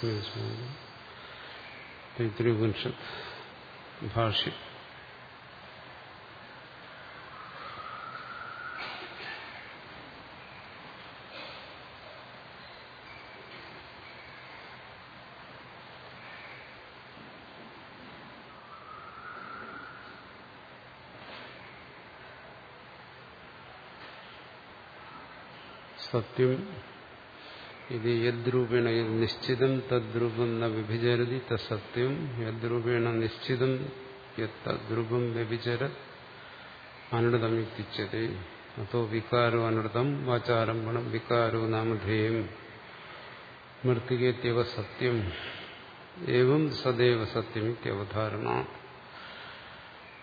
സൗഖ്യം തൈത്രിപനിഷത്ത് ഭാഷ്യം. സത്യം ഇത് യദ്രൂപേണ നിശ്ചിതം തദ്രൂപം ന വ്യഭിചരതി തസത്യം യദ്രൂപേണ നിശ്ചിതം യദ്രൂപം വ്യഭിചര അനുടതം യുക്തിച്ചത് അതോ വികാരോ അനുടതം വാചാരംഭണം വികാരോ നാമധേയം മൃത്തികേത്യവ സത്യം ഏവം സദൈവ സത്യം ഇത്യവധാരണ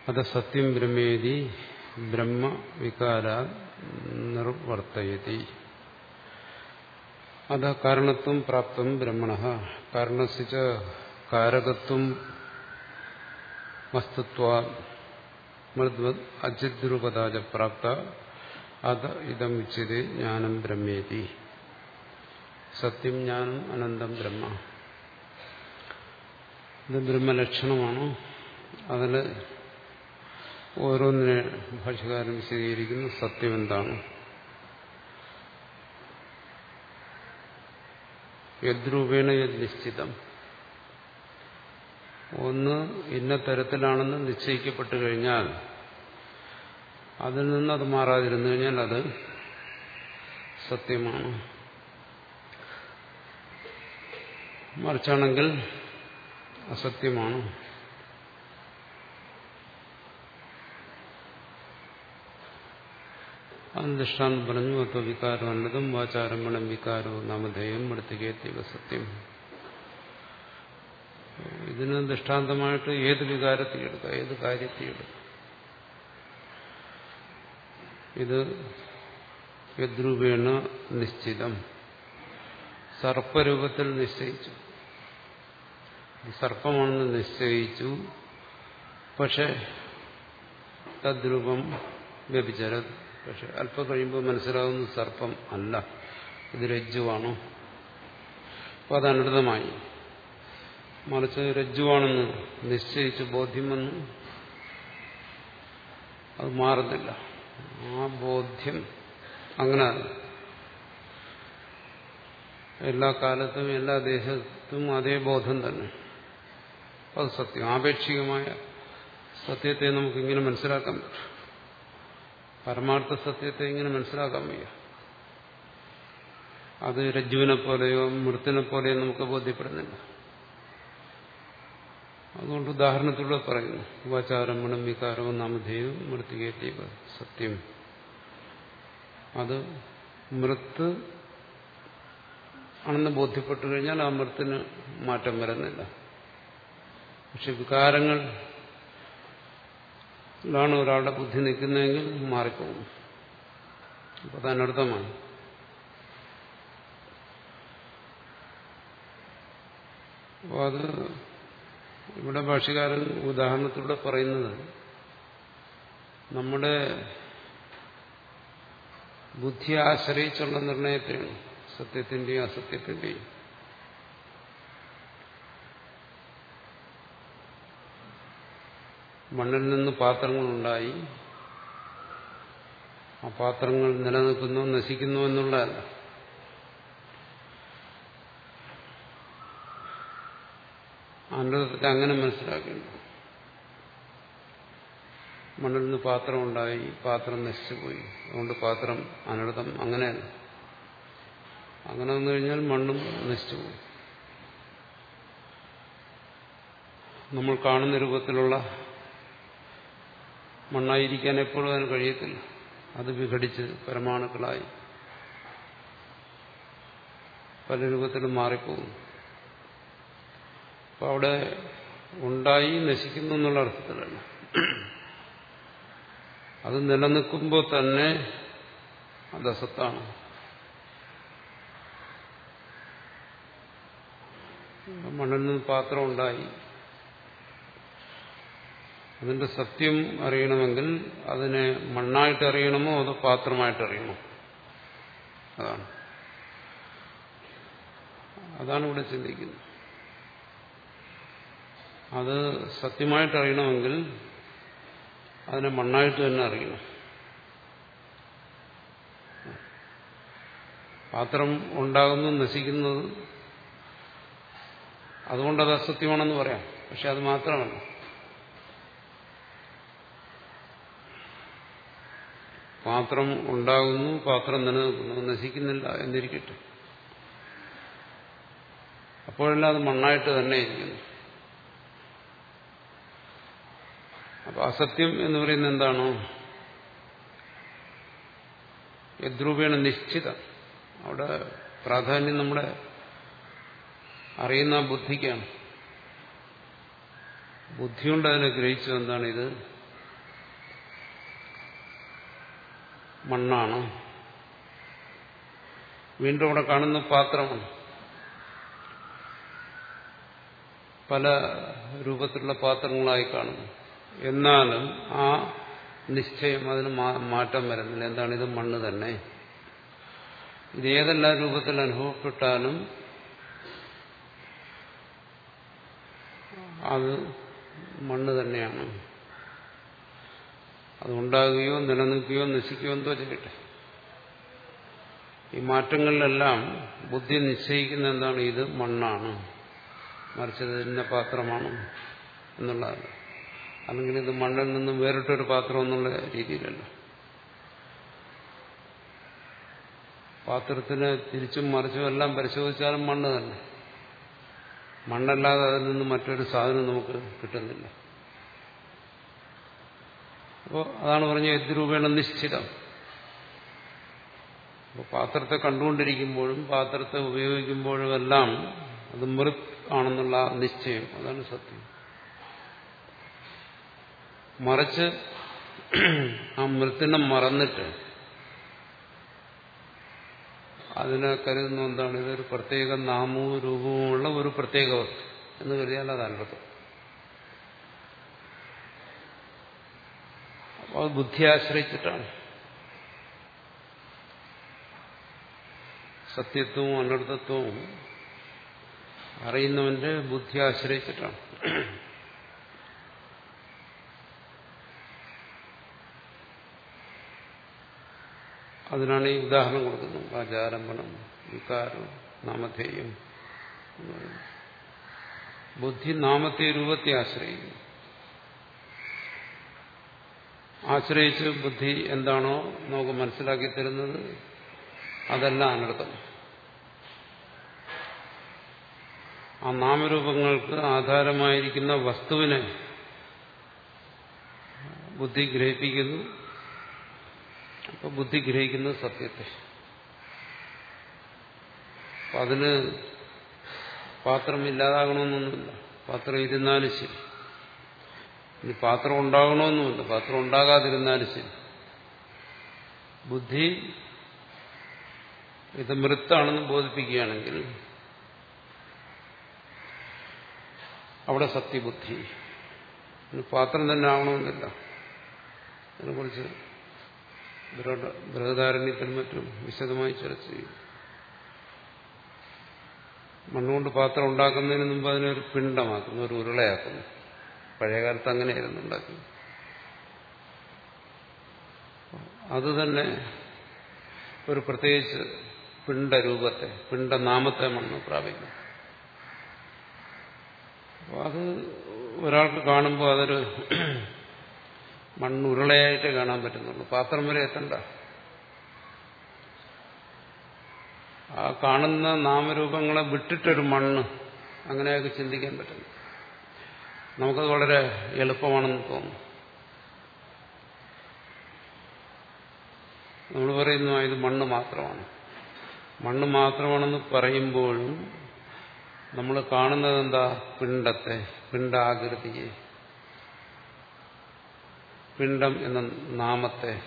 അത സത്യം ബ്രഹ്മേതി ബ്രഹ്മ വികാര നിർവർത്തയതി അത കാരണത്വം പ്രാപ്തം ബ്രഹ്മണ. കാരണസിച്ച കാരകത്വം വസ്തുത്വ അജിദ്രൂപതാജ പ്രാപ്ത. അത ഇതം ഉച്ചത് ജ്ഞാനം ബ്രഹ്മേതി. സത്യം ജ്ഞാനം അനന്തം ബ്രഹ്മ. ഇത് ബ്രഹ്മലക്ഷണമാണ്. അതിൽ ഓരോന്നിനെ ഭാഷകാരൻ വിശദീകരിക്കുന്നു സത്യം എന്താണ് യദ്രൂപേണ യദ് നിശ്ചിതം ഒന്ന് ഇന്ന തരത്തിലാണെന്ന് നിശ്ചയിക്കപ്പെട്ടു കഴിഞ്ഞാൽ അതിൽ നിന്ന് അത് മാറാതിരുന്നു കഴിഞ്ഞാൽ അത് സത്യമാണ്. മറിച്ചാണെങ്കിൽ അസത്യമാണ്. അതിന് ദൃഷ്ടാന്തം പറഞ്ഞു അത്വ വികാരം അന്നതും വാചാരംഭണം വികാരോ നാമധേയം മൃത്തികേത്യവ സത്യം. ഇതിന് ദൃഷ്ടാന്തമായിട്ട് ഏത് വികാരത്തിൽ എടുക്കുക ഏത് കാര്യത്തിൽ എടുക്കുക? ഇത് യദ്രൂപേണ നിശ്ചിതം. സർപ്പരൂപത്തിൽ നിശ്ചയിച്ചു. സർപ്പമാണെന്ന് നിശ്ചയിച്ചു. പക്ഷെ തദ്രൂപം വ്യഭിചര പക്ഷെ അല്പം കഴിയുമ്പോൾ മനസ്സിലാകുന്ന സർപ്പം അല്ല. ഇത് രജ്ജുവാണോ. അപ്പോൾ അത് അനൃതമായി മറിച്ച് രജ്ജുവാണെന്ന് നിശ്ചയിച്ച് ബോധ്യം വന്നു അത് മാറുന്നില്ല. ആ ബോധ്യം അങ്ങനെ എല്ലാ കാലത്തും എല്ലാ ദേശത്തും അതേ ബോധം തന്നെ. അത് സത്യം. ആപേക്ഷികമായ സത്യത്തെ നമുക്കിങ്ങനെ മനസ്സിലാക്കാൻ പറ്റും. പരമാർത്ഥ സത്യത്തെ ഇങ്ങനെ മനസ്സിലാക്കാൻ വയ്യ? അത് രജ്ജുവിനെ പോലെയോ മൃത്തിനെ പോലെയോ നമുക്ക് ബോധ്യപ്പെടുന്നില്ല. അതുകൊണ്ട് ഉദാഹരണത്തിലൂടെ പറയുന്നു ഉപാചാരം മണം വികാരവും നാമധേയവും മൃത്തികേറ്റീവ സത്യം. അത് മൃത്ത് ആണെന്ന് ബോധ്യപ്പെട്ടു കഴിഞ്ഞാൽ ആ മൃത്തിന് മാറ്റം വരുന്നില്ല. പക്ഷെ വികാരങ്ങൾ ാണ് ഒരാളുടെ ബുദ്ധി നിൽക്കുന്നതെങ്കിൽ മാറിപ്പോകും. അപ്പൊ തന്നർത്ഥമാണ് അപ്പൊ അത് ഇവിടെ ഭാഷകാരൻ ഉദാഹരണത്തിലൂടെ പറയുന്നത് നമ്മുടെ ബുദ്ധിയെ ആശ്രയിച്ചുള്ള നിർണയത്തെയാണ് സത്യത്തിന്റെയും അസത്യത്തിന്റെയും. മണ്ണിൽ നിന്ന് പാത്രങ്ങളുണ്ടായി. ആ പാത്രങ്ങൾ നിലനിൽക്കുന്നു നശിക്കുന്നു എന്നുള്ള അനർത്ഥത്തെ അങ്ങനെ മനസ്സിലാക്കേണ്ടത്. മണ്ണിൽ നിന്ന് പാത്രം ഉണ്ടായി പാത്രം നശിച്ചുപോയി. അതുകൊണ്ട് പാത്രം അനർത്ഥം അങ്ങനെയല്ല. അങ്ങനെ വന്നു കഴിഞ്ഞാൽ മണ്ണും നശിച്ചുപോയി നമ്മൾ കാണുന്ന രൂപത്തിലുള്ള മണ്ണായിരിക്കാൻ എപ്പോഴും അതിന് കഴിയത്തില്ല. അത് വിഘടിച്ച് പരമാണുക്കളായി. പല രൂപത്തിലും മാറിപ്പോകും അപ്പൊ അവിടെ ഉണ്ടായി നശിക്കുന്നു എന്നുള്ള അർത്ഥത്തിലല്ല. അത് നിലനിൽക്കുമ്പോൾ തന്നെ അത് അസത്താണ്. മണ്ണിൽ നിന്ന് പാത്രം ഉണ്ടായി. അതിന്റെ സത്യം അറിയണമെങ്കിൽ അതിനെ മണ്ണായിട്ട് അറിയണമോ അതോ പാത്രമായിട്ട് അറിയണമോ അതാണ്. അതാണ് ഇവിടെ ചിന്തിക്കുന്നത്. അത് സത്യമായിട്ട് അറിയണമെങ്കിൽ അതിനെ മണ്ണായിട്ട് തന്നെ അറിയണം. പാത്രം ഉണ്ടാകുന്നു നശിക്കുന്നത്. അതുകൊണ്ടത് അസത്യമാണെന്ന് പറയാം. പക്ഷെ അത് മാത്രമല്ല. പാത്രം ഉണ്ടാകുന്നു പാത്രം നിലനിൽക്കുന്നു നശിക്കുന്നില്ല എന്നിരിക്കട്ടെ. അപ്പോഴെല്ലാം അത് മണ്ണായിട്ട് തന്നെ ഇരിക്കുന്നു. അപ്പൊ അസത്യം എന്ന് പറയുന്നത് എന്താണോ? യദ്രൂപേണ നിശ്ചിത. അവിടെ പ്രാധാന്യം നമ്മുടെ അറിയുന്ന ബുദ്ധിക്കാണ്. ബുദ്ധി കൊണ്ട് അതിനെ ഗ്രഹിച്ചു എന്താണ് ഇത്? മണ്ണാണ്. വീണ്ടും അവിടെ കാണുന്ന പാത്രമാണ്. പല രൂപത്തിലുള്ള പാത്രങ്ങളായി കാണുന്നു. എന്നാലും ആ നിശ്ചയം അതിന് മാറ്റം വരുന്നില്ല. എന്താണ്? ഇത് മണ്ണ് തന്നെ. ഇത് ഏതെല്ലാ രൂപത്തിൽ അനുഭവപ്പെട്ടാലും അത് മണ്ണ് തന്നെയാണ്. അതുണ്ടാകുകയോ നിലനിൽക്കുകയോ നശിക്കുകയോ എന്തോ ചെയ്യട്ടെ. ഈ മാറ്റങ്ങളിലെല്ലാം ബുദ്ധി നിശ്ചയിക്കുന്ന എന്താണ്? ഇത് മണ്ണാണ്. മറിച്ചത് ഇന്ന പാത്രമാണ് എന്നുള്ളതല്ല. അല്ലെങ്കിൽ ഇത് മണ്ണിൽ നിന്നും വേറിട്ടൊരു പാത്രം എന്നുള്ള രീതിയിലല്ല. പാത്രത്തിന് തിരിച്ചും മറിച്ചും എല്ലാം പരിശോധിച്ചാലും മണ്ണ് തന്നെ. മണ്ണല്ലാതെ അതിൽ നിന്ന് മറ്റൊരു സാധനം നമുക്ക് കിട്ടുന്നില്ല. അപ്പോൾ അതാണ് പറഞ്ഞ യദ്രൂപേണ നിശ്ചിതം. അപ്പോൾ പാത്രത്തെ കണ്ടുകൊണ്ടിരിക്കുമ്പോഴും പാത്രത്തെ ഉപയോഗിക്കുമ്പോഴും എല്ലാം അത് മൃത് ആണെന്നുള്ള നിശ്ചയം. അതാണ് സത്യം. മറിച്ച് ആ മൃത്തിനെ മറന്നിട്ട് അതിനെ കരുതുന്ന എന്താണ്? ഇതൊരു പ്രത്യേക നാമവും രൂപവുമുള്ള ഒരു പ്രത്യേക വസ്തു എന്ന് കരുതിയാൽ അത് അപ്പോൾ അത് ബുദ്ധിയെ ആശ്രയിച്ചിട്ടാണ് സത്യത്വവും അനർത്ഥത്വവും അറിയുന്നവന്റെ ബുദ്ധി ആശ്രയിച്ചിട്ടാണ് അതിനാണ് ഈ ഉദാഹരണം കൊടുക്കുന്നത്. ആചാരംഭണം വികാരം നാമധേയം ബുദ്ധി നാമത്തെ രൂപത്തെ ആശ്രയിക്കുന്നു. ആശ്രയിച്ച് ബുദ്ധി എന്താണോ നമുക്ക് മനസ്സിലാക്കി തരുന്നത് അതല്ല അനർത്ഥം. ആ നാമരൂപങ്ങൾക്ക് ആധാരമായിരിക്കുന്ന വസ്തുവിനെ ബുദ്ധി ഗ്രഹിപ്പിക്കുന്നു. അപ്പൊ ബുദ്ധി ഗ്രഹിക്കുന്നത് സത്യത്തെ. അപ്പൊ അതിന് പാത്രം ഇല്ലാതാകണമെന്നൊന്നുമില്ല. പാത്രം ഇരുന്നാലും ശരി. ഇനി പാത്രം ഉണ്ടാകണമെന്നുമില്ല. പാത്രം ഉണ്ടാകാതിരുന്നാലും ശരി. ബുദ്ധി ഇത് മൃത്താണെന്ന് ബോധിപ്പിക്കുകയാണെങ്കിൽ അവിടെ സത്യബുദ്ധി. പാത്രം തന്നെ ആവണമെന്നില്ല. അതിനെക്കുറിച്ച് ബൃഹദാരണ്യത്തിനും മറ്റും വിശദമായി ചർച്ച ചെയ്യും. മണ്ണുകൊണ്ട് പാത്രം ഉണ്ടാക്കുന്നതിന് മുമ്പ് അതിനൊരു പിണ്ടമാക്കുന്നു ഒരു ഉരുളയാക്കുന്നു. പഴയകാലത്ത് അങ്ങനെയായിരുന്നു ഉണ്ടാക്കുന്നത്. അത് തന്നെ ഒരു പ്രത്യേകിച്ച് പിണ്ടരൂപത്തെ പിണ്ടനാമത്തെ മണ്ണ് പ്രാപിക്കും അത് ഒരാൾക്ക് കാണുമ്പോൾ അതൊരു മണ്ണുരുളയായിട്ട് കാണാൻ പറ്റുന്നുള്ളൂ. പാത്രം വരെ എത്തണ്ട. ആ കാണുന്ന നാമരൂപങ്ങളെ വിട്ടിട്ടൊരു മണ്ണ് അങ്ങനെയൊക്കെ ചിന്തിക്കാൻ പറ്റുന്നു. നമുക്കത് വളരെ എളുപ്പമാണെന്ന് തോന്നുന്നു. നമ്മൾ പറയുന്നു ഇത് മണ്ണ് മാത്രമാണ്. മണ്ണ് മാത്രമാണെന്ന് പറയുമ്പോഴും നമ്മൾ കാണുന്നത് എന്താ? പിണ്ടത്തെ പിണ്ടാകൃതിയെ പിണ്ടം എന്ന നാമത്തെ.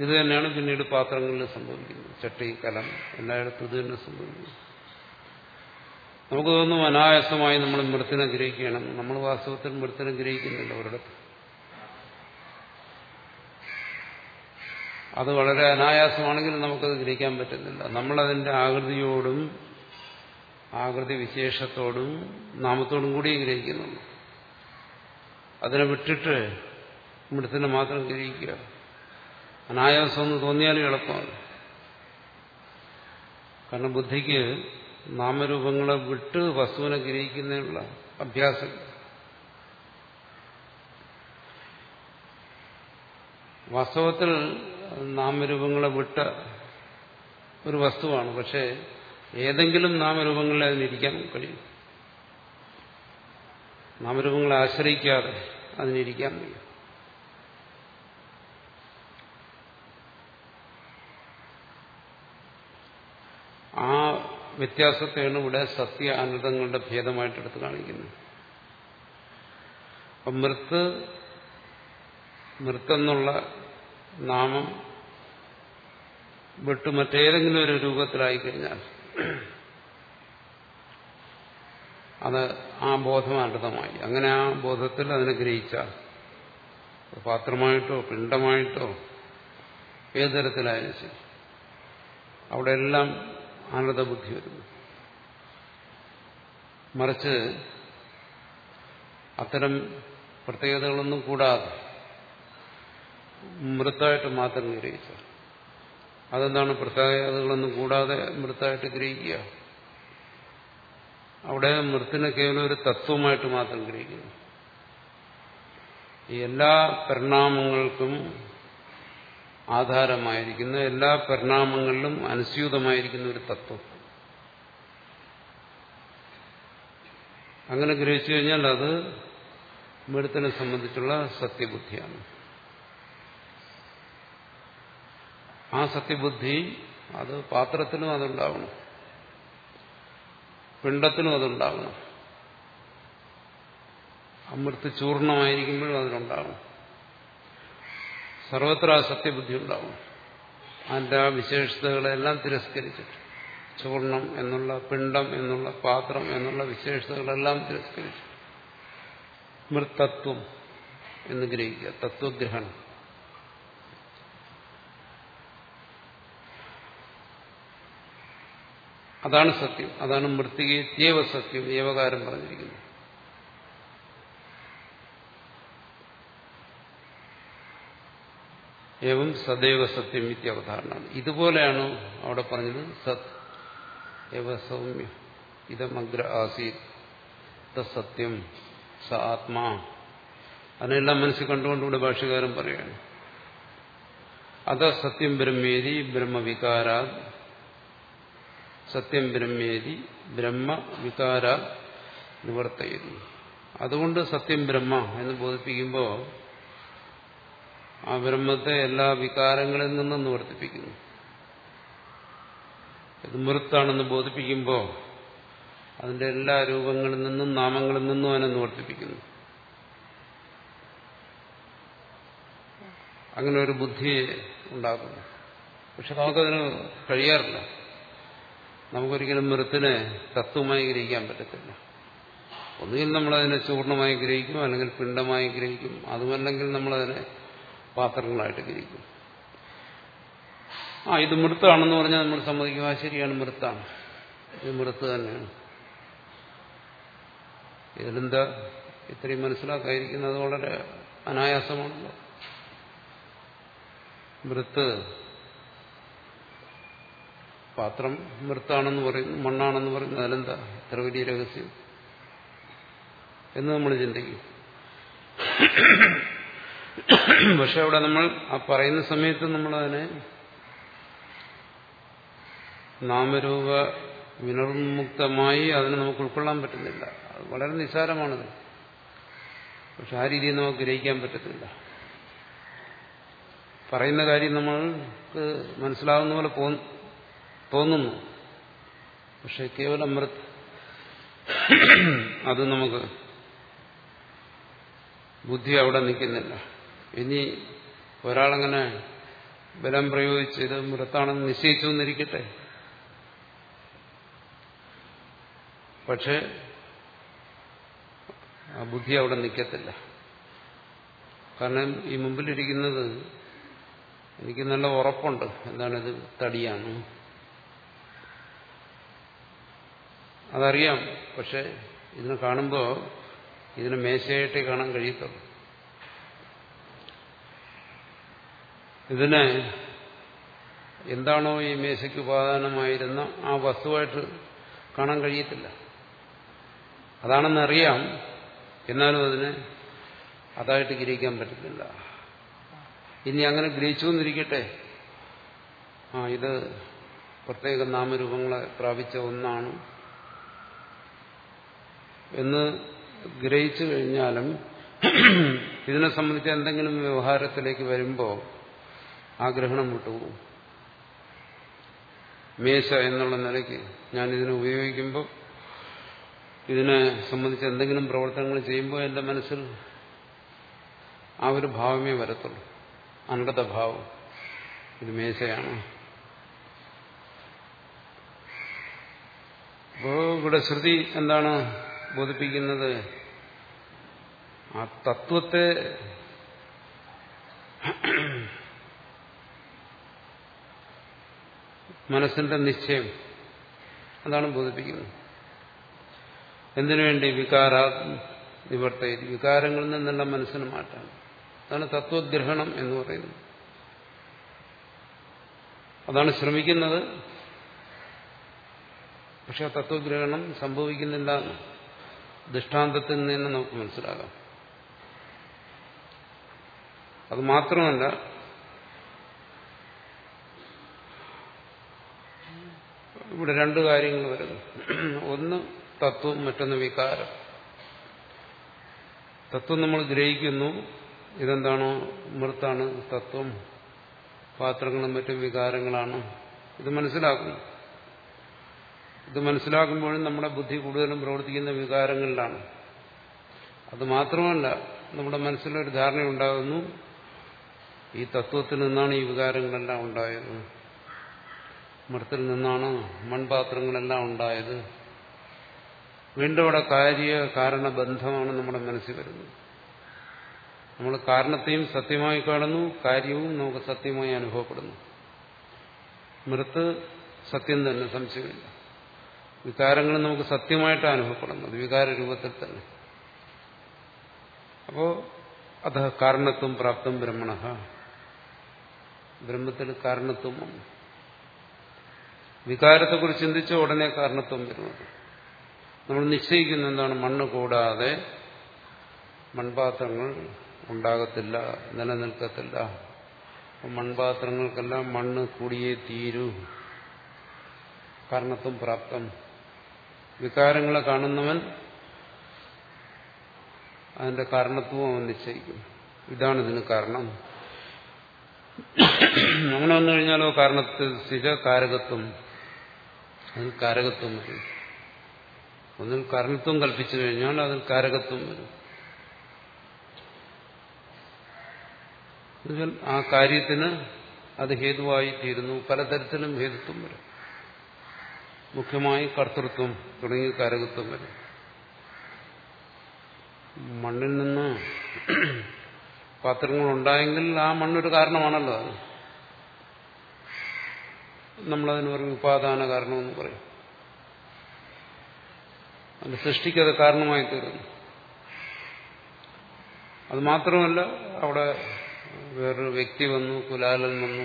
ഇത് തന്നെയാണ് പിന്നീട് പാത്രങ്ങളിൽ സംഭവിക്കുന്നത്. ചട്ടി കലം എല്ലായിടത്തും ഇത് തന്നെ സംഭവിക്കുന്നു നമുക്ക് തോന്നും അനായാസമായി നമ്മൾ മൃത്തിനെ ഗ്രഹിക്കണം നമ്മൾ വാസ്തവത്തിൽ മൃത്തിനെ ഗ്രഹിക്കുന്നില്ല ഒരിടത്ത് അത് വളരെ അനായാസമാണെങ്കിൽ നമുക്കത് ഗ്രഹിക്കാൻ പറ്റുന്നില്ല. നമ്മളതിന്റെ ആകൃതിയോടും ആകൃതി വിശേഷത്തോടും നാമത്തോടും കൂടി ഗ്രഹിക്കുന്നുള്ളൂ. അതിനെ വിട്ടിട്ട് മൃത്തിനെ മാത്രം ഗ്രഹിക്കുക. അനായാസം എന്ന് തോന്നിയാലും എളുപ്പമാണ്. കാരണം ബുദ്ധിക്ക് നാമരൂപങ്ങളെ വിട്ട് വസ്തുവിനെ ഗ്രഹിക്കുന്നതിനുള്ള അഭ്യാസം. വാസ്തവത്തിൽ നാമരൂപങ്ങളെ വിട്ട ഒരു വസ്തുവാണ്. പക്ഷേ ഏതെങ്കിലും നാമരൂപങ്ങളിൽ അതിനിരിക്കാൻ കഴിയും. നാമരൂപങ്ങളെ ആശ്രയിക്കാതെ അതിനിരിക്കാൻ കഴിയും ആ വ്യത്യാസത്തെയാണ് ഇവിടെ സത്യ അനൃതങ്ങളുടെ ഭേദമായിട്ട് എടുത്ത് കാണിക്കുന്നത്. അപ്പം മൃത്ത് മൃത്തെന്നുള്ള നാമം വിട്ട് മറ്റേതെങ്കിലും ഒരു രൂപത്തിലായിക്കഴിഞ്ഞാൽ അത് ആ ബോധം അങ്ങനെ ആ ബോധത്തിൽ അതിനെ ഗ്രഹിച്ചാൽ പാത്രമായിട്ടോ പിണ്ടമായിട്ടോ ഏത് തരത്തിലായാലും ശരി. അവിടെ എല്ലാം അനൃത ബുദ്ധി വരുന്നു. മറിച്ച് അത്തരം പ്രത്യേകതകളൊന്നും കൂടാതെ മൃത്തായിട്ട് മാത്രം ഗ്രഹിച്ച അതെന്താണ് പ്രത്യേകതകളൊന്നും കൂടാതെ മൃത്തായിട്ട് ഗ്രഹിക്കുക? അവിടെ മൃത്തിനെ കേവലം ഒരു തത്വമായിട്ട് മാത്രം ഗ്രഹിക്കുന്നു. എല്ലാ പരിണാമങ്ങൾക്കും ആധാരമായിരിക്കുന്ന എല്ലാ പരിണാമങ്ങളിലും അനുസ്യൂതമായിരിക്കുന്ന ഒരു തത്വം. അങ്ങനെ ഗ്രഹിച്ചു കഴിഞ്ഞാൽ അത് മെടുത്തിനെ സംബന്ധിച്ചുള്ള സത്യബുദ്ധിയാണ്. ആ സത്യബുദ്ധി അത് പാത്രത്തിനും അതുണ്ടാവണം. പിണ്ടത്തിനും അതുണ്ടാവണം. അമൃത്ത് ചൂർണമായിരിക്കുമ്പോഴും അതിനുണ്ടാകണം സർവത്ര സത്യബുദ്ധി ഉണ്ടാവും അതിന്റെ ആ വിശേഷതകളെല്ലാം തിരസ്കരിച്ചിട്ട് ചൂർണം എന്നുള്ള പിണ്ടം എന്നുള്ള പാത്രം എന്നുള്ള വിശേഷതകളെല്ലാം തിരസ്കരിച്ചു മൃത്തത്വം എന്ന് ഗ്രഹിക്കുക. തത്വഗ്രഹണം. അതാണ് സത്യം. അതാണ് മൃത്തികയെ ത്യവ സത്യം ഏവകാരം പറഞ്ഞിരിക്കുന്നത് ഏവം സദൈവ സത്യം ഇത്യവധാരണമാണ് ഇതുപോലെയാണ് അവിടെ പറഞ്ഞത് സത്. ഏവ സൗമ്യ. ഇതമഗ്ര ആസീത്. സത്യം. സ ആത്മാ. അതിനെല്ലാം മനസ്സിൽ കണ്ടുകൊണ്ടുകൂടെ ഭാഷകാരൻ പറയുകയാണ് അത സത്യം ബ്രഹ്മേരി ബ്രഹ്മവികാരാ സത്യം ബ്രഹ്മേരി ബ്രഹ്മവികാരാ നിവർത്തയുന്നു അതുകൊണ്ട് സത്യം ബ്രഹ്മ എന്ന് ബോധിപ്പിക്കുമ്പോൾ ആ ബ്രഹ്മത്തെ എല്ലാ വികാരങ്ങളിൽ നിന്നും നിവർത്തിപ്പിക്കുന്നു. ഇത് മൃത്താണെന്ന് ബോധിപ്പിക്കുമ്പോൾ അതിന്റെ എല്ലാ രൂപങ്ങളിൽ നിന്നും നാമങ്ങളിൽ നിന്നും അതിനെ നിവർത്തിപ്പിക്കുന്നു. അങ്ങനെ ഒരു ബുദ്ധിയെ ഉണ്ടാക്കുന്നു. പക്ഷെ നമുക്കതിന് കഴിയാറില്ല. നമുക്കൊരിക്കലും മൃത്തിനെ തത്വമായി ഗ്രഹിക്കാൻ പറ്റത്തില്ല. ഒന്നുകിൽ നമ്മളതിനെ ചൂർണമായി ഗ്രഹിക്കും അല്ലെങ്കിൽ പിണ്ടമായി ഗ്രഹിക്കും. അതുമല്ലെങ്കിൽ നമ്മളതിനെ പാത്രങ്ങളായിട്ട് ഗ്രഹിക്കും ആ ഇത് മൃത്താണെന്ന് പറഞ്ഞാൽ നമ്മൾ സമ്മതിക്കും. ആ ശരിയാണ് മൃത്താണ്. ഇത് മൃത്ത് തന്നെയാണ്. ഇതിലെന്താ ഇത്രയും മനസ്സിലാക്കാതിരിക്കുന്നത് വളരെ അനായാസമാണല്ലോ. മൃത്ത് പാത്രം മൃത്താണെന്ന് പറയുന്നു മണ്ണാണെന്ന് പറയുന്നു അതിലെന്താ? ഇത്ര വലിയ രഹസ്യം. എന്ന് നമ്മൾ ചിന്തിക്കും. പക്ഷെ അവിടെ നമ്മൾ ആ പറയുന്ന സമയത്ത് നമ്മളതിനെ നാമരൂപ വിനർമുക്തമായി അതിനെ നമുക്ക് ഉൾക്കൊള്ളാൻ പറ്റുന്നില്ല. വളരെ നിസ്സാരമാണത്. പക്ഷെ ആ രീതിയിൽ നമുക്ക് ഗ്രഹിക്കാൻ പറ്റത്തില്ല. പറയുന്ന കാര്യം നമ്മൾക്ക് മനസ്സിലാവുന്ന പോലെ തോന്നുന്നു. പക്ഷെ കേവലം മൃത് അത് നമുക്ക് ബുദ്ധി അവിടെ നിൽക്കുന്നില്ല. ഇനി ഒരാളങ്ങനെ ബലം പ്രയോഗിച്ച് ഇത് മൃത്താണെന്ന് നിശ്ചയിച്ചു എന്നിരിക്കട്ടെ. പക്ഷെ ആ ബുദ്ധി അവിടെ നിൽക്കത്തില്ല. കാരണം ഈ മുമ്പിലിരിക്കുന്നത് എനിക്ക് നല്ല ഉറപ്പുണ്ട്. എന്താണിത്? തടിയാണ്. അതറിയാം. പക്ഷെ ഇതിനെ കാണുമ്പോൾ ഇതിനെ മേശയായിട്ടേ കാണാൻ കഴിയത്തുള്ളൂ. ഇതിനെ എന്താണോ ഈ മേശയ്ക്ക് ഉപാദാനമായിരുന്ന ആ വസ്തുവായിട്ട് കാണാൻ കഴിയത്തില്ല. അതാണെന്നറിയാം. എന്നാലും അതിനെ അതായിട്ട് ഗ്രഹിക്കാൻ പറ്റുന്നില്ല ഇനി അങ്ങനെ ഗ്രഹിച്ചു എന്നിരിക്കട്ടെ. ആ ഇത് പ്രത്യേക നാമരൂപങ്ങളെ പ്രാപിച്ച ഒന്നാണ്. എന്ന് ഗ്രഹിച്ചു കഴിഞ്ഞാലും ഇതിനെ സംബന്ധിച്ച് എന്തെങ്കിലും വ്യവഹാരത്തിലേക്ക് വരുമ്പോൾ ആ ഗ്രഹണം വിട്ടുപോകും മേശ എന്നുള്ള നിലയ്ക്ക് ഞാൻ ഇതിനെ ഉപയോഗിക്കുമ്പോൾ ഇതിനെ സംബന്ധിച്ച് എന്തെങ്കിലും പ്രവർത്തനങ്ങൾ ചെയ്യുമ്പോൾ എന്റെ മനസ്സിൽ ആ ഒരു ഭാവമേ വരത്തുള്ളൂ. അനടത ഭാവം. ഇത് മേശയാണ്. അപ്പോ ഇവിടെ ശ്രുതി എന്താണ് ബോധിപ്പിക്കുന്നത്? ആ തത്വത്തെ മനസ്സിന്റെ നിശ്ചയം. അതാണ് ബോധിപ്പിക്കുന്നത്. എന്തിനു വേണ്ടി വികാരാ നിവർത്ത വികാരങ്ങളിൽ നിന്നുള്ള മനസ്സിന് മാറ്റാണ് അതാണ് തത്വഗ്രഹണം എന്ന് പറയുന്നത്. അതാണ് ശ്രമിക്കുന്നത്. പക്ഷെ ആ തത്വഗ്രഹണം സംഭവിക്കുന്നില്ല ദൃഷ്ടാന്തത്തിൽ നിന്ന് നമുക്ക് മനസ്സിലാകാം. അത് മാത്രമല്ല ഇവിടെ രണ്ട് കാര്യങ്ങൾ വരുന്നു. ഒന്ന് തത്വം മറ്റൊന്ന് വികാരം. തത്വം നമ്മൾ ഗ്രഹിക്കുന്നു. ഇതെന്താണോ? മൃത്താണ് തത്വം. പാത്രങ്ങളും മറ്റും വികാരങ്ങളാണ്. ഇത് മനസ്സിലാക്കുന്നു. ഇത് മനസ്സിലാക്കുമ്പോഴും നമ്മുടെ ബുദ്ധി കൂടുതലും പ്രവർത്തിക്കുന്ന വികാരങ്ങളിലാണ്. അത് മാത്രമല്ല നമ്മുടെ മനസ്സിലൊരു ധാരണ ഉണ്ടാകുന്നു ഈ തത്വത്തിൽ നിന്നാണ് ഈ വികാരങ്ങളെല്ലാം ഉണ്ടായത്. മൃത്തിൽ നിന്നാണ് മൺപാത്രങ്ങളെല്ലാം ഉണ്ടായത്. വീണ്ടും അവിടെ കാര്യ കാരണബന്ധമാണ് നമ്മുടെ മനസ്സിൽ വരുന്നത്. നമ്മൾ കാരണത്തെയും സത്യമായി കാണുന്നു കാര്യവും നമുക്ക് സത്യമായി അനുഭവപ്പെടുന്നു. മൃത്ത് സത്യം തന്നെ സംശയമില്ല. വികാരങ്ങൾ നമുക്ക് സത്യമായിട്ട് അനുഭവപ്പെടുന്നത് വികാര രൂപത്തിൽ തന്നെ. അപ്പോ അത് കാരണത്വം പ്രാപ്തം ബ്രഹ്മണ. ബ്രഹ്മത്തിൽ കാരണത്വം വന്നു. വികാരത്തെക്കുറിച്ച് ചിന്തിച്ച ഉടനെ കാരണത്വം വരുന്നത്. നമ്മൾ നിശ്ചയിക്കുന്ന എന്താണ്? മണ്ണ് കൂടാതെ മൺപാത്രങ്ങൾ ഉണ്ടാകത്തില്ല നിലനിൽക്കത്തില്ല. മൺപാത്രങ്ങൾക്കെല്ലാം മണ്ണ് കൂടിയേ തീരൂ. കാരണത്വം പ്രാപ്തം. വികാരങ്ങളെ കാണുന്നവൻ അതിന്റെ കാരണത്വം അവൻ നിശ്ചയിക്കും. ഇതാണ് ഇതിന് കാരണം. അങ്ങനെ വന്നു കഴിഞ്ഞാലോ കാരണത്തിൽ സ്ഥിര കാരകത്വം അതിൽ കാരകത്വം വരും. ഒന്നിൽ കാരണത്വം കൽപ്പിച്ചു കഴിഞ്ഞാൽ അതിൽ കാരകത്വം വരും. ആ കാര്യത്തിന് അത് ഹേതുവായി തീരുന്നു. പലതരത്തിലും ഹേതുത്വം വരും. മുഖ്യമായി കർത്തൃത്വം തുടങ്ങിയ കാരകത്വം വരും. മണ്ണിൽ നിന്ന് പാത്രങ്ങൾ ഉണ്ടായെങ്കിൽ ആ മണ്ണൊരു കാരണമാണല്ലോ അത്. നമ്മളതിന് പറയും ഉപാദാന കാരണമെന്ന് പറയും. അത് സൃഷ്ടിക്കത് കാരണമായി തീരുന്നു. അത് മാത്രമല്ല അവിടെ വേറൊരു വ്യക്തി വന്നു കുലാലൻ വന്നു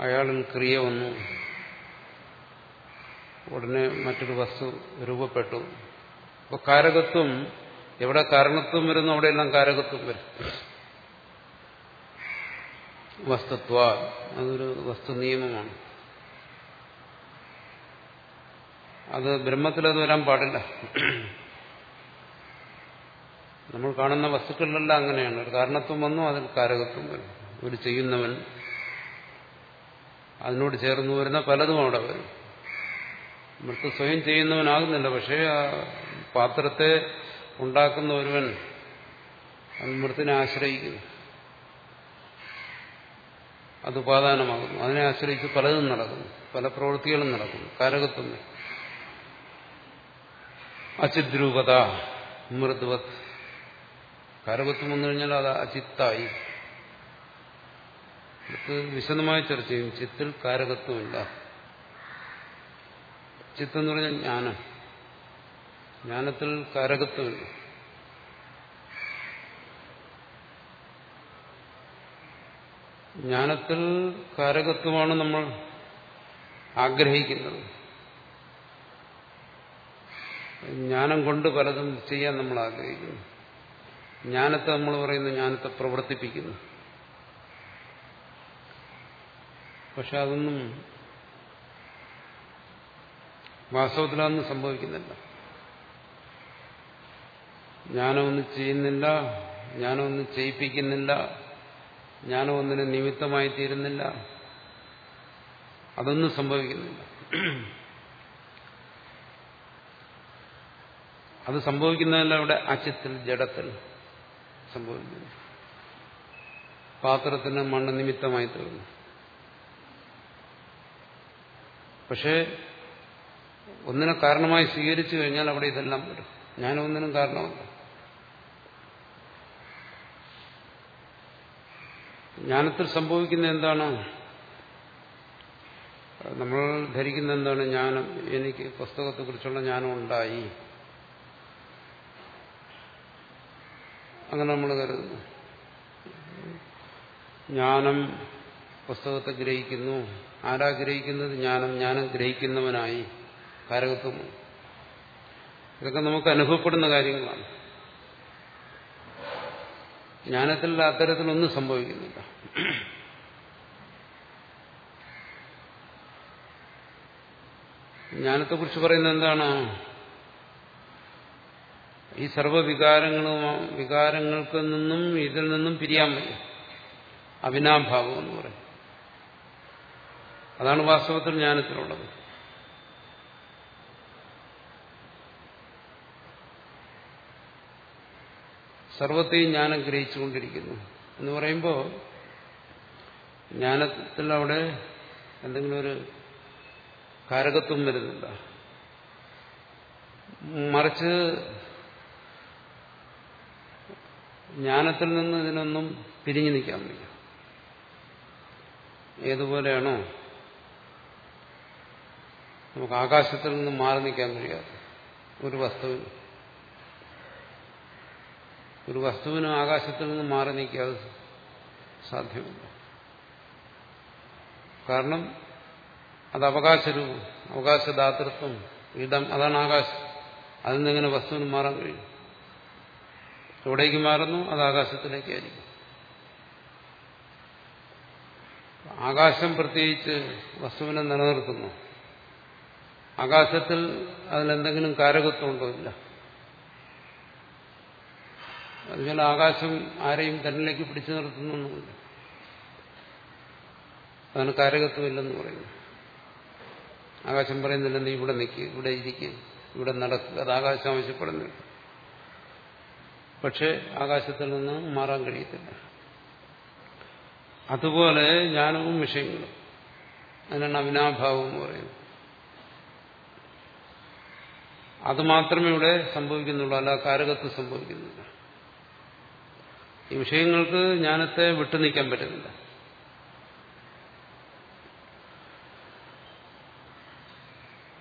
അയാളിൽ ക്രിയ വന്നു. ഉടനെ മറ്റൊരു വസ്തു രൂപപ്പെട്ടു. അപ്പോൾ കാരകത്വം എവിടെ കാരണത്വം വരുന്നു അവിടെയെല്ലാം കാരകത്വം വരും. വസ്തുത്വ അതൊരു വസ്തു നിയമമാണ് അത് ബ്രഹ്മത്തിൽ അത് വരാൻ പാടില്ല. നമ്മൾ കാണുന്ന വസ്തുക്കളിലെല്ലാം അങ്ങനെയാണ്. ഒരു കാരണത്വം വന്നു അതിൽ കാരകത്വം വരും ഒരു ചെയ്യുന്നവൻ അതിനോട് ചേർന്ന് വരുന്ന പലതും അവിടെ വരും. മൃത്യു സ്വയം ചെയ്യുന്നവനാകുന്നില്ല. പക്ഷേ ആ പാത്രത്തെ ഉണ്ടാക്കുന്ന ഒരുവൻ മൃത്തിനെ ആശ്രയിക്കുന്നു. അത് ഉപാദാനമാകുന്നു. അതിനെ ആശ്രയിച്ച് പലതും നടക്കുന്നു. പല പ്രവൃത്തികളും നടക്കുന്നു. കാരകത്വം അചിദ്രൂപത മൃദ്വത്. കാരകത്വം വന്നു കഴിഞ്ഞാൽ അത് അചിത്തായി. വിശദമായ ചർച്ച ചെയ്യും. ചിത്തിൽ കാരകത്വമില്ല. ചിത്തെന്ന് പറഞ്ഞാൽ ജ്ഞാനം. ജ്ഞാനത്തിൽ കാരകത്വമില്ല. ജ്ഞാനത്തിൽ കാരകത്വമാണ് നമ്മൾ ആഗ്രഹിക്കുന്നത്. ജ്ഞാനം കൊണ്ട് പലതും ചെയ്യാൻ നമ്മൾ ആഗ്രഹിക്കുന്നു. ജ്ഞാനത്തെ നമ്മൾ പറയുന്നു ജ്ഞാനത്തെ പ്രവർത്തിപ്പിക്കുന്നു. പക്ഷെ അതൊന്നും വാസ്തവത്തിലൊന്നും സംഭവിക്കുന്നില്ല. ജ്ഞാനമൊന്നും ചെയ്യുന്നില്ല ജ്ഞാനമൊന്നും ചെയ്യിപ്പിക്കുന്നില്ല. ജ്ഞാനമൊന്നിന് നിമിത്തമായി തീരുന്നില്ല അതൊന്നും സംഭവിക്കുന്നില്ല. അത് സംഭവിക്കുന്നതല്ല അവിടെ അച്ഛത്തിൽ ജഡത്തിൽ സംഭവിക്കുന്നു പാത്രത്തിന് മണ്ണ് നിമിത്തമായി തീർന്നു പക്ഷേ ഒന്നിനെ കാരണമായി സ്വീകരിച്ചു കഴിഞ്ഞാൽ അവിടെ ഇതെല്ലാം വരും. ഞാനൊന്നിനും കാരണമല്ല. ജ്ഞാനത്തിൽ സംഭവിക്കുന്ന എന്താണ്? നമ്മൾ ധരിക്കുന്ന എന്താണ് ജ്ഞാനം? എനിക്ക് പുസ്തകത്തെക്കുറിച്ചുള്ള ജ്ഞാനം ഉണ്ടായി. അങ്ങനെ നമ്മൾ കരുതുന്നു. ജ്ഞാനം പുസ്തകത്തെ ഗ്രഹിക്കുന്നു. ആരാ ഗ്രഹിക്കുന്നത്? ജ്ഞാനം. ജ്ഞാനം ഗ്രഹിക്കുന്നവനായി. കാരകത്വം. ഇതൊക്കെ നമുക്ക് അനുഭവപ്പെടുന്ന കാര്യങ്ങളാണ്. ജ്ഞാനത്തിൽ അത്തരത്തിലൊന്നും സംഭവിക്കുന്നില്ല. ജ്ഞാനത്തെക്കുറിച്ച് പറയുന്നത് എന്താണ്? ഈ സർവവികാരങ്ങളും വികാരങ്ങൾക്ക് നിന്നും ഇതിൽ നിന്നും പിരിയാൻ വയ്യ. അവിനാഭാവം എന്ന് പറയും. അതാണ് വാസ്തവത്തിൽ ജ്ഞാനത്തിലുള്ളത്. സർവത്തെയും ജ്ഞാനം ഗ്രഹിച്ചുകൊണ്ടിരിക്കുന്നു എന്ന് പറയുമ്പോൾ ജ്ഞാനത്തിൽ അവിടെ എന്തെങ്കിലും ഒരു കാരകത്വം വരുന്നില്ല മറിച്ച് ജ്ഞാനത്തിൽ നിന്ന് ഇതിനൊന്നും പിരിഞ്ഞു നിൽക്കാൻ വയ്യ. ഏതുപോലെയാണോ നമുക്ക് ആകാശത്തിൽ നിന്ന് മാറി നിൽക്കാൻ കഴിയാത്ത ഒരു വസ്തുവിന്. ഒരു വസ്തുവിനും ആകാശത്തിൽ നിന്ന് മാറി നിൽക്കാതെ സാധ്യമല്ല. കാരണം അത് അവകാശരൂപം അവകാശദാതൃത്വം ഇടം അതാണ് ആകാശം. അതിൽ നിന്നിങ്ങനെ വസ്തുവിന് മാറാൻ കഴിയും. എവിടേക്ക് മാറുന്നു? അത് ആകാശത്തിലേക്കായിരിക്കും ആകാശം പ്രത്യേകിച്ച് വസ്തുവിനെ നിലനിർത്തുന്നു. ആകാശത്തിൽ അതിലെന്തെങ്കിലും കാരകത്വമുണ്ടോ ഇല്ല. അതുപോലെ ആകാശം ആരെയും തന്നിലേക്ക് പിടിച്ചു നിർത്തുന്നൊന്നുമില്ല അതാണ് കാരകത്വമില്ലെന്ന് പറയുന്നു ആകാശം പറയുന്നില്ല നീ ഇവിടെ നിൽക്കുക ഇവിടെ ഇരിക്കുക ഇവിടെ നടക്കുക അത് ആകാശം ആവശ്യപ്പെടുന്നില്ല. പക്ഷെ ആകാശത്തിൽ നിന്ന് മാറാൻ കഴിയത്തില്ല. അതുപോലെ ജ്ഞാനവും വിഷയങ്ങളും. അതിനാണ് അവിനാഭാവം എന്ന് പറയുന്നത്. അത് മാത്രമേ ഇവിടെ സംഭവിക്കുന്നുള്ളൂ അല്ല കാരകത്വം സംഭവിക്കുന്നില്ല. ഈ വിഷയങ്ങൾക്ക് ജ്ഞാനത്തെ വിട്ടു നിൽക്കാൻ പറ്റുന്നില്ല.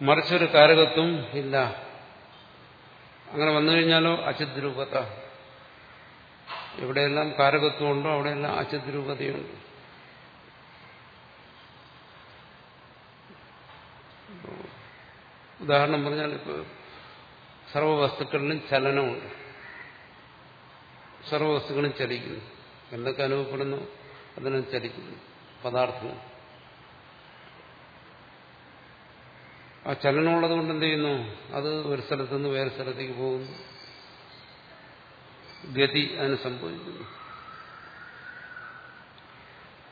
മറിച്ചൊരു കാരകത്വം ഇല്ല. അങ്ങനെ വന്നു കഴിഞ്ഞാലോ അചിത് രൂപത. എവിടെയെല്ലാം കാരകത്വമുണ്ടോ അവിടെയെല്ലാം അചിത് രൂപതയുണ്ട്. ഉദാഹരണം പറഞ്ഞാൽ ഇപ്പോൾ സർവവസ്തുക്കളിലും ചലനമുണ്ട്. സർവവസ്തുക്കളും ചലിക്കുന്നു. എന്തൊക്കെ അനുഭവപ്പെടുന്നു? അതിനും ചലിക്കുന്നു പദാർത്ഥങ്ങൾ. ആ ചലനമുള്ളത് കൊണ്ട് എന്ത് ചെയ്യുന്നു? അത് ഒരു സ്ഥലത്ത് നിന്ന് വേറെ സ്ഥലത്തേക്ക് പോകുന്നു. ഗതി അതിന് സംഭവിക്കുന്നു.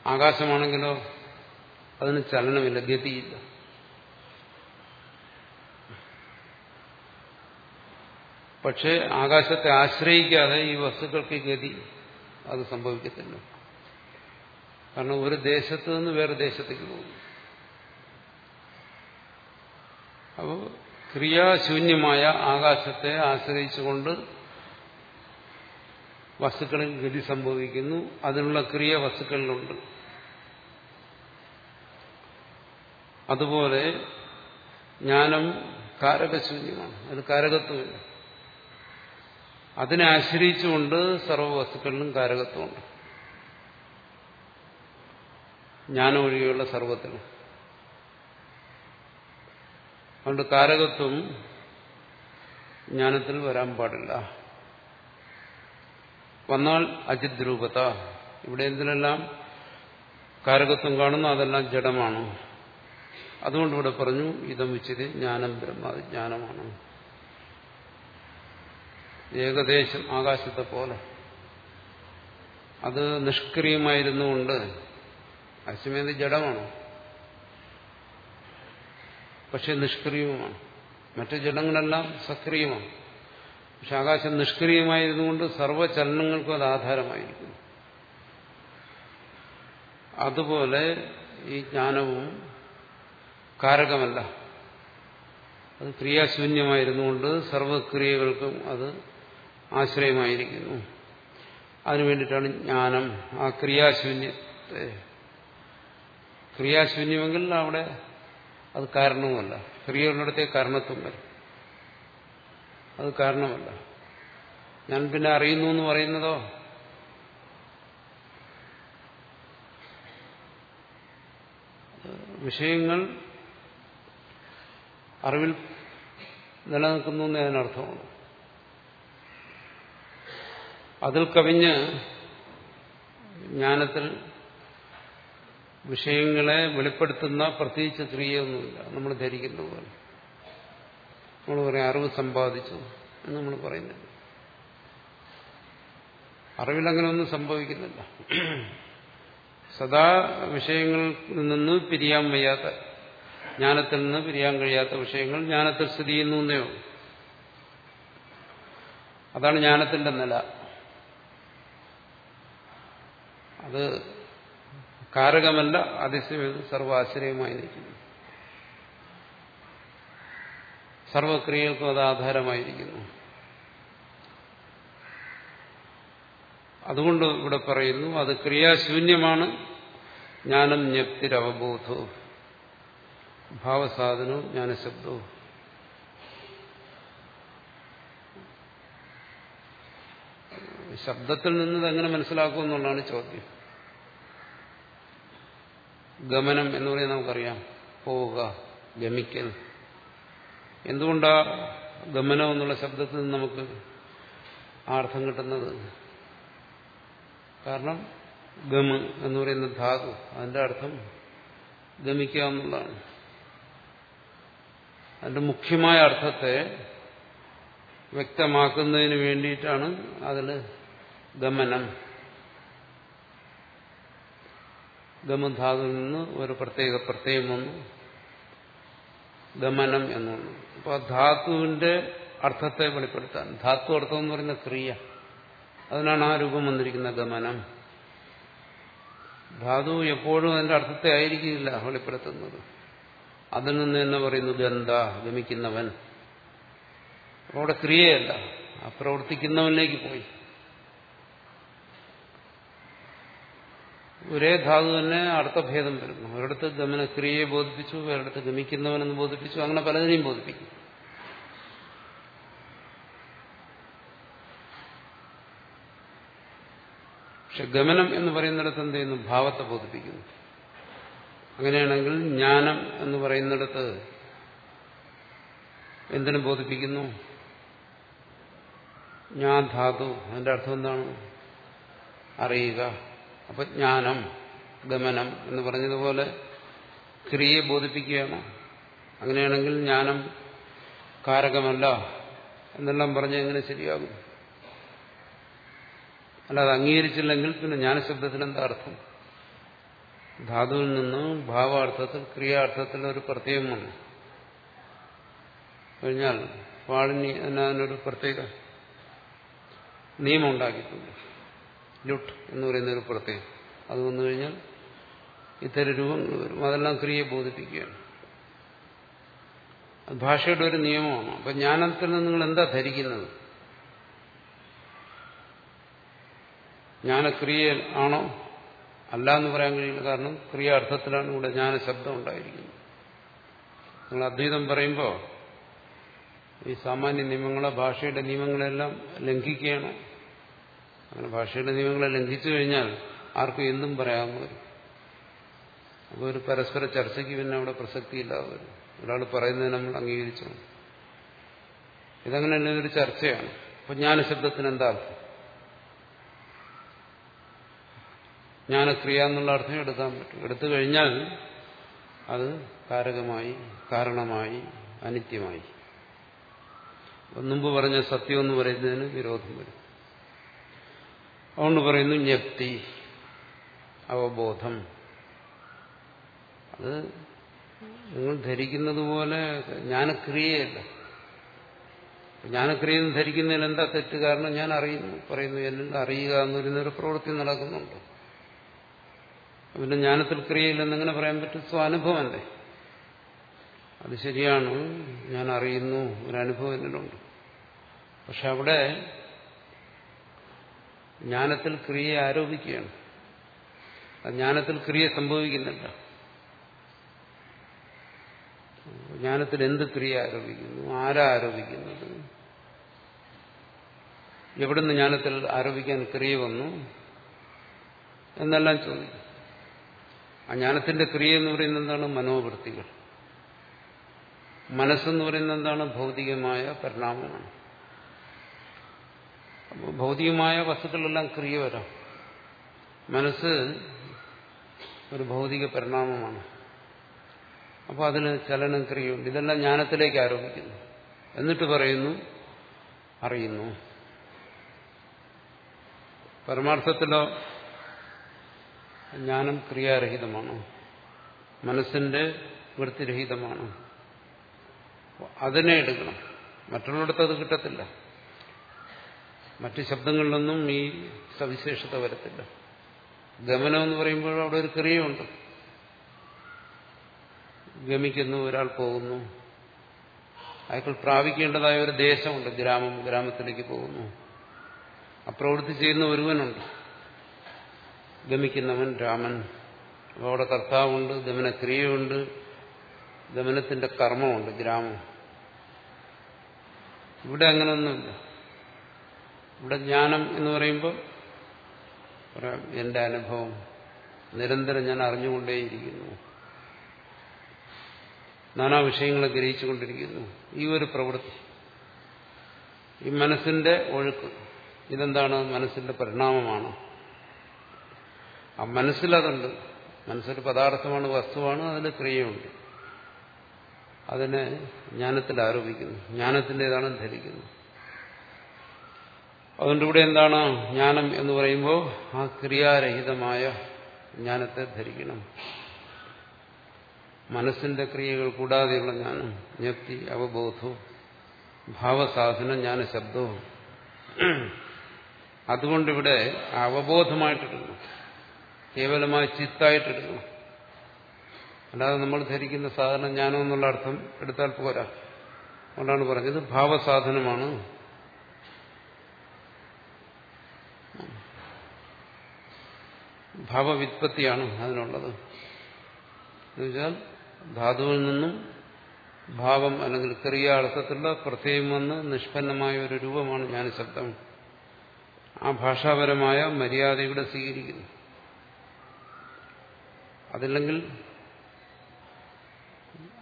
ആകാശമാണെങ്കിലോ അതിന് ചലനമില്ല ഗതിയില്ല. പക്ഷേ ആകാശത്തെ ആശ്രയിക്കാതെ ഈ വസ്തുക്കൾക്ക് ഗതി അത് സംഭവിക്കത്തില്ല. കാരണം ഒരു ദേശത്ത് നിന്ന് വേറെ ദേശത്തേക്ക് പോകും അപ്പോൾ ക്രിയാശൂന്യമായ ആകാശത്തെ ആശ്രയിച്ചുകൊണ്ട് വസ്തുക്കളിൽ ഗതി സംഭവിക്കുന്നു. അതിനുള്ള ക്രിയ വസ്തുക്കളിലുണ്ട്. അതുപോലെ ജ്ഞാനം കാരകശൂന്യമാണ്. അത് കാരകത്വമില്ല. അതിനെ ആശ്രയിച്ചുകൊണ്ട് സർവവസ്തുക്കളിലും കാരകത്വമുണ്ട്. ജ്ഞാനം ഒഴികെയുള്ള സർവത്തിലും അതുകൊണ്ട് കാരകത്വം ജ്ഞാനത്തിൽ വരാൻ പാടില്ല. വന്നാൽ അജിദ്രൂപത. ഇവിടെ എന്തിനെല്ലാം കാരകത്വം കാണുന്നു അതെല്ലാം ജഡമാണ്. അതുകൊണ്ട് ഇവിടെ പറഞ്ഞു ഇതം വെച്ചത് ജ്ഞാനം ബ്രഹ്മ അത് ജ്ഞാനമാണ്. ഏകദേശം ആകാശത്തെ പോലെ. അത് നിഷ്ക്രിയമായിരുന്നുകൊണ്ട് അശ്വമേധ ജഡമാണ്. പക്ഷെ നിഷ്ക്രിയവുമാണ്. മറ്റു ജഡങ്ങളെല്ലാം സക്രിയമാണ്. പക്ഷെ ആകാശം നിഷ്ക്രിയമായിരുന്നുകൊണ്ട് സർവചലനങ്ങൾക്കും അത് ആധാരമായിരിക്കുന്നു. അതുപോലെ ഈ ജ്ഞാനവും കാരകമല്ല. അത് ക്രിയാശൂന്യമായിരുന്നുകൊണ്ട് സർവക്രിയകൾക്കും അത് ആശ്രയമായിരിക്കുന്നു. അതിനു വേണ്ടിയിട്ടാണ് ജ്ഞാനം ആ ക്രിയാശൂന്യത്തെ. ക്രിയാശൂന്യമെങ്കിൽ അവിടെ അത് കാരണവുമല്ല. ക്രിയകളുടെ കാരണത്വം വരും അത് കാരണമല്ല ഞാൻ പിന്നെ അറിയുന്നു എന്ന് പറയുന്നതോ? വിഷയങ്ങൾ അറിവിൽ നിലനിൽക്കുന്നു എന്ന് അതിനർത്ഥമാണ് അതിൽ കവിഞ്ഞ് ജ്ഞാനത്തിൽ വിഷയങ്ങളെ വെളിപ്പെടുത്തുന്ന പ്രത്യേകിച്ച് ക്രിയയൊന്നുമില്ല. നമ്മൾ ധരിക്കുന്ന പോലെ. നമ്മൾ പറയും അറിവ് സമ്പാദിച്ചു എന്ന് നമ്മൾ പറയുന്നില്ല. അറിവിലങ്ങനെ ഒന്നും സംഭവിക്കുന്നില്ല. സദാ വിഷയങ്ങളിൽ നിന്ന് പിരിയാൻ വയ്യാത്ത ജ്ഞാനത്തിൽ നിന്ന് പിരിയാൻ കഴിയാത്ത വിഷയങ്ങൾ ജ്ഞാനത്തിൽ സ്ഥിതി ചെയ്യുന്നു എന്നേ അതാണ് ജ്ഞാനത്തിന്റെ നില. അത് കാരകമല്ല അതിശയം സർവാശ്രയമായി നിൽക്കുന്നു സർവക്രിയകൾക്കും അത് ആധാരമായിരിക്കുന്നു. അതുകൊണ്ട് ഇവിടെ പറയുന്നു അത് ക്രിയാശൂന്യമാണ് ജ്ഞാനം ജ്ഞപ്തിരവബോധവും ഭാവസാധനവും ജ്ഞാനശബ്ദവും ശബ്ദത്തിൽ നിന്ന് എങ്ങനെ മനസ്സിലാക്കുമെന്നുള്ളതാണ് ചോദ്യം. ഗമനം എന്ന് പറയുന്നത് നമുക്കറിയാം. പോവുക ഗമിക്കൽ. എന്തുകൊണ്ടാ ഗമനം എന്നുള്ള ശബ്ദത്തിൽ നിന്ന് നമുക്ക് ആ അർത്ഥം കിട്ടുന്നത്? കാരണം ഗമ എന്ന് പറയുന്ന ധാതു അതിന്റെ അർത്ഥം ഗമിക്കുക എന്നുള്ളതാണ്. അതിന്റെ മുഖ്യമായ അർത്ഥത്തെ വ്യക്തമാക്കുന്നതിന് വേണ്ടിയിട്ടാണ് അതിൽ ഗമനം. ഗമധാതുവിൽ നിന്ന് ഒരു പ്രത്യേക പ്രത്യയം വന്നു. ഗമനം എന്നാണ്. അപ്പോൾ ആ ധാതുവിന്റെ അർത്ഥത്തെ വെളിപ്പെടുത്താൻ. ധാതു അർത്ഥം എന്ന് പറയുന്ന ക്രിയ. അതിനാണ് ആ രൂപം വന്നിരിക്കുന്ന ഗമനം ധാതു എപ്പോഴും അതിന്റെ അർത്ഥത്തെ ആയിരിക്കില്ല വെളിപ്പെടുത്തുന്നത്. അതിൽ നിന്ന് തന്നെ പറയുന്നു ഗന്ധ ഗമിക്കുന്നവൻ. അവിടെ ക്രിയയല്ല. ആ പ്രവർത്തിക്കുന്നവനിലേക്ക് പോയി. ഒരേ ധാതു തന്നെ അർത്ഥഭേദം വരുന്നു ഒരിടത്ത് ഗമന ക്രിയയെ ബോധിപ്പിച്ചു ഒരിടത്ത് ഗമിക്കുന്നവനെന്ന് ബോധിപ്പിച്ചു അങ്ങനെ പലതിനെയും ബോധിപ്പിക്കും. പക്ഷെ ഗമനം എന്ന് പറയുന്നിടത്ത് എന്ത് ചെയ്യുന്നു? ഭാവത്തെ ബോധിപ്പിക്കുന്നു. അങ്ങനെയാണെങ്കിൽ ജ്ഞാനം എന്ന് പറയുന്നിടത്ത് എന്തിനു ബോധിപ്പിക്കുന്നു? ഞാൻ ധാതു അതിന്റെ അർത്ഥം എന്താണ്? അറിയുക. അപ്പൊ ജ്ഞാനം ഗമനം എന്ന് പറഞ്ഞതുപോലെ ക്രിയയെ ബോധിപ്പിക്കുകയാണ്. അങ്ങനെയാണെങ്കിൽ ജ്ഞാനം കാരകമല്ല എന്നെല്ലാം പറഞ്ഞ് എങ്ങനെ ശരിയാകും? അല്ലാതെ അംഗീകരിച്ചില്ലെങ്കിൽ പിന്നെ ജ്ഞാനശബ്ദത്തിന് എന്താ അർത്ഥം? ധാതുവിൽ നിന്നും ഭാവാർത്ഥത്തിൽ ക്രിയാർത്ഥത്തിൽ ഒരു പ്രത്യേകം വന്നു. കഴിഞ്ഞാൽ പാളിനി എന്നതിനൊരു പ്രത്യേക നിയമം ഉണ്ടാക്കിയിട്ടുണ്ട്. ലുട്ട് എന്ന് പറയുന്ന ഒരു പ്രത്യേകം അത് വന്നു കഴിഞ്ഞാൽ ഇത്തരം രൂപങ്ങൾ വരും അതെല്ലാം ക്രിയയെ ബോധിപ്പിക്കുകയാണ്. അത് ഭാഷയുടെ ഒരു നിയമമാണ്. അപ്പൊ ജ്ഞാനത്തിൽ നിന്ന് നിങ്ങൾ എന്താ ധരിക്കുന്നത്? ജ്ഞാനക്രിയ ആണോ? അല്ല എന്ന് പറയാൻ കഴിയില്ല. കാരണം ക്രിയ അർത്ഥത്തിലാണ് ഇവിടെ ജ്ഞാനശബ്ദം ഉണ്ടായിരിക്കുന്നത്. നിങ്ങൾ അദ്വൈതം പറയുമ്പോൾ ഈ സാമാന്യ നിയമങ്ങളെ ഭാഷയുടെ നിയമങ്ങളെല്ലാം ലംഘിക്കുകയാണ്. അങ്ങനെ ഭാഷയുടെ നിയമങ്ങളെ ലംഘിച്ചു കഴിഞ്ഞാൽ ആർക്കും എന്തും പറയാമെന്ന് വരും അപ്പോൾ ഒരു പരസ്പര ചർച്ചയ്ക്ക് പിന്നെ അവിടെ പ്രസക്തിയില്ലാതെ വരും. ഒരാൾ പറയുന്നത് നമ്മൾ അംഗീകരിച്ചു ഇതങ്ങനെ ഒരു ചർച്ചയാണ്. അപ്പൊ ജ്ഞാനശബ്ദത്തിന് എന്താ അർത്ഥം? ജ്ഞാനക്രിയ എന്നുള്ള അർത്ഥം എടുക്കാൻ പറ്റും എടുത്തു കഴിഞ്ഞാൽ അത് കാരകമായി കാരണമായി അനിത്യമായി. മുമ്പ് പറഞ്ഞ സത്യം എന്ന് പറയുന്നതിന് വിരോധം വരും. അതുകൊണ്ട് പറയുന്നു ജ്ഞപ്തി അവബോധം. അത് നിങ്ങൾ ധരിക്കുന്നത് പോലെ ജ്ഞാനക്രിയയല്ല. ജ്ഞാനക്രിയ ധരിക്കുന്നതിൽ എന്താ തെറ്റ്? കാരണം ഞാൻ അറിയുന്നു പറയുന്നു എല്ലാം അറിയുക എന്നൊരു പ്രവൃത്തി നടക്കുന്നുണ്ട്. പിന്നെ ജ്ഞാനത്തിൽ ക്രിയയില്ലെന്നെങ്ങനെ പറയാൻ പറ്റും? സ്വാനുഭവമല്ലേ അത് ശരിയാണ്. ഞാൻ അറിയുന്നു ഒരു അനുഭവം എന്നിലുണ്ട്. പക്ഷെ അവിടെ ജ്ഞാനത്തിൽ ക്രിയ ആരോപിക്കുകയാണ്. ജ്ഞാനത്തിൽ ക്രിയ സംഭവിക്കുന്നില്ല. ജ്ഞാനത്തിൽ എന്ത് ക്രിയ ആരോപിക്കുന്നു? ആരാ ആരോപിക്കുന്നത്? എവിടുന്ന് ജ്ഞാനത്തിൽ ആരോപിക്കാൻ ക്രിയ വന്നു? എന്നെല്ലാം ചോദിക്കും. ആ ജ്ഞാനത്തിന്റെ ക്രിയ എന്ന് പറയുന്നത് എന്താണ്? മനോവൃത്തികൾ. മനസ്സെന്ന് പറയുന്നത് എന്താണ്? ഭൗതികമായ പരിണാമമാണ്. ഭൗതികമായ വസ്തുക്കളെല്ലാം ക്രിയ വരാം. മനസ്സ് ഒരു ഭൗതിക പരിണാമമാണ്. അപ്പോൾ അതിന് ചലനം ക്രിയുണ്ട് ഇതെല്ലാം ജ്ഞാനത്തിലേക്ക് ആരോപിക്കുന്നു. എന്നിട്ട് പറയുന്നു അറിയുന്നു. പരമാർത്ഥത്തിലോ ജ്ഞാനം ക്രിയാരഹിതമാണ്. മനസ്സിന്റെ വൃത്തിരഹിതമാണ്. അതിനെ എടുക്കണം. മറ്റുള്ളിടത്ത് അത് കിട്ടത്തില്ല. മറ്റ് ശബ്ദങ്ങളിലൊന്നും ഈ സവിശേഷത വരത്തില്ല. ഗമനം എന്ന് പറയുമ്പോൾ അവിടെ ഒരു ക്രിയയുണ്ട് ഗമിക്കുന്നു ഒരാൾ പോകുന്നു. അയാൾക്ക് പ്രാപിക്കേണ്ടതായ ഒരു ദേശമുണ്ട് ഗ്രാമം ഗ്രാമത്തിലേക്ക് പോകുന്നു. അപ്രവൃത്തി ചെയ്യുന്ന ഒരുവനുണ്ട്. ഗമിക്കുന്നവൻ രാമൻ. അവിടെ കർത്താവുണ്ട് ഗമനക്രിയയുണ്ട് ഗമനത്തിന്റെ കർമ്മമുണ്ട് ഗ്രാമം. ഇവിടെ അങ്ങനെയൊന്നുമില്ല ഇവിടെ ജ്ഞാനം എന്ന് പറയുമ്പോൾ പറയാം എന്റെ അനുഭവം. നിരന്തരം ഞാൻ അറിഞ്ഞുകൊണ്ടേയിരിക്കുന്നു. നാനാ വിഷയങ്ങളെ ഗ്രഹിച്ചുകൊണ്ടിരിക്കുന്നു. ഈ ഒരു പ്രവൃത്തി. ഈ മനസ്സിന്റെ ഒഴുക്ക്. ഇതെന്താണ്? മനസ്സിന്റെ പരിണാമമാണ്. ആ മനസ്സിലതുണ്ട് മനസ്സൊരു പദാർത്ഥമാണ് വസ്തുവാണ് അതിന് ക്രിയയുണ്ട്. അതിനെ ജ്ഞാനത്തിൽ ആരോപിക്കുന്നു. ജ്ഞാനത്തിന്റെതാണ് ധരിക്കുന്നു. അതുകൊണ്ട് ഇവിടെ എന്താണ് ജ്ഞാനം എന്ന് പറയുമ്പോൾ ആ ക്രിയാരഹിതമായ ജ്ഞാനത്തെ ധരിക്കണം. മനസ്സിന്റെ ക്രിയകൾ കൂടാതെയുള്ള ജ്ഞാനം ജ്ഞപ്തി അവബോധവും ഭാവസാധന ജ്ഞാനശബ്ദവും അതുകൊണ്ടിവിടെ അവബോധമായിട്ടിടുന്നു കേവലമായി ചിത്തായിട്ടിടുന്നു അല്ലാതെ നമ്മൾ ധരിക്കുന്ന സാധാരണ ജ്ഞാനം എന്നുള്ള അർത്ഥം എടുത്താൽ പോരാ. അതുകൊണ്ടാണ് പറഞ്ഞത് ഭാവസാധനമാണ് ഭാവവിത്പത്തിയാണ് അതിനുള്ളത്. എന്നുവെച്ചാൽ ധാതുവിൽ നിന്നും ഭാവം അല്ലെങ്കിൽ ക്രിയ അർത്ഥത്തിലുള്ള പ്രത്യേകം വന്ന് നിഷ്പന്നമായ ഒരു രൂപമാണ് ജ്ഞാനശബ്ദം. ആ ഭാഷാപരമായ മര്യാദ ഇവിടെ സ്വീകരിക്കുന്നു. അതില്ലെങ്കിൽ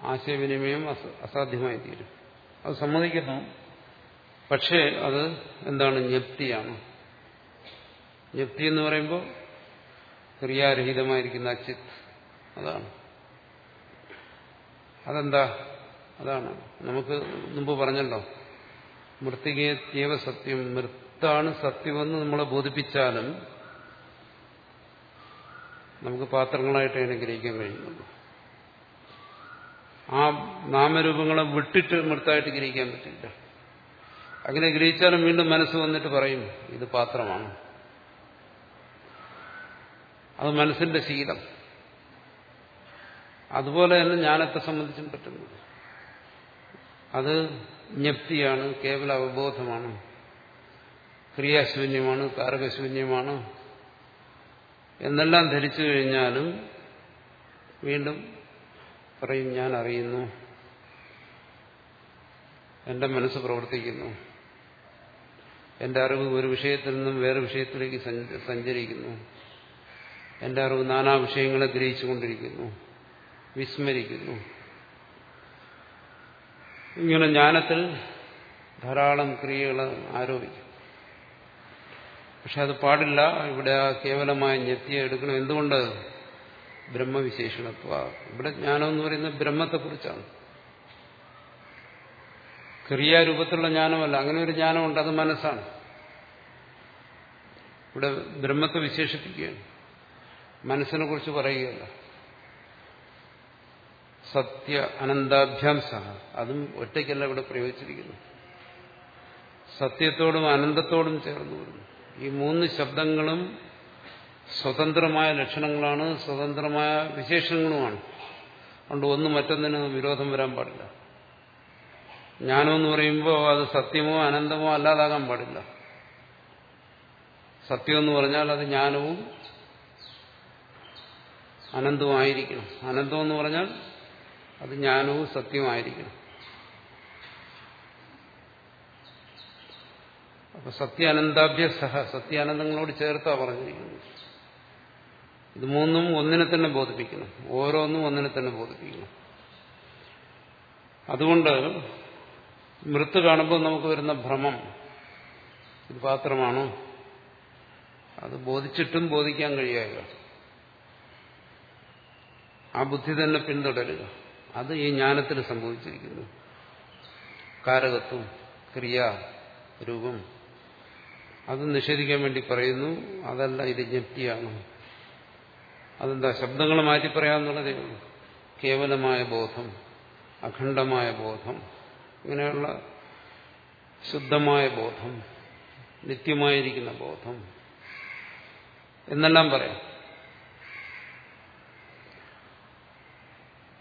ആശയവിനിമയം അസാധ്യമായി തീരും അത് സമ്മതിക്കുന്നു. പക്ഷേ അത് എന്താണ് ജ്ഞപ്തിയാണ് ജ്ഞപ്തി എന്ന് പറയുമ്പോൾ ക്രിയാരഹിതമായിരിക്കുന്ന അച്ചിത് അതാണ്. അതെന്താ? അതാണ്. നമുക്ക് മുമ്പ് പറഞ്ഞല്ലോ. മൃത്തികേത്യവ സത്യം. മൃത്താണ് സത്യമെന്ന് നമ്മളെ ബോധിപ്പിച്ചാലും നമുക്ക് പാത്രങ്ങളായിട്ട് അതിനെ ഗ്രഹിക്കാൻ കഴിയുന്നുള്ളൂ. ആ നാമരൂപങ്ങളെ വിട്ടിട്ട് മൃത്തായിട്ട് ഗ്രഹിക്കാൻ പറ്റില്ല. അങ്ങനെ ഗ്രഹിച്ചാലും വീണ്ടും മനസ്സ് വന്നിട്ട് പറയും ഇത് പാത്രമാണ്. അത് മനസ്സിന്റെ ശീലം. അതുപോലെ തന്നെ ജ്ഞാനത്തെ സംബന്ധിച്ചും പറ്റുന്നു. അത് ജ്ഞപ്തിയാണ് കേവല അവബോധമാണ് ക്രിയാശൂന്യമാണ് കാരകശൂന്യമാണ്. എന്നെല്ലാം ധരിച്ചു കഴിഞ്ഞാലും വീണ്ടും പറയും ഞാൻ അറിയുന്നു. എന്റെ മനസ്സ് പ്രവർത്തിക്കുന്നു. എന്റെ അറിവ് ഒരു വിഷയത്തിൽ നിന്നും വേറെ വിഷയത്തിലേക്ക് സഞ്ചരിക്കുന്നു. എന്റെ അറിവ് നാനാ വിഷയങ്ങളെ ഗ്രഹിച്ചുകൊണ്ടിരിക്കുന്നു വിസ്മരിക്കുന്നു. ഇങ്ങനെ ജ്ഞാനത്തിൽ ധാരാളം ക്രിയകൾ ആരോപിക്കും. പക്ഷെ അത് പാടില്ല. ഇവിടെ ആ കേവലമായ ഞെത്തിയെ എടുക്കണം. എന്തുകൊണ്ട്? ബ്രഹ്മവിശേഷണത്വ. ഇവിടെ ജ്ഞാനം എന്ന് പറയുന്നത് ബ്രഹ്മത്തെക്കുറിച്ചാണ്. ക്രിയാരൂപത്തിലുള്ള ജ്ഞാനമല്ല. അങ്ങനെ ഒരു ജ്ഞാനമുണ്ട്. അത് മനസ്സാണ്. ഇവിടെ ബ്രഹ്മത്തെ വിശേഷിപ്പിക്കുകയാണ്. മനസ്സിനെ കുറിച്ച് പറയുകയല്ല. സത്യ അനന്താഭ്യാംസ അതും ഒറ്റയ്ക്കല്ല ഇവിടെ പ്രയോഗിച്ചിരിക്കുന്നു സത്യത്തോടും അനന്തത്തോടും ചേർന്നു വരുന്നു. ഈ മൂന്ന് ശബ്ദങ്ങളും സ്വതന്ത്രമായ ലക്ഷണങ്ങളാണ് സ്വതന്ത്രമായ വിശേഷങ്ങളുമാണ്. അതുകൊണ്ട് ഒന്ന് മറ്റൊന്നിന് വിരോധം വരാൻ പാടില്ല. ജ്ഞാനം എന്ന് പറയുമ്പോൾ അത് സത്യമോ അനന്തമോ അല്ലാതാകാൻ പാടില്ല. സത്യം എന്ന് പറഞ്ഞാൽ അത് ജ്ഞാനവും അനന്തമായിരിക്കണം അനന്തം എന്ന് പറഞ്ഞാൽ അത് ജ്ഞാനവും സത്യമായിരിക്കണം അപ്പൊ സത്യാനന്ദാഭ്യ സഹ സത്യാനന്ദങ്ങളോട് ചേർത്താ പറഞ്ഞിരിക്കുന്നത്. ഇത് മൂന്നും ഒന്നിനെ തന്നെ ബോധിപ്പിക്കണം. ഓരോന്നും ഒന്നിനെ തന്നെ ബോധിപ്പിക്കണം. അതുകൊണ്ട് മൃത്ത് കാണുമ്പോൾ നമുക്ക് വരുന്ന ഭ്രമം ഇത് പാത്രമാണോ അത് ബോധിച്ചിട്ടും ബോധിക്കാൻ കഴിയുക ആ ബുദ്ധി തന്നെ പിന്തുടരുക. അത് ഈ ജ്ഞാനത്തിൽ സംഭവിച്ചിരിക്കുന്നു. കാരകത്വം ക്രിയ രൂപം. അത് നിഷേധിക്കാൻ വേണ്ടി പറയുന്നു. അതല്ല ഇത് ജപ്തിയാണ് അതെന്താ ശബ്ദങ്ങൾ മാറ്റി പറയാമെന്നുള്ളതേ ഉള്ളൂ. കേവലമായ ബോധം അഖണ്ഡമായ ബോധം ഇങ്ങനെയുള്ള ശുദ്ധമായ ബോധം നിത്യമായിരിക്കുന്ന ബോധം. എന്നെല്ലാം പറയാം.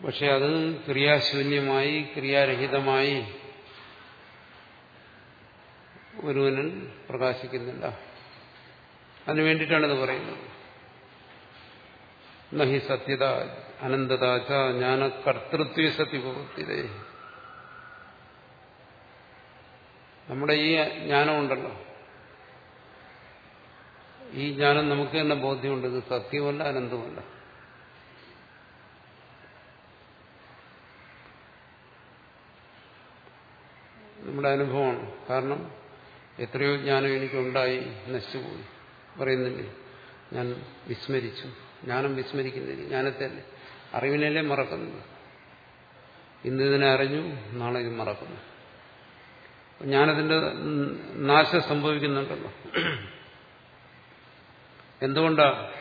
പക്ഷെ അത് ക്രിയാശൂന്യമായി ക്രിയാരഹിതമായി ഒരുവനിൽ പ്രകാശിക്കുന്നില്ല. അതിനു വേണ്ടിയിട്ടാണ് ഇത് പറയുന്നത്. നഹി സത്യത അനന്തതാച ജ്ഞാന കർത്തൃത്വ സത്യഭോഗത്തിലേ നമ്മുടെ ഈ ജ്ഞാനമുണ്ടല്ലോ. ഈ ജ്ഞാനം നമുക്ക് തന്നെ ബോധ്യമുണ്ട്. ഇത് സത്യമല്ല അനന്തമല്ല നമ്മുടെ അനുഭവമാണ്. കാരണം എത്രയോ ജ്ഞാനം എനിക്കുണ്ടായി നശിച്ചുപോയി. പറയുന്നില്ലേ? ഞാൻ വിസ്മരിച്ചു. ജ്ഞാനം വിസ്മരിക്കുന്നില്ല ജ്ഞാനത്തെ അറിവിനല്ലേ മറക്കുന്നത്? ഇന്ന് ഇതിനെ അറിഞ്ഞു നാളെ ഇത് മറക്കുന്നു. ഞാനതിന്റെ നാശം സംഭവിക്കുന്നുണ്ടല്ലോ. എന്തുകൊണ്ടാണ്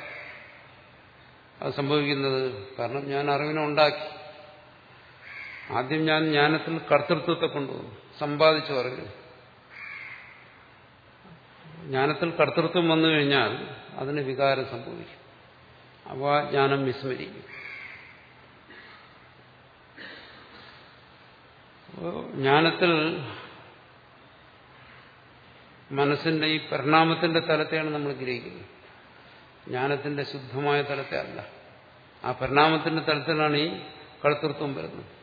അത് സംഭവിക്കുന്നത്? കാരണം ഞാൻ അറിവിനെ ഉണ്ടാക്കി. ആദ്യം ഞാൻ ജ്ഞാനത്തിൽ കർത്തൃത്വത്തെ കൊണ്ടുവന്നു. സമ്പാദിച്ചു പറഞ്ഞു. ജ്ഞാനത്തിൽ കർത്തൃത്വം വന്നു കഴിഞ്ഞാൽ അതിന് വികാരം സംഭവിക്കും. അപ്പോൾ ആ ജ്ഞാനം വിസ്മരിക്കും. ജ്ഞാനത്തിൽ മനസ്സിന്റെ ഈ പരിണാമത്തിന്റെ തലത്തെയാണ് നമ്മൾ ഗ്രഹിക്കുന്നത്. ജ്ഞാനത്തിന്റെ ശുദ്ധമായ തലത്തെ അല്ല. ആ പരിണാമത്തിന്റെ തലത്തിലാണ് ഈ കളത്തൃത്വം വരുന്നത്.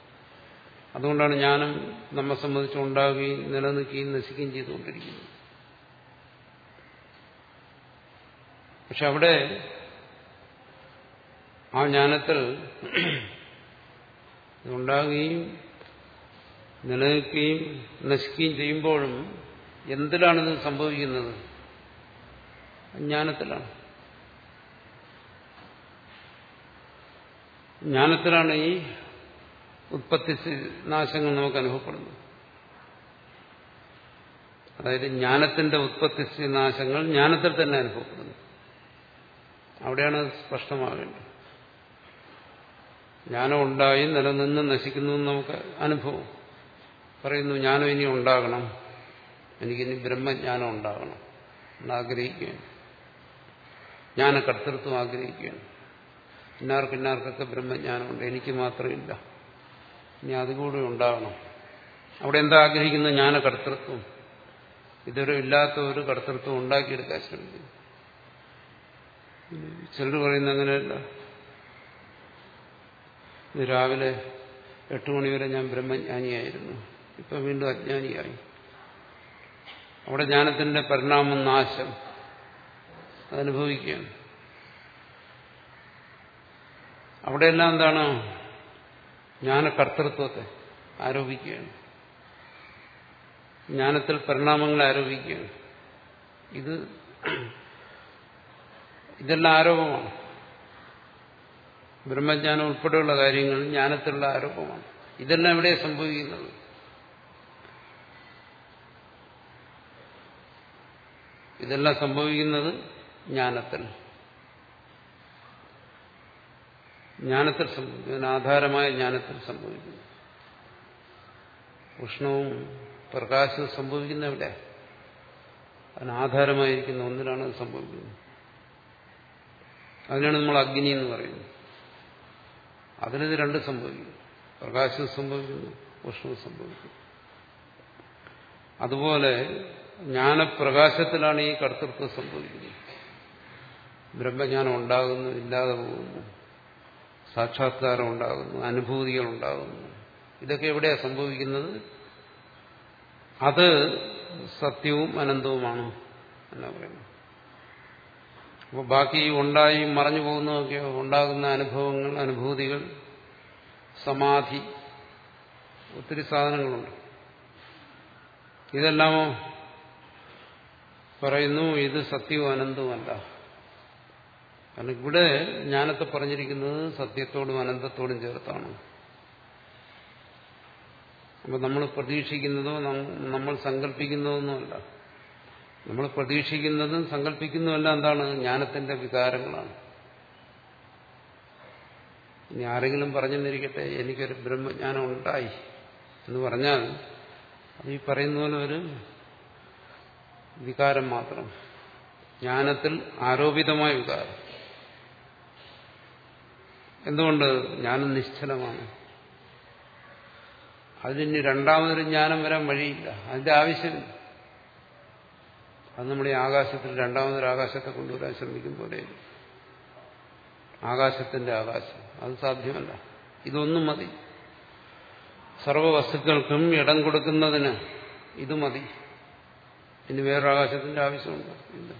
അതുകൊണ്ടാണ് ജ്ഞാനം നമ്മെ സംബന്ധിച്ച് ഉണ്ടാവുകയും നിലനിൽക്കുകയും നശിക്കുകയും ചെയ്തുകൊണ്ടിരിക്കുന്നത്. പക്ഷെ അവിടെ ആ ജ്ഞാനത്തിൽ ഉണ്ടാകുകയും നിലനിൽക്കുകയും നശിക്കുകയും ചെയ്യുമ്പോഴും എന്തിലാണിത് സംഭവിക്കുന്നത്? ജ്ഞാനത്തിലാണ്. ജ്ഞാനത്തിലാണ് ഈ ഉത്പത്തി നാശങ്ങൾ നമുക്ക് അനുഭവപ്പെടുന്നു. അതായത് ജ്ഞാനത്തിന്റെ ഉത്പത്തി നാശങ്ങൾ ജ്ഞാനത്തിൽ തന്നെ അനുഭവപ്പെടുന്നു. അവിടെയാണ് സ്പഷ്ടമാകേണ്ടത്. ജ്ഞാനം ഉണ്ടായി നിലനിന്ന് നശിക്കുന്നു എന്ന് നമുക്ക് അനുഭവം. പറയുന്നു ജ്ഞാനം ഇനി ഉണ്ടാകണം. എനിക്കിനി ബ്രഹ്മജ്ഞാനം ഉണ്ടാകണം. എന്ന് ആഗ്രഹിക്കുകയാണ്. ജ്ഞാനകർത്തൃത്വം ആഗ്രഹിക്കുകയാണ്. ഇന്നാർക്കിന്നാർക്കൊക്കെ ബ്രഹ്മജ്ഞാനമുണ്ട്. എനിക്ക് മാത്രമില്ല. ഇനി അതുകൂടി ഉണ്ടാകണം അവിടെ എന്താ ആഗ്രഹിക്കുന്നത് ജ്ഞാനകർത്തൃത്വം ഇതൊരു ഇല്ലാത്ത ഒരു കർത്തൃത്വം ഉണ്ടാക്കിയെടുക്കാൻ ശ്രമിക്കുന്നു ചിലർ പറയുന്ന അങ്ങനെയല്ല. രാവിലെ എട്ട് മണിവരെ ഞാൻ ബ്രഹ്മജ്ഞാനിയായിരുന്നു. ഇപ്പം വീണ്ടും അജ്ഞാനിയായി. അവിടെ ജ്ഞാനത്തിന്റെ പരിണാമം നാശം. അതനുഭവിക്കുകയാണ്. അവിടെയെല്ലാം എന്താണ്? ജ്ഞാനകർത്തൃത്വത്തെ ആരോപിക്കുകയാണ്. ജ്ഞാനത്തിൽ പരിണാമങ്ങളെ ആരോപിക്കുകയാണ്. ഇത് ഇതെല്ലാം ആരോപമാണ്. ബ്രഹ്മജ്ഞാനം ഉൾപ്പെടെയുള്ള കാര്യങ്ങൾ ജ്ഞാനത്തിലുള്ള ആരോപമാണ്. ഇതെല്ലാം എവിടെയാണ് സംഭവിക്കുന്നത്? ഇതെല്ലാം സംഭവിക്കുന്നത് ജ്ഞാനത്തിൽ. ജ്ഞാനത്തിൽ സംഭവിക്കുന്നു. ആധാരമായ ജ്ഞാനത്തിൽ സംഭവിക്കുന്നു. ഉഷ്ണവും പ്രകാശവും സംഭവിക്കുന്ന എവിടെ? അതിനാധാരമായിരിക്കുന്ന ഒന്നിലാണ് അത് സംഭവിക്കുന്നത്. അതിനാണ് നമ്മൾ അഗ്നി എന്ന് പറയുന്നത്. അതിനിത് രണ്ട് സംഭവിക്കുന്നു. പ്രകാശം സംഭവിക്കുന്നു ഉഷ്ണവും സംഭവിക്കുന്നു. അതുപോലെ ജ്ഞാനപ്രകാശത്തിലാണ് ഈ കർത്തൃത്വം സംഭവിക്കുന്നത്. ബ്രഹ്മജ്ഞാനം ഉണ്ടാകുന്നു ഇല്ലാതെ പോകുന്നു. സാക്ഷാത്കാരം ഉണ്ടാകുന്നു അനുഭൂതികൾ ഉണ്ടാകുന്നു ഇതൊക്കെ എവിടെയാണ് സംഭവിക്കുന്നത്? അത് സത്യവും അനന്തവുമാണ് എന്നാ പറയുന്നത്. അപ്പോൾ ബാക്കി ഉണ്ടായി മറഞ്ഞു പോകുന്നതൊക്കെ ഉണ്ടാകുന്ന അനുഭവങ്ങൾ അനുഭൂതികൾ സമാധി ഒത്തിരി സാധനങ്ങളുണ്ട്. ഇതെല്ലാമോ പറയുന്നു ഇത് സത്യവും അനന്തവുമല്ല. കാരണം ഇവിടെ ജ്ഞാനത്തെ പറഞ്ഞിരിക്കുന്നത് സത്യത്തോടും അനന്തത്തോടും ചേർത്താണ്. അപ്പം നമ്മൾ പ്രതീക്ഷിക്കുന്നതോ നമ്മൾ സങ്കല്പിക്കുന്നതോ ഒന്നുമല്ല നമ്മൾ പ്രതീക്ഷിക്കുന്നതും സങ്കല്പിക്കുന്നതുമെല്ലാം എന്താണ്? ജ്ഞാനത്തിന്റെ വികാരങ്ങളാണ്. ഇനി ആരെങ്കിലും പറഞ്ഞെന്നിരിക്കട്ടെ എനിക്കൊരു ബ്രഹ്മജ്ഞാനം ഉണ്ടായി എന്ന് പറഞ്ഞാൽ അത് ഈ പറയുന്ന പോലെ ഒരു വികാരം മാത്രം. ജ്ഞാനത്തിൽ ആരോപിതമായ വികാരം. എന്തുകൊണ്ട്? ജ്ഞാനം നിശ്ചലമാണ്. അതിന് രണ്ടാമതൊരു ജ്ഞാനം വരാൻ വഴിയില്ല. അതിന്റെ ആവശ്യം. അത് നമ്മുടെ ആകാശത്തിൽ രണ്ടാമതൊരു ആകാശത്തെ കൊണ്ടുവരാൻ ശ്രമിക്കും പോലെ. ആകാശത്തിന്റെ ആകാശം. അത് സാധ്യമല്ല. ഇതൊന്നും മതി. സർവവസ്തുക്കൾക്കും ഇടം കൊടുക്കുന്നതിന് ഇത് മതി. ഇനി വേറൊരു ആകാശത്തിന്റെ ആവശ്യമുണ്ടോ. ഇല്ല.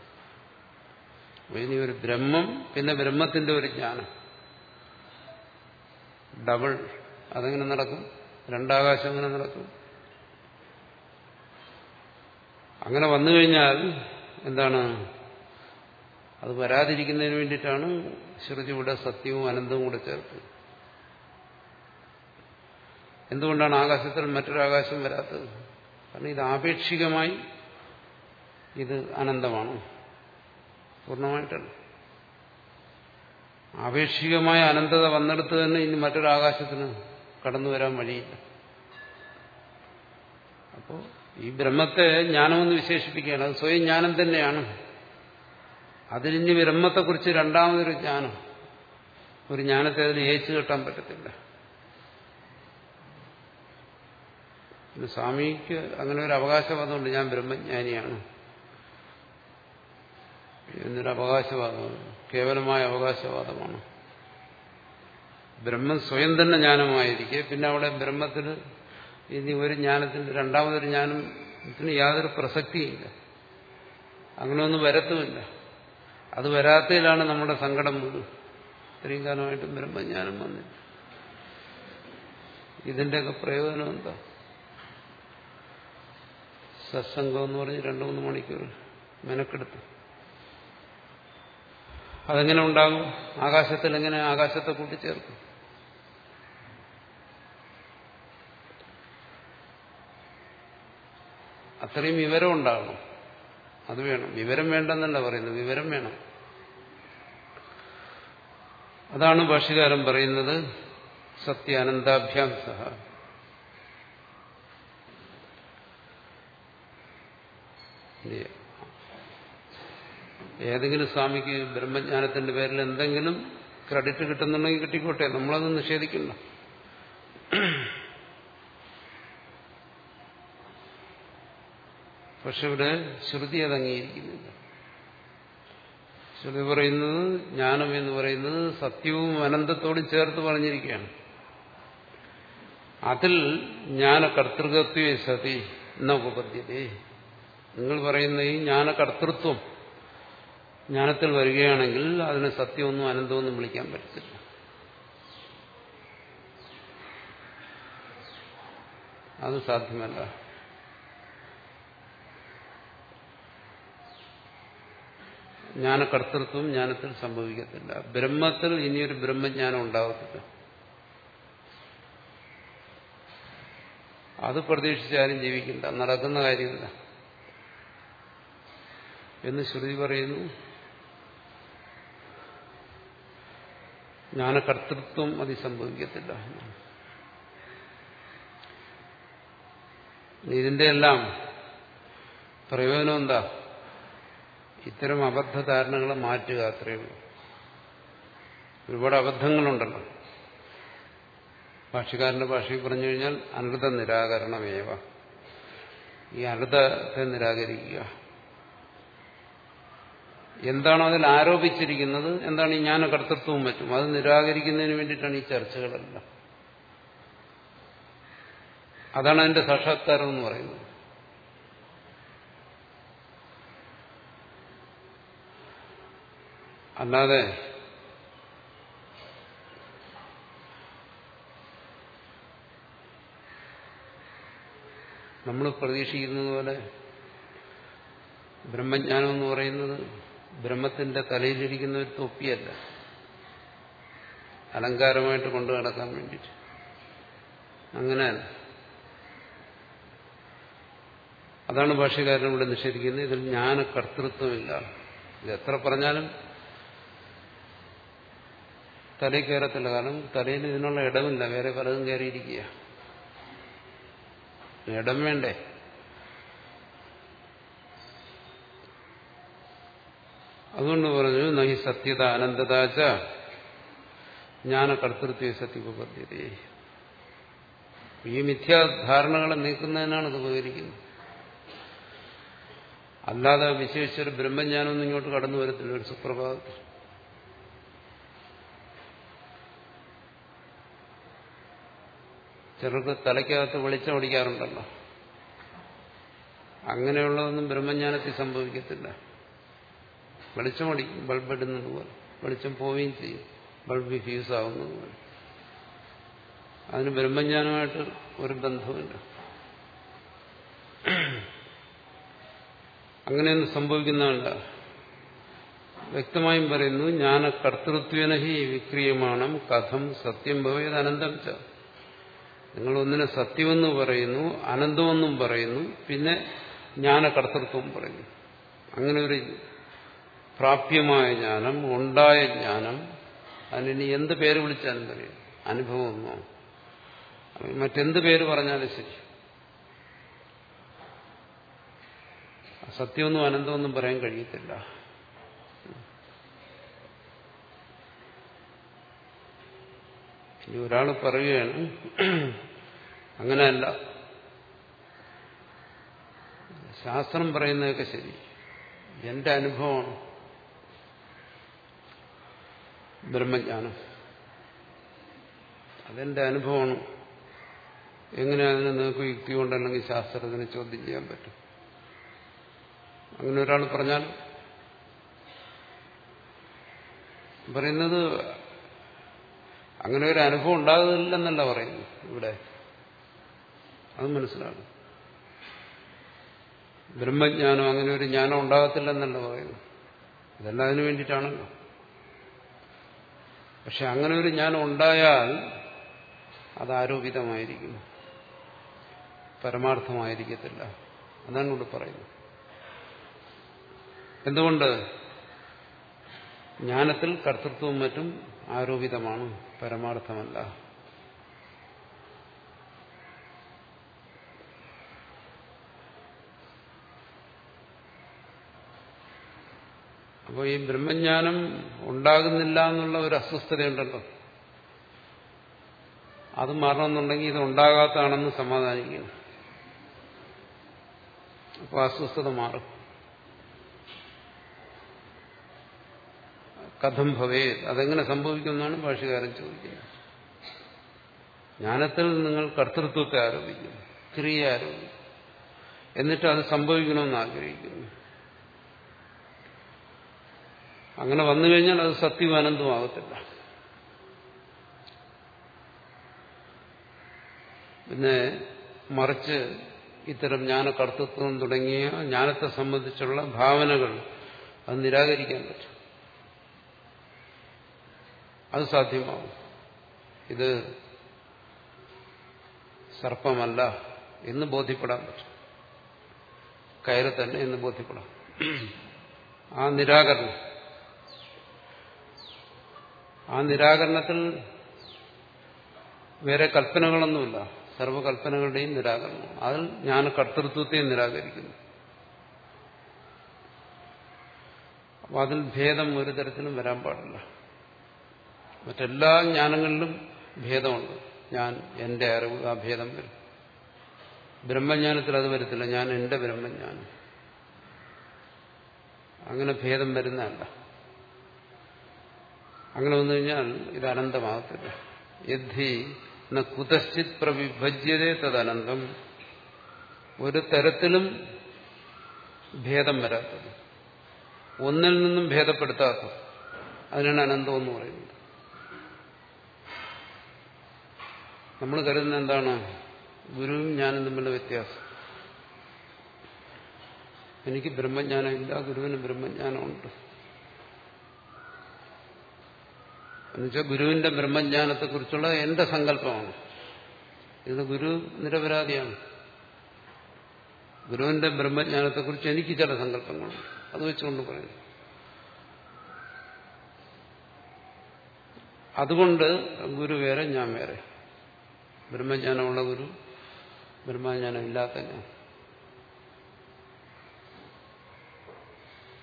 ഇനി ഒരു ബ്രഹ്മം പിന്നെ ബ്രഹ്മത്തിന്റെ ഒരു ജ്ഞാനം. ഡബിൾ അതെങ്ങനെ നടക്കും രണ്ടാകാശം എങ്ങനെ നടക്കും. അങ്ങനെ വന്നു കഴിഞ്ഞാൽ എന്താണ്? അത് വരാതിരിക്കുന്നതിന് വേണ്ടിയിട്ടാണ് ശ്രുതിയുടെ സത്യവും അനന്തവും കൂടെ ചേർത്ത് എന്തുകൊണ്ടാണ് ആകാശത്തിൽ മറ്റൊരാകാശം വരാത്തത്? കാരണം ഇത് ആപേക്ഷികമായി ഇത് അനന്തമാണ്. പൂർണമായിട്ടല്ല. ആപേക്ഷികമായ അനന്തത വന്നെടുത്ത് തന്നെ ഇനി മറ്റൊരു ആകാശത്തിന് കടന്നു വരാൻ വഴിയില്ല. അപ്പോൾ ഈ ബ്രഹ്മത്തെ ജ്ഞാനമെന്ന് വിശേഷിപ്പിക്കുകയാണ്. അത് സ്വയം ജ്ഞാനം തന്നെയാണ്. അതിലിനി ബ്രഹ്മത്തെക്കുറിച്ച് രണ്ടാമതൊരു ജ്ഞാനം. ഒരു ജ്ഞാനത്തെ അതിന് ഏച്ചു കെട്ടാൻ പറ്റത്തില്ല. പിന്നെ സ്വാമിക്ക് അങ്ങനെ ഒരു അവകാശവാദമുണ്ട്. ഞാൻ ബ്രഹ്മജ്ഞാനിയാണ്. എന്നൊരു അവകാശവാദമാണ് കേവലമായ അവകാശവാദമാണ്. ബ്രഹ്മം സ്വയം തന്നെ ജ്ഞാനമായിരിക്കെ പിന്നെ അവിടെ ബ്രഹ്മത്തിൽ ഇനി ഒരു ജ്ഞാനത്തിന് രണ്ടാമതൊരു ജ്ഞാനത്തിന് യാതൊരു പ്രസക്തിയില്ല. അങ്ങനെയൊന്നും വരത്തുമില്ല. അത് വരാത്തതിലാണ് നമ്മുടെ സങ്കടം മുഴുവൻ. ഇത്രയും കാലമായിട്ടും ബ്രഹ്മജ്ഞാനം വന്നില്ല. ഇതിന്റെയൊക്കെ പ്രയോജനം എന്താ? സത്സംഗം എന്ന് പറഞ്ഞ് രണ്ടു മൂന്ന് മണിക്കൂർ മെനക്കെടുത്ത്. അതെങ്ങനെ ഉണ്ടാകും? ആകാശത്തിൽ എങ്ങനെ ആകാശത്തെ കൂട്ടിച്ചേർക്കും? അത്രയും വിവരം ഉണ്ടാകണം. അത് വേണം. വിവരം വേണ്ടെന്നല്ല പറയുന്നത്. വിവരം വേണം. അതാണ് ഭാഷകാരം പറയുന്നത് സത്യാനന്ദാഭ്യാം സഹ ഏതെങ്കിലും സ്വാമിക്ക് ബ്രഹ്മജ്ഞാനത്തിന്റെ പേരിൽ എന്തെങ്കിലും ക്രെഡിറ്റ് കിട്ടുന്നുണ്ടെങ്കിൽ കിട്ടിക്കോട്ടെ. നമ്മളത് നിഷേധിക്കുന്നു. പക്ഷെ ഇവിടെ ശ്രുതി അത് അംഗീകരിക്കുന്നില്ല. ശ്രുതി പറയുന്നത് ജ്ഞാനം എന്ന് പറയുന്നത് സത്യവും അനന്തത്തോടും ചേർത്ത് പറഞ്ഞിരിക്കുകയാണ്. അതിൽ ജ്ഞാനകർത്തൃകത്വേ സതി എന്ന ഉപപദ്ധ്യതേ. നിങ്ങൾ പറയുന്ന ഈ ജ്ഞാനകർത്തൃത്വം ജ്ഞാനത്തിൽ വരികയാണെങ്കിൽ അതിനെ സത്യമൊന്നും അനന്തമൊന്നും വിളിക്കാൻ പറ്റത്തില്ല. അത് സാധ്യമല്ല. ജ്ഞാനകർത്തൃത്വം ജ്ഞാനത്തിൽ സംഭവിക്കത്തില്ല. ബ്രഹ്മത്തിൽ ഇനിയൊരു ബ്രഹ്മജ്ഞാനം ഉണ്ടാകത്തില്ല അത് പ്രതീക്ഷിച്ചാലും ജീവിക്കില്ല. നടക്കുന്ന കാര്യമില്ല. എന്ന് ശ്രുതി പറയുന്നു ജ്ഞാനകർത്തൃത്വം അതി സംഭവിക്കത്തില്ല. ഇതിന്റെ എല്ലാം പ്രയോജനം എന്താ? ഇത്തരം അബദ്ധധാരണകളെ മാറ്റുക അത്രയേ ഉള്ളൂ. ഒരുപാട് അബദ്ധങ്ങളുണ്ടല്ലോ. ഭാഷകാരന്റെ ഭാഷയിൽ പറഞ്ഞു കഴിഞ്ഞാൽ അനൃത നിരാകരണമേവ. ഈ അനൃതത്തെ നിരാകരിക്കുക. എന്താണ് അതിൽ ആരോപിച്ചിരിക്കുന്നത്? എന്താണ് ഈ ജ്ഞാനകർത്തൃത്വവും മറ്റും? അത് നിരാകരിക്കുന്നതിന് വേണ്ടിയിട്ടാണ് ഈ ചർച്ചകളെല്ലാം. അതാണ് അതിന്റെ സാക്ഷാത്കാരം എന്ന് പറയുന്നത്. അല്ലാതെ നമ്മൾ പ്രതീക്ഷിക്കുന്നത് പോലെ ബ്രഹ്മജ്ഞാനം എന്ന് പറയുന്നത് ബ്രഹ്മത്തിന്റെ തലയിലിരിക്കുന്ന ഒരു തൊപ്പിയല്ല. അലങ്കാരമായിട്ട് കൊണ്ടു നടക്കാൻ വേണ്ടിയിട്ട്. അങ്ങനെയല്ല. അതാണ് ഭാഷകാരൻ ഇവിടെ നിഷേധിക്കുന്നത്. ഇതിൽ ജ്ഞാന കർത്തൃത്വമില്ല ഇത് എത്ര പറഞ്ഞാലും തലയിൽ കയറത്തില്ല. കാരണം തലയിൽ ഇതിനുള്ള ഇടമില്ല. വേറെ പലതും കയറിയിരിക്കുക ഇടം വേണ്ടേ? അതുകൊണ്ട് പറഞ്ഞു നഹി സത്യത അനന്തതാച്ച ജ്ഞാനകർത്തൃത്വ സത്യോപദ്ധ്യത ഈ മിഥ്യാധാരണകളെ നീക്കുന്നതിനാണ് ഇത് ഉപകരിക്കുന്നത്. അല്ലാതെ വിശേഷിച്ചൊരു ബ്രഹ്മജ്ഞാനമൊന്നും ഇങ്ങോട്ട് കടന്നു വരത്തില്ല ഒരു സുപ്രഭാതത്തിൽ ചിലർക്ക് തലയ്ക്കകത്ത് വെളിച്ചം അടിക്കാറുണ്ടല്ലോ അങ്ങനെയുള്ളതൊന്നും ബ്രഹ്മജ്ഞാനത്തിൽ സംഭവിക്കത്തില്ല. വെളിച്ചം അടിക്കും ബൾബ് ഇടുന്നത് പോലെ. വെളിച്ചം പോവുകയും ചെയ്യും. ബൾബ് ഫ്യൂസ് ആവുന്നത് പോലെ. അതിന് ബ്രഹ്മജ്ഞാനമായിട്ട് ഒരു ബന്ധമില്ല അങ്ങനെയൊന്നും സംഭവിക്കുന്നതല്ല. വ്യക്തമായും പറയുന്നു ജ്ഞാന കർത്തൃത്വേന ഹി വിക്രിയമാണം കഥം സത്യം ഭവേത് അനന്തം ച. നിങ്ങൾ ഒന്നിനെ സത്യമെന്ന് പറയുന്നു അനന്തമെന്നും പറയുന്നു പിന്നെ ജ്ഞാന കർത്തൃത്വം പറയുന്നു. അങ്ങനെ ഒരു പ്രാപ്യമായ ജ്ഞാനം ഉണ്ടായ ജ്ഞാനം അതിനി എന്ത് പേര് വിളിച്ചാലും പറയും. അനുഭവമൊന്നോ മറ്റെന്ത് പേര് പറഞ്ഞാലും ശരി. സത്യമൊന്നും അനന്തമൊന്നും പറയാൻ കഴിയത്തില്ല. ഇനി ഒരാൾ പറയുകയാണ് അങ്ങനെയല്ല. ശാസ്ത്രം പറയുന്നതൊക്കെ ശരി. എന്റെ അനുഭവമാണ്. ബ്രഹ്മജ്ഞാനം അതെന്റെ അനുഭവമാണ്. എങ്ങനെയാണ് അതിനെ നിങ്ങൾക്ക് യുക്തി കൊണ്ടല്ലെങ്കിൽ ശാസ്ത്രത്തിന് ചോദ്യം ചെയ്യാൻ പറ്റും. അങ്ങനെ ഒരാൾ പറഞ്ഞാൽ പറയുന്നത് അങ്ങനെ ഒരു അനുഭവം ഉണ്ടാകുന്നില്ലെന്നല്ല പറയുന്നു ഇവിടെ. അത് മനസ്സിലാകും ബ്രഹ്മജ്ഞാനം അങ്ങനെ ഒരു ജ്ഞാനം ഉണ്ടാകത്തില്ലെന്നല്ല പറയുന്നു ഇതെല്ലാം അതിനു വേണ്ടിയിട്ടാണല്ലോ. പക്ഷെ അങ്ങനെ ഒരു ജ്ഞാനം ഉണ്ടായാൽ അത് ആരോപിതമായിരിക്കും പരമാർത്ഥമായിരിക്കത്തില്ല. അതാണ് ഇവിടെ പറയുന്നത്. എന്തുകൊണ്ട്? ജ്ഞാനത്തിൽ കർത്തൃത്വവും മറ്റും ആരോപിതമാണ്. പരമാർത്ഥമല്ല. അപ്പോൾ ഈ ബ്രഹ്മജ്ഞാനം ഉണ്ടാകുന്നില്ല എന്നുള്ള ഒരു അസ്വസ്ഥതയുണ്ടല്ലോ. അത് മാറണമെന്നുണ്ടെങ്കിൽ ഇത് ഉണ്ടാകാത്തതാണെന്ന് സമാധാനിക്കുന്നു. അപ്പോൾ അസ്വസ്ഥത മാറും. കഥം ഭവേ അതെങ്ങനെ സംഭവിക്കുമെന്നാണ് ഭാഷകാരൻ ചോദിക്കുന്നത്. ജ്ഞാനത്തിൽ നിങ്ങൾ കർത്തൃത്വത്തെ ആരോപിക്കുന്നു ക്രിയ ആരോപിക്കുന്നു. എന്നിട്ട് അത് സംഭവിക്കണമെന്ന് ആഗ്രഹിക്കുന്നു. അങ്ങനെ വന്നു കഴിഞ്ഞാൽ അത് സത്യവും ആകത്തില്ല പിന്നെ മറിച്ച് ഇത്തരം ജ്ഞാനകർത്തൃത്വം തുടങ്ങിയ ജ്ഞാനത്തെ സംബന്ധിച്ചുള്ള ഭാവനകൾ അത് നിരാകരിക്കാൻ പറ്റും. അത് സാധ്യമാവും. ഇത് സർപ്പമല്ല എന്ന് ബോധ്യപ്പെടാൻ പറ്റും. കയറി തന്നെ എന്ന് ബോധ്യപ്പെടാം. ആ നിരാകരണം ആ നിരാകരണത്തിൽ വേറെ കൽപ്പനകളൊന്നുമില്ല. സർവകൽപ്പനകളുടെയും നിരാകരണം. അതിൽ ഞാൻ കർത്തൃത്വത്തെയും നിരാകരിക്കുന്നു. അപ്പൊ അതിൽ ഭേദം ഒരു തരത്തിലും വരാൻ പാടില്ല. മറ്റെല്ലാ ജ്ഞാനങ്ങളിലും ഭേദമുണ്ട്. ഞാൻ എന്റെ അറിവ് ആ ഭേദം വരും. ബ്രഹ്മജ്ഞാനത്തിൽ അത് വരത്തില്ല. ഞാൻ എന്റെ ബ്രഹ്മജ്ഞാനം. അങ്ങനെ ഭേദം വരുന്നതല്ല. അങ്ങനെ വന്നു കഴിഞ്ഞാൽ ഇത് അനന്തമാകത്തില്ല. യദ്ധി കുതശ്ചിത് പ്രവിഭജ്യതേ തദനന്തം. ഒരു തരത്തിലും ഭേദം വരാത്തത്. ഒന്നിൽ നിന്നും ഭേദപ്പെടുത്താത്തത്. അതിനാണ് അനന്തം എന്ന് പറയുന്നത്. നമ്മൾ കരുതുന്ന എന്താണ്? ഗുരുവും ഞാനും തമ്മിലുള്ള വ്യത്യാസം. എനിക്ക് ബ്രഹ്മജ്ഞാനം ഇല്ല ഗുരുവിന് ബ്രഹ്മജ്ഞാനമുണ്ട്. എന്നുവെച്ചാൽ ഗുരുവിന്റെ ബ്രഹ്മജ്ഞാനത്തെക്കുറിച്ചുള്ള എന്റെ സങ്കല്പമാണ്. ഇത് ഗുരു നിരപരാധിയാണ്. ഗുരുവിന്റെ ബ്രഹ്മജ്ഞാനത്തെക്കുറിച്ച് എനിക്ക് ചില സങ്കല്പങ്ങളുണ്ട്. അത് വെച്ചുകൊണ്ട് പറയുന്നു അതുകൊണ്ട് ഗുരു വേറെ ഞാൻ വേറെ. ബ്രഹ്മജ്ഞാനമുള്ള ഗുരു ബ്രഹ്മജ്ഞാനം ഇല്ലാത്ത ഞാൻ.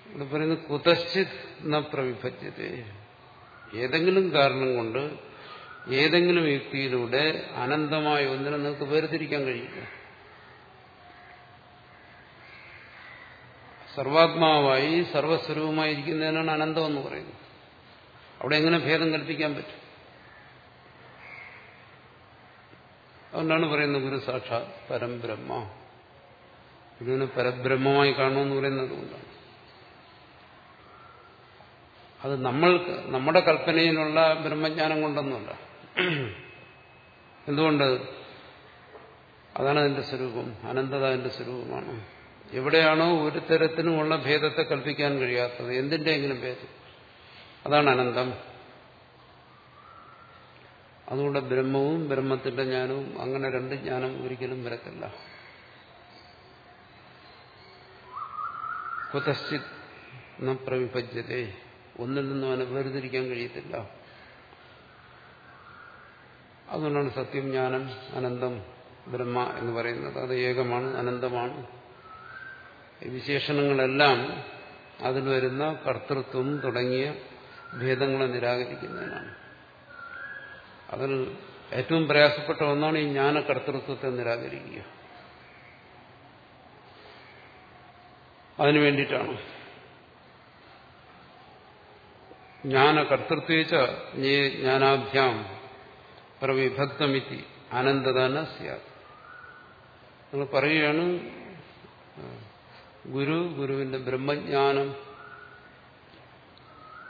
ഇവിടെ പറയുന്നത് കുതശ്ചിത് ന പ്രവിഭജ്യത. ഏതെങ്കിലും കാരണം കൊണ്ട് ഏതെങ്കിലും യുക്തിയിലൂടെ അനന്തമായ ഒന്നിനെ നിങ്ങൾക്ക് വേർതിരിക്കാൻ കഴിയില്ല. സർവാത്മാവായി സർവസ്വരൂപമായിരിക്കുന്നതിനാണ് അനന്തം എന്ന് പറയുന്നത്. അവിടെ എങ്ങനെ ഭേദം കൽപ്പിക്കാൻ പറ്റും? അതുകൊണ്ടാണ് പറയുന്നത് ഗുരു സാക്ഷാത് പരംബ്രഹ്മ. ഗുരുവിനെ പരബ്രഹ്മമായി കാണുമെന്ന് പറയുന്നത് കൊണ്ടാണ്. അത് നമ്മൾ നമ്മുടെ കൽപ്പനയിലുള്ള ബ്രഹ്മജ്ഞാനം കൊണ്ടൊന്നുമല്ല. എന്തുകൊണ്ട്? അതാണ് അതിന്റെ സ്വരൂപം. അനന്തത അതിന്റെ സ്വരൂപമാണ്. എവിടെയാണോ ഒരു തരത്തിനുമുള്ള ഭേദത്തെ കൽപ്പിക്കാൻ കഴിയാത്തത്. എന്തിന്റെയെങ്കിലും ഭേദം. അതാണ് അനന്തം. അതുകൊണ്ട് ബ്രഹ്മവും ബ്രഹ്മത്തിന്റെ ജ്ഞാനവും അങ്ങനെ രണ്ട് ജ്ഞാനം ഒരിക്കലും വരത്തില്ല. കുതശ്ചിത് പ്രവിഭജ്യതേ. ഒന്നിൽ നിന്നും അവനെ വേർതിരിക്കാൻ കഴിയത്തില്ല. അതുകൊണ്ടാണ് സത്യം ജ്ഞാനം അനന്തം ബ്രഹ്മ എന്ന് പറയുന്നത്. അത് ഏകമാണ് അനന്തമാണ്. വിശേഷണങ്ങളെല്ലാം അതിൽ വരുന്ന കർത്തൃത്വം തുടങ്ങിയ ഭേദങ്ങളെ നിരാകരിക്കുന്നതിനാണ്. അതിൽ ഏറ്റവും പ്രയാസപ്പെട്ട ഒന്നാണ് ഈ ജ്ഞാന കർത്തൃത്വത്തെ നിരാകരിക്കുക. അതിനു വേണ്ടിയിട്ടാണ് ജ്ഞാന കർത്തൃത്വേച്ച ജ്ഞാനാഭ്യാം പ്രവിഭക്തമിത്തി അനന്തതന സ്യാത്. നിങ്ങൾ പറയുകയാണ് ഗുരു ഗുരുവിന്റെ ബ്രഹ്മജ്ഞാനം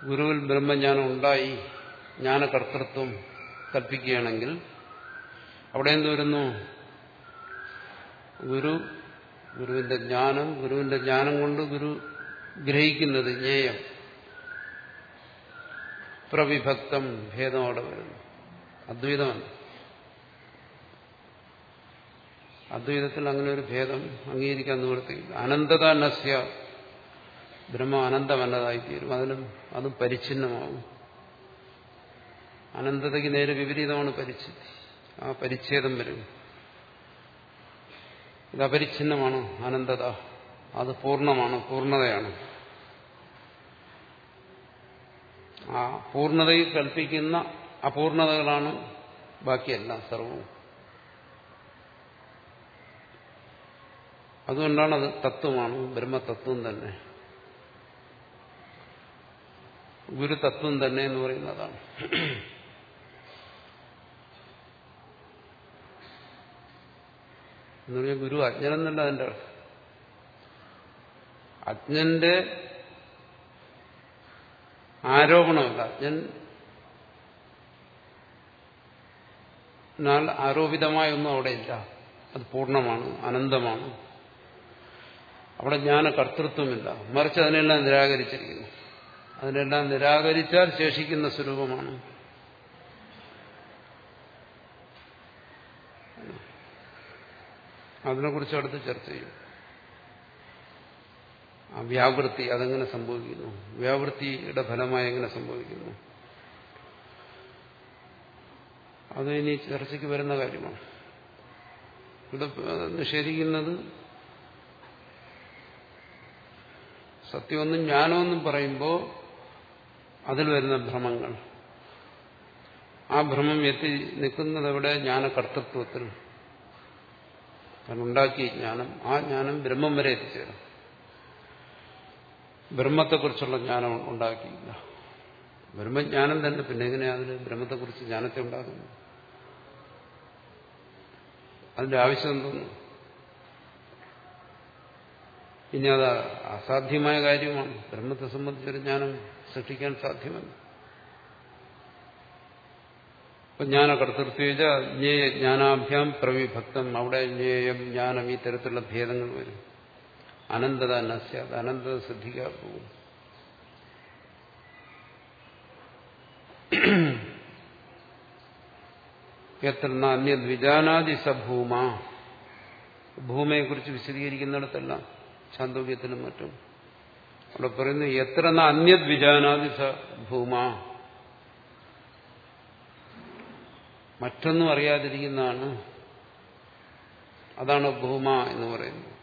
ഗുരുവിൽ ബ്രഹ്മജ്ഞാനം ഉണ്ടായി ജ്ഞാനകർത്തൃത്വം കൽപ്പിക്കുകയാണെങ്കിൽ അവിടെ എന്ത് വരുന്നു? ഗുരു ഗുരുവിന്റെ ജ്ഞാനം ഗുരുവിന്റെ ജ്ഞാനം കൊണ്ട് ഗുരു ഗ്രഹിക്കുന്നത് ജ്ഞേയം. പ്രവിഭക്തം ഭേദം അവിടെ വരുന്നു. അദ്വൈതമാണ് അദ്വൈതത്തിൽ അങ്ങനെ ഒരു ഭേദം അംഗീകരിക്കാൻ നിവർത്തിക്കില്ല അനന്തത നസ്യ ബ്രഹ്മ അനന്തമല്ലതായിത്തീരും അതിനും അതും പരിച്ഛിന്നമാവും. അനന്തതയ്ക്ക് നേരെ വിപരീതമാണ് പരിച്ഛിതി. ആ പരിച്ഛേദം വരും. ഇത് അപരിച്ഛിന്നമാണ്. അനന്തത. അത് പൂർണമാണ്. പൂർണതയാണ്. ആ പൂർണതയിൽ കൽപ്പിക്കുന്ന അപൂർണതകളാണ് ബാക്കിയല്ല സർവവും. അതുകൊണ്ടാണ് അത് തത്വമാണ് ബ്രഹ്മതത്വം തന്നെ. ഗുരുതത്വം തന്നെ എന്ന് പറയുന്നതാണ് എന്ന് പറഞ്ഞാൽ ഗുരു അജ്ഞനെന്നല്ല അതിന്റെ അർത്ഥം. അജ്ഞന്റെ ആരോപണമല്ല. ഞാൻ എന്നാൽ ആരോപിതമായ ഒന്നും അവിടെ ഇല്ല അത് പൂർണമാണ് അനന്തമാണ്. അവിടെ ജ്ഞാന കർത്തൃത്വമില്ല. മറിച്ച് അതിനെല്ലാം നിരാകരിച്ചിരിക്കുന്നു. അതിനെല്ലാം നിരാകരിച്ചാൽ ശേഷിക്കുന്ന സ്വരൂപമാണ്. അതിനെക്കുറിച്ച് അടുത്ത് ചർച്ച ചെയ്യും. ആ വ്യാവൃത്തി അതെങ്ങനെ സംഭവിക്കുന്നു? വ്യാവൃത്തിയുടെ ഫലമായി എങ്ങനെ സംഭവിക്കുന്നു? അത് ഇനി ചർച്ചയ്ക്ക് വരുന്ന കാര്യമാണ്. ഇവിടെ നിഷേധിക്കുന്നത് സത്യമെന്നും ജ്ഞാനമെന്നും പറയുമ്പോൾ അതിൽ വരുന്ന ഭ്രമങ്ങൾ. ആ ഭ്രമം എത്തി നിൽക്കുന്നത് എവിടെ? ജ്ഞാനകർത്തൃത്വത്തിൽ. ഉണ്ടാക്കിയ ജ്ഞാനം ആ ജ്ഞാനം ബ്രഹ്മം വരെ എത്തിച്ചേരും. ബ്രഹ്മത്തെക്കുറിച്ചുള്ള ജ്ഞാനം ഉണ്ടാക്കിയില്ല. ബ്രഹ്മജ്ഞാനം തന്നെ പിന്നെ എങ്ങനെയാണ് അതിന് ബ്രഹ്മത്തെക്കുറിച്ച് ജ്ഞാനത്തെ ഉണ്ടാക്കുന്നു അതിന്റെ ആവശ്യം എന്തോന്നു? ഇനി അത് അസാധ്യമായ കാര്യമാണ്. ബ്രഹ്മത്തെ സംബന്ധിച്ചൊരു ജ്ഞാനം സൃഷ്ടിക്കാൻ സാധ്യമല്ല. ഇപ്പൊ ജ്ഞാന കർത്തൃത്വജ ജ്ഞേയ ജ്ഞാനാഭ്യാം പ്രവിഭക്തം. അവിടെ ജ്ഞേയം ജ്ഞാനം ഈ തരത്തിലുള്ള ഭേദങ്ങൾ വരും. അനന്തത നസ്യാത് അനന്തത ശ്രദ്ധിക്കാൻ പോകും എത്ര അന്യത് വിജാനാദി സഭൂമ ഭൂമയെക്കുറിച്ച് വിശദീകരിക്കുന്നിടത്തെല്ലാം ചാന്തോക്യത്തിനും മറ്റും. അവിടെ പറയുന്നു എത്ര അന്യത് വിജാനാദി മറ്റൊന്നും അറിയാതിരിക്കുന്നതാണ്. അതാണ് ഭൂമ എന്ന് പറയുന്നത്.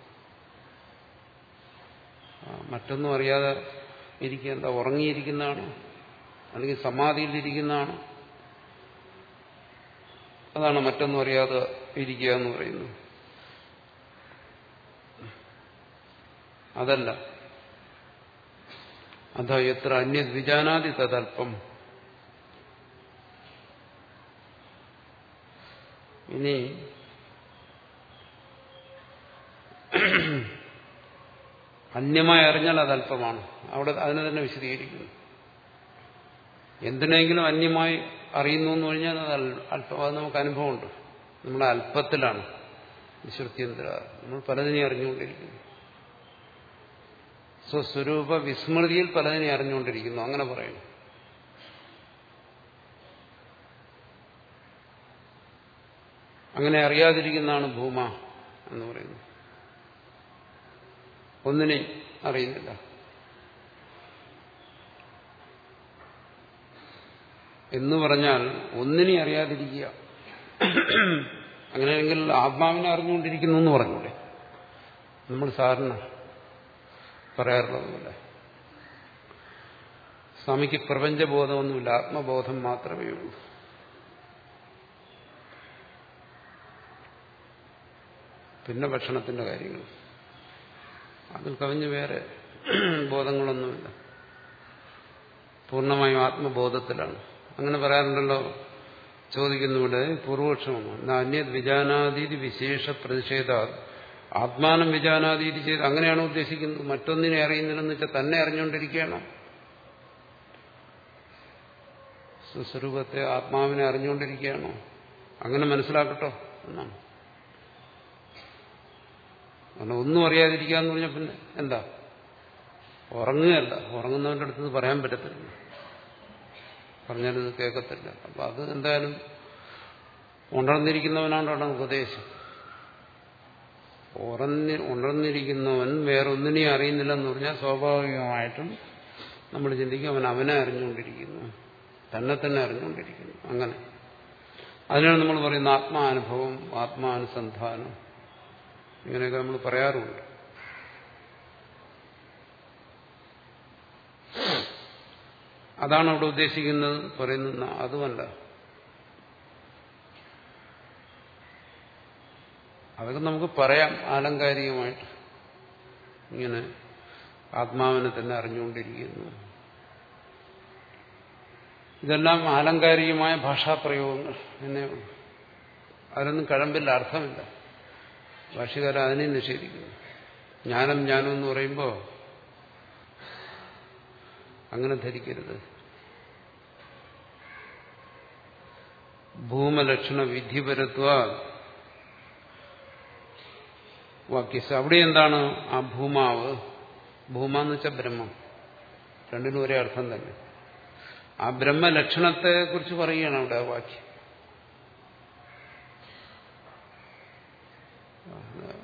മറ്റൊന്നും അറിയാതെ ഇരിക്കുക എന്താ ഉറങ്ങിയിരിക്കുന്നതാണ്? അല്ലെങ്കിൽ സമാധിയിലിരിക്കുന്നതാണ്? അതാണ് മറ്റൊന്നും അറിയാതെ ഇരിക്കുക എന്ന് പറയുന്നത്. അതല്ല. അതാ എത്ര അന്യ വിജാനാതി തദൽപ്പം. ഇനി അന്യമായി അറിഞ്ഞാൽ അത് അല്പമാണ്. അവിടെ അതിനെ തന്നെ വിശദീകരിക്കുന്നു. എന്തിനെങ്കിലും അന്യമായി അറിയുന്നു എന്ന് പറഞ്ഞാൽ അത് അല്പം അത് നമുക്ക് അനുഭവമുണ്ട്. നമ്മുടെ അല്പത്തിലാണ് വിശ്രുത്യന്ത്ര നമ്മൾ പലതിനെ അറിഞ്ഞുകൊണ്ടിരിക്കുന്നു. സ്വസ്വരൂപ വിസ്മൃതിയിൽ പലതിനെ അറിഞ്ഞുകൊണ്ടിരിക്കുന്നു. അങ്ങനെ പറയുന്നു അങ്ങനെ അറിയാതിരിക്കുന്നതാണ് ഭൂമ എന്ന് പറയുന്നത്. ഒന്നിനെ അറിയുന്നില്ല. എന്ന് പറഞ്ഞാൽ ഒന്നിനെ അറിയാതിരിക്കുക. അങ്ങനെയെങ്കിൽ ആത്മാവിനെ അറിഞ്ഞുകൊണ്ടിരിക്കുന്നു എന്ന് പറഞ്ഞൂടെ? നമ്മൾ സാറിന് പറയാറുള്ളതുപോലെ. സ്വാമിക്ക് പ്രപഞ്ചബോധമൊന്നുമില്ല ആത്മബോധം മാത്രമേ ഉള്ളൂ. പിന്നെ ഭക്ഷണത്തിന്റെ കാര്യങ്ങൾ. അതിൽ കവിഞ്ഞ് വേറെ ബോധങ്ങളൊന്നുമില്ല. പൂർണമായും ആത്മബോധത്തിലാണ്. അങ്ങനെ പറയാറുണ്ടല്ലോ ചോദിക്കുന്നിവിടെ പൂർവപക്ഷമാണ് അന്യത് വിജാനാതീതി വിശേഷ പ്രതിഷേധ ആത്മാനം വിജാനാതീതി ചെയ്ത് അങ്ങനെയാണോ ഉദ്ദേശിക്കുന്നത്? മറ്റൊന്നിനെ അറിയുന്നില്ലെന്ന് വെച്ചാൽ തന്നെ അറിഞ്ഞുകൊണ്ടിരിക്കുകയാണോ? സ്വസ്വരൂപത്തെ ആത്മാവിനെ അറിഞ്ഞുകൊണ്ടിരിക്കുകയാണോ? അങ്ങനെ മനസ്സിലാക്കട്ടോ എന്നാണ്. അങ്ങനെ ഒന്നും അറിയാതിരിക്കുക എന്ന് പിന്നെ എന്താ? ഉറങ്ങുകയല്ല. ഉറങ്ങുന്നവന്റെ അടുത്ത് പറയാൻ പറ്റത്തില്ല. പറഞ്ഞാലിത് കേൾക്കത്തില്ല. അപ്പൊ അത് എന്തായാലും ഉണർന്നിരിക്കുന്നവനാണ് ഉപദേശം. ഉറന്നി ഉണർന്നിരിക്കുന്നവൻ വേറൊന്നിനെയും അറിയുന്നില്ലെന്ന് പറഞ്ഞാൽ സ്വാഭാവികമായിട്ടും നമ്മൾ ചിന്തിക്കും അവൻ അവനെ അറിഞ്ഞുകൊണ്ടിരിക്കുന്നു. തന്നെ തന്നെ അറിഞ്ഞുകൊണ്ടിരിക്കുന്നു. അങ്ങനെ. അതിനാണ് നമ്മൾ പറയുന്ന ആത്മാനുഭവം ആത്മാനുസന്ധാനം. ഇങ്ങനെയൊക്കെ നമ്മൾ പറയാറുണ്ട്. അതാണ് അവിടെ ഉദ്ദേശിക്കുന്നത്. പറയുന്ന അതുമല്ല. അതൊക്കെ നമുക്ക് പറയാം. ആലങ്കാരികമായിട്ട്. ഇങ്ങനെ ആത്മാവിനെ തന്നെ അറിഞ്ഞുകൊണ്ടിരിക്കുന്നു. ഇതെല്ലാം ആലങ്കാരികമായ ഭാഷാപ്രയോഗങ്ങൾ. എന്നേ അതിനൊന്നും കഴമ്പില്ല. അർത്ഥമില്ല. ഭാഷകാരൻ അതിനെ നിഷേധിക്കുന്നു. ജ്ഞാനം ജ്ഞാനം എന്ന് പറയുമ്പോൾ അങ്ങനെ ധരിക്കരുത്. ഭൂമലക്ഷണ വിധിപരത്വ വാക്യസ്. അവിടെ എന്താണ് ആ ഭൂമാവ്? ഭൂമ എന്ന് വെച്ചാൽ ബ്രഹ്മം. രണ്ടിനും ഒരേ അർത്ഥം തന്നെ. ആ ബ്രഹ്മലക്ഷണത്തെ കുറിച്ച് പറയുകയാണ് അവിടെ ആ വാക്യം.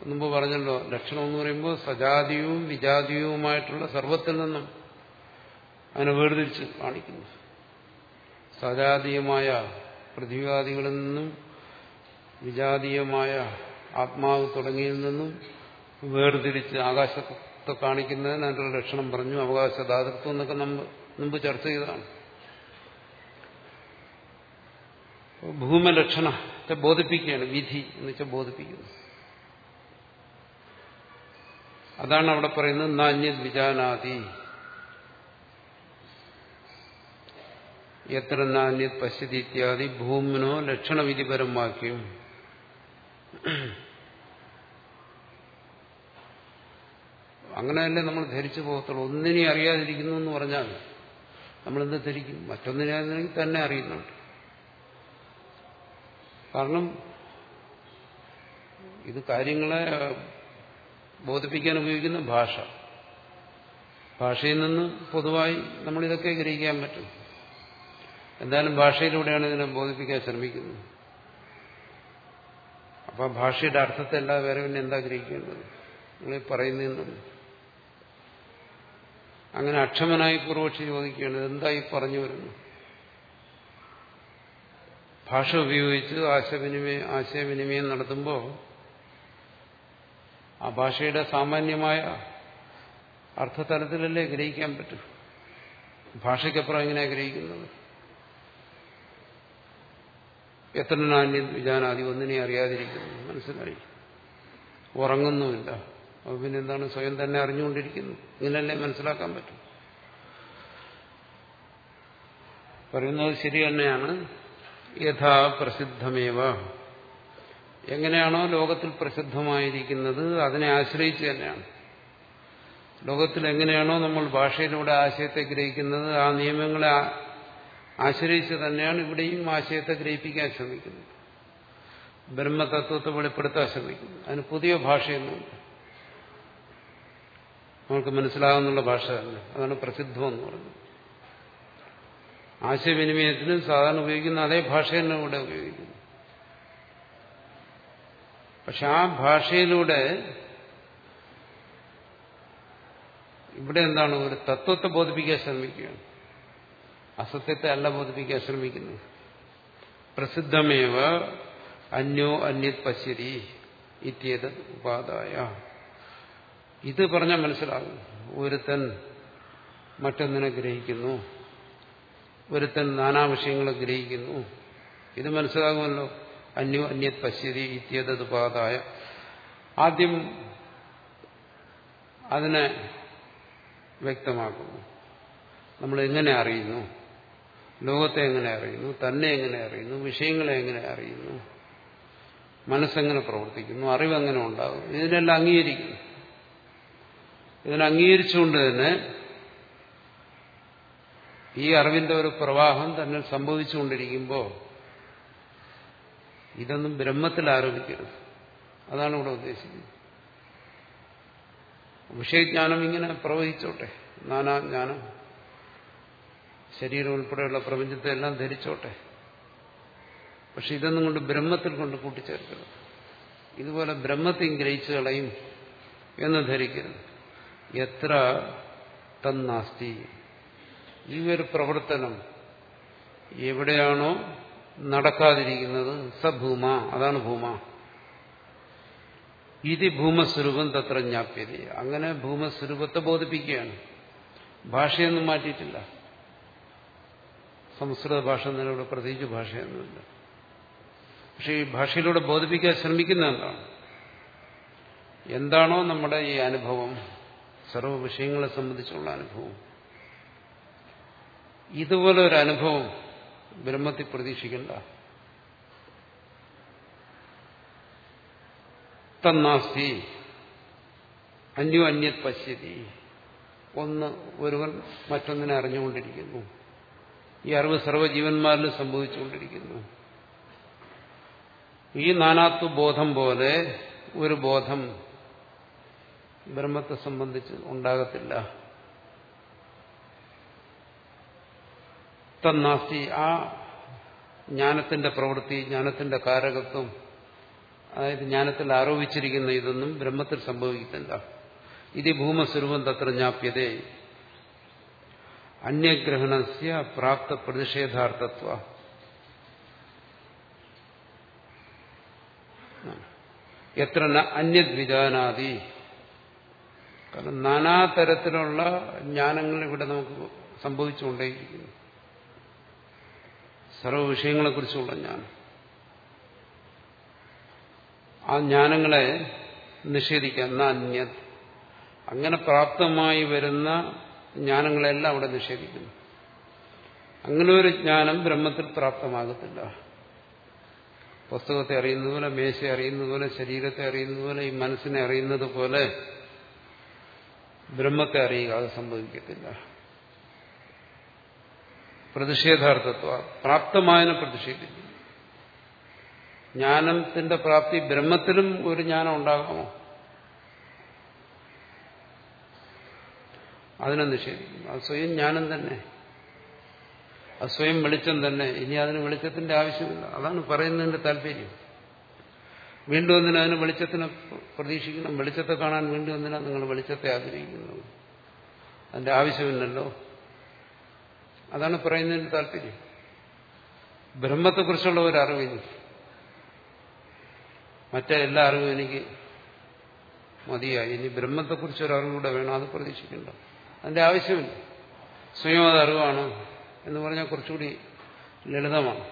മുമ്പ് പറഞ്ഞല്ലോ ലക്ഷണം എന്ന് പറയുമ്പോൾ സജാതിയും വിജാതിയുമായിട്ടുള്ള സർവത്തിൽ നിന്നും അതിനെ വേർതിരിച്ച് കാണിക്കുന്നു. സജാതീയമായ പ്രതിവാദികളിൽ നിന്നും വിജാതീയമായ ആത്മാവ് തുടങ്ങിയതിൽ നിന്നും വേർതിരിച്ച് ആകാശത്തെ കാണിക്കുന്നതിന് അതിന്റെ ലക്ഷണം പറഞ്ഞു അവകാശ ദാതൃത്വം എന്നൊക്കെ നമ്മൾ മുമ്പ് ചർച്ച ചെയ്തതാണ്. ഭൂമലക്ഷണത്തെ ബോധിപ്പിക്കുകയാണ് വിധി എന്ന് വെച്ചാൽ ബോധിപ്പിക്കുന്നു. അതാണ് അവിടെ പറയുന്നത് നാന്യത് വിജാനാതി എത്ര നാന്യത് പശ്യതി ഇത്യാദി ഭൂമിനോ ലക്ഷണവിധിപരം വാക്യം അങ്ങനെയല്ലേ നമ്മൾ ധരിച്ചു പോകത്തുള്ളൂ. ഒന്നിനെ അറിയാതിരിക്കുന്നു എന്ന് പറഞ്ഞാൽ നമ്മളെന്ത് ധരിക്കും? മറ്റൊന്നിനെ അറിയണമെങ്കിൽ തന്നെ അറിയുന്നുണ്ട്. കാരണം ഇത് കാര്യങ്ങളെ ബോധിപ്പിക്കാൻ ഉപയോഗിക്കുന്ന ഭാഷ. ഭാഷയിൽ നിന്ന് പൊതുവായി നമ്മളിതൊക്കെ ഗ്രഹിക്കാൻ പറ്റും. എന്തായാലും ഭാഷയിലൂടെയാണ് ഇതിനെ ബോധിപ്പിക്കാൻ ശ്രമിക്കുന്നത്. അപ്പൊ ഭാഷയുടെ അർത്ഥത്തെ എല്ലാ വേറെ പിന്നെ എന്താ ഗ്രഹിക്കേണ്ടത്? നിങ്ങൾ പറയുന്നതെന്നും അങ്ങനെ അക്ഷമനായി പൂർവക്ഷി ചോദിക്കുകയാണ് എന്തായി പറഞ്ഞു വരുന്നു ഭാഷ ഉപയോഗിച്ച് ആശയവിനിമയം ആശയവിനിമയം നടത്തുമ്പോൾ ആ ഭാഷയുടെ സാമാന്യമായ അർത്ഥതലത്തിലല്ലേ ഗ്രഹിക്കാൻ പറ്റും? ഭാഷയ്ക്കപ്പുറം എങ്ങനെയാണ് ഗ്രഹിക്കുന്നത്? എത്ര നാണ്യം വിജാനാദി ഒന്നിനെ അറിയാതിരിക്കുന്നു? മനസ്സിലായി? ഉറങ്ങുന്നുമില്ല അപ്പൊ പിന്നെ എന്താണ്? സ്വയം തന്നെ അറിഞ്ഞുകൊണ്ടിരിക്കുന്നു. ഇങ്ങനെയല്ലേ മനസ്സിലാക്കാൻ പറ്റും? പറയുന്നത് ശരി തന്നെയാണ്. യഥാ പ്രസിദ്ധമേവ. എങ്ങനെയാണോ ലോകത്തിൽ പ്രസിദ്ധമായിരിക്കുന്നത് അതിനെ ആശ്രയിച്ച് തന്നെയാണ്. ലോകത്തിൽ എങ്ങനെയാണോ നമ്മൾ ഭാഷയിലൂടെ ആശയത്തെ ഗ്രഹിക്കുന്നത് ആ നിയമങ്ങളെ ആശ്രയിച്ച് തന്നെയാണ് ഇവിടെയും ആശയത്തെ ഗ്രഹിപ്പിക്കാൻ ശ്രമിക്കുന്നത്. ബ്രഹ്മതത്വത്തെ വെളിപ്പെടുത്താൻ ശ്രമിക്കുന്നു. അതിന് പുതിയ ഭാഷയൊന്നുമില്ല. നമുക്ക് മനസ്സിലാകുന്നുള്ള ഭാഷ തന്നെ. അതാണ് പ്രസിദ്ധം എന്ന് ആശയവിനിമയത്തിന് സാധാരണ ഉപയോഗിക്കുന്ന അതേ ഭാഷ തന്നെ ഇവിടെ ഉപയോഗിക്കുന്നു. പക്ഷെ ആ ഭാഷയിലൂടെ ഇവിടെ എന്താണ് ഒരു തത്വത്തെ ബോധിപ്പിക്കാൻ ശ്രമിക്കുകയാണ്. അസത്യത്തെ അല്ല ബോധിപ്പിക്കാൻ ശ്രമിക്കുന്നത്. പ്രസിദ്ധമേവ അന്യോ അന്യത് പശ്യതി ഇത്യേത് ഉപാധായ ഇത് പറഞ്ഞാൽ മനസ്സിലാകും. ഒരുത്തൻ മറ്റൊന്നിനെ ഗ്രഹിക്കുന്നു. ഒരുത്തൻ നാനാ വിഷയങ്ങളെ ഗ്രഹിക്കുന്നു. ഇത് മനസ്സിലാകുമല്ലോ. അന്യോ അന്യത് പശ്യതി ഇത്യതുപാതായ ആദ്യം അതിനെ വ്യക്തമാക്കുന്നു. നമ്മൾ എങ്ങനെ അറിയുന്നു? ലോകത്തെ എങ്ങനെ അറിയുന്നു? തന്നെ എങ്ങനെ അറിയുന്നു? വിഷയങ്ങളെ എങ്ങനെ അറിയുന്നു? മനസ്സെങ്ങനെ പ്രവർത്തിക്കുന്നു? അറിവെങ്ങനെ ഉണ്ടാകും ഇതിനെല്ലാം അംഗീകരിക്കുന്നു. ഇതിനെ അംഗീകരിച്ചുകൊണ്ട് തന്നെ ഈ അറിവിന്റെ ഒരു പ്രവാഹം തന്നെ സംഭവിച്ചുകൊണ്ടിരിക്കുമ്പോൾ ഇതൊന്നും ബ്രഹ്മത്തിൽ ആരോപിക്കരുത്. അതാണ് ഇവിടെ ഉദ്ദേശിക്കുന്നത്. വിഷയജ്ഞാനം ഇങ്ങനെ പ്രവഹിച്ചോട്ടെ. നാനാജ്ഞാനം. ശരീരം ഉൾപ്പെടെയുള്ള പ്രപഞ്ചത്തെ എല്ലാം ധരിച്ചോട്ടെ. പക്ഷെ ഇതൊന്നും കൊണ്ട് ബ്രഹ്മത്തിൽ കൊണ്ട് കൂട്ടിച്ചേർക്കരുത്. ഇതുപോലെ ബ്രഹ്മത്തെ ഗ്രഹിച്ചു കളയും എന്ന് ധരിക്കരുത്. എത്ര തന്നാസ്തി. ഈ ഒരു പ്രവർത്തനം എവിടെയാണോ നടക്കാതിരിക്കുന്നത് സഭൂമ അതാണ് ഭൂമ. ഇതി ഭൂമസ്വരൂപം തത്ര ജ്ഞാപ്യത. അങ്ങനെ ഭൂമസ്വരൂപത്തെ ബോധിപ്പിക്കുകയാണ്. ഭാഷയൊന്നും മാറ്റിയിട്ടില്ല. സംസ്കൃത ഭാഷ എന്നതിലൂടെ പ്രത്യേകിച്ച് ഭാഷയൊന്നുമില്ല. പക്ഷെ ഈ ഭാഷയിലൂടെ ബോധിപ്പിക്കാൻ ശ്രമിക്കുന്ന എന്താണ്? എന്താണോ നമ്മുടെ ഈ അനുഭവം സർവ വിഷയങ്ങളെ സംബന്ധിച്ചുള്ള അനുഭവം. ഇതുപോലെ ഒരു അനുഭവം ബ്രഹ്മത്തിൽ പ്രതീക്ഷിക്കണ്ട. തന്നാസ്തി അന്യോ അന്യത് പശ്യതി. ഒന്ന് ഒരുവൻ മറ്റൊന്നിനെ അറിഞ്ഞുകൊണ്ടിരിക്കുന്നു. ഈ അറിവ് സർവജീവന്മാരിൽ സംഭവിച്ചുകൊണ്ടിരിക്കുന്നു. ഈ നാനാത്വ ബോധം പോലെ ഒരു ബോധം ബ്രഹ്മത്തെ സംബന്ധിച്ച് ഉണ്ടാകത്തില്ല. തന്നാസ്തി ആ ജ്ഞാനത്തിന്റെ പ്രവൃത്തി ജ്ഞാനത്തിന്റെ കാരകത്വം അതായത് ജ്ഞാനത്തിൽ ആരോപിച്ചിരിക്കുന്ന ഇതൊന്നും ബ്രഹ്മത്തിൽ സംഭവിക്കുന്നില്ല ഇത് ഭൂമസ്വരൂപം തത്ര ജ്ഞാപ്യതേ. അന്യഗ്രഹണസ്യ പ്രാപ്ത പ്രതിഷേധാർത്ഥത്വ. എത്ര അന്യദ്വിജാനാദി. കാരണം നാനാതരത്തിലുള്ള ജ്ഞാനങ്ങൾ ഇവിടെ നമുക്ക് സംഭവിച്ചുകൊണ്ടേയിരിക്കുന്നു. സർവ വിഷയങ്ങളെക്കുറിച്ചുള്ള ജ്ഞാനം. ആ ജ്ഞാനങ്ങളെ നിഷേധിക്കാം അന്യ അങ്ങനെ പ്രാപ്തമായി വരുന്ന ജ്ഞാനങ്ങളെല്ലാം അവിടെ നിഷേധിക്കുന്നു. അങ്ങനെ ഒരു ജ്ഞാനം ബ്രഹ്മത്തിൽ പ്രാപ്തമാകത്തില്ല. പുസ്തകത്തെ അറിയുന്നത് പോലെ മേശ അറിയുന്നത് പോലെ ശരീരത്തെ അറിയുന്നത് പോലെ ഈ മനസ്സിനെ അറിയുന്നത് പോലെ ബ്രഹ്മത്തെ അറിയുക അത് സംഭവിക്കത്തില്ല. പ്രതിഷേധാർത്ഥത്വ പ്രാപ്തമായതിനെ പ്രതിഷേധിക്കുന്നു ജ്ഞാനത്തിന്റെ പ്രാപ്തി ബ്രഹ്മത്തിലും ഒരു ജ്ഞാനം ഉണ്ടാകാമോ? അതിനെ നിഷേധിക്കും. അത് സ്വയം ജ്ഞാനം തന്നെ. അത് സ്വയം വെളിച്ചം തന്നെ. ഇനി അതിന് വെളിച്ചത്തിന്റെ ആവശ്യമില്ല. അതാണ് പറയുന്നതിന്റെ താല്പര്യം. വീണ്ടും എന്തിനാ അതിന് വെളിച്ചത്തിനെ പ്രതീക്ഷിക്കണം വെളിച്ചത്തെ കാണാൻ വീണ്ടും എന്തിനാ നിങ്ങൾ വെളിച്ചത്തെ ആഗ്രഹിക്കുന്നു അതിന്റെ ആവശ്യമില്ലല്ലോ. അതാണ് പറയുന്നതിന് താല്പര്യം. ബ്രഹ്മത്തെക്കുറിച്ചുള്ള ഒരു അറിവ് എനിക്ക്. മറ്റേ എല്ലാ അറിവും എനിക്ക് മതിയായി. ഇനി ബ്രഹ്മത്തെക്കുറിച്ചൊരു അറിവ് കൂടെ വേണം അത് പ്രതീക്ഷിക്കേണ്ട. അതിന്റെ ആവശ്യമില്ല. സ്വയം അത് അറിവാണ് എന്ന് പറഞ്ഞാൽ കുറച്ചുകൂടി ലളിതമാണ്.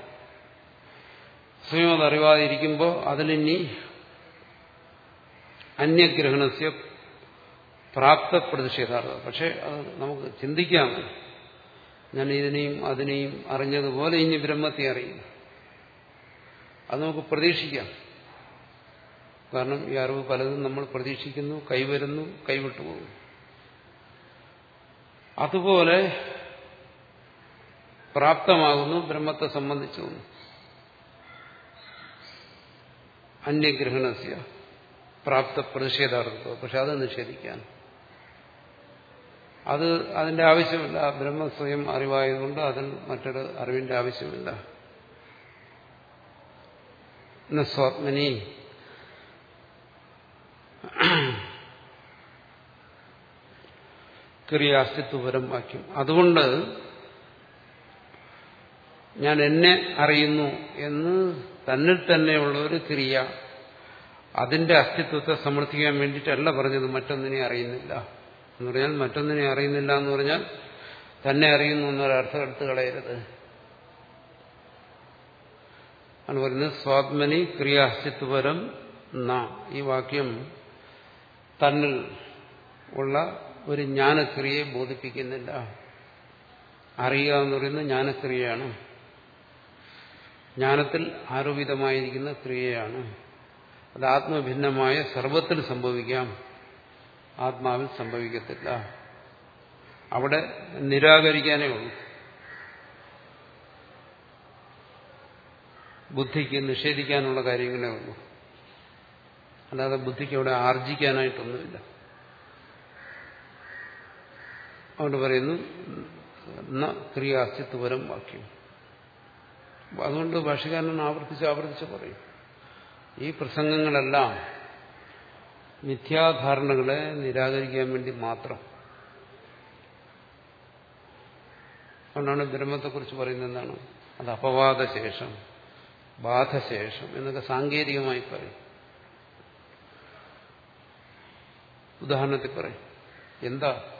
സ്വയം അത് അറിവാതിരിക്കുമ്പോൾ അതിലിനി അന്യഗ്രഹണസ്യ പ്രാപ്ത പ്രതിഷേധാർത്ഥം പക്ഷെ അത് നമുക്ക് ചിന്തിക്കാം ഞാൻ ഇതിനെയും അതിനെയും അറിഞ്ഞതുപോലെ ഇനി ബ്രഹ്മത്തെ അറിയും. അത് നമുക്ക് പ്രതീക്ഷിക്കാം. കാരണം ഈ അറിവ് പലതും നമ്മൾ പ്രതീക്ഷിക്കുന്നു കൈവരുന്നു കൈവിട്ടു അതുപോലെ പ്രാപ്തമാകുന്നു ബ്രഹ്മത്തെ സംബന്ധിച്ചു അന്യഗ്രഹണസ്യ പ്രാപ്ത പ്രതിഷേധാർത്ഥത്വം പക്ഷെ അത് നിഷേധിക്കാൻ. അത് അതിന്റെ ആവശ്യമില്ല. ബ്രഹ്മ സ്വയം അറിവായതുകൊണ്ട് അതിൽ മറ്റൊരു അറിവിന്റെ ആവശ്യമില്ല. സ്വാത്മനി ക്രിയാസ്തിത്വപരം വാക്യം. അതുകൊണ്ട് ഞാൻ എന്നെ അറിയുന്നു എന്ന് തന്നിൽ തന്നെയുള്ള ഒരു ക്രിയ അതിന്റെ അസ്തിത്വത്തെ സമർത്ഥിക്കാൻ വേണ്ടിയിട്ടല്ല പറഞ്ഞത്. മറ്റൊന്നിനെ അറിയുന്നില്ല. എന്ന് പറഞ്ഞാൽ മറ്റൊന്നിനെ അറിയുന്നില്ല എന്ന് പറഞ്ഞാൽ തന്നെ അറിയുന്നു എന്നൊരർത്ഥം എടുത്ത് കളയരുത്. ആണ് പറയുന്നത് സ്വാത്മനി ക്രിയാസ്തിത്വപരം ന. ഈ വാക്യം തന്നിൽ ഉള്ള ഒരു ജ്ഞാനക്രിയയെ ബോധിപ്പിക്കുന്നില്ല. അറിയുക എന്ന് പറയുന്നത് ജ്ഞാനക്രിയയാണ്. ജ്ഞാനത്തിൽ ആരോപിതമായിരിക്കുന്ന ക്രിയയാണ്. അത് ആത്മഭിന്നമായ സർവത്തിൽ സംഭവിക്കാം. ആത്മാവിൽ സംഭവിക്കത്തില്ല. അവിടെ നിരാകരിക്കാനേ ഉള്ളൂ. ബുദ്ധിക്ക് നിഷേധിക്കാനുള്ള കാര്യങ്ങളേ ഉള്ളൂ. അല്ലാതെ ബുദ്ധിക്ക് അവിടെ ആർജിക്കാനായിട്ടൊന്നുമില്ല. അതുകൊണ്ട് പറയുന്നു ക്രിയാസ്തിത്വപരം വാക്യം. അതുകൊണ്ട് ഭാഷകാരൻ ആവർത്തിച്ച് ആവർത്തിച്ച് പറയും. ഈ പ്രസംഗങ്ങളെല്ലാം മിഥ്യാധാരണകളെ നിരാകരിക്കാൻ വേണ്ടി മാത്രം. അതുകൊണ്ടാണ് ബ്രഹ്മത്തെക്കുറിച്ച് പറയുന്നത് എന്താണ്? അത് അപവാദശേഷം ബാധശേഷം എന്നൊക്കെ സാങ്കേതികമായി പറയും. ഉദാഹരണത്തിൽ പറയും എന്താ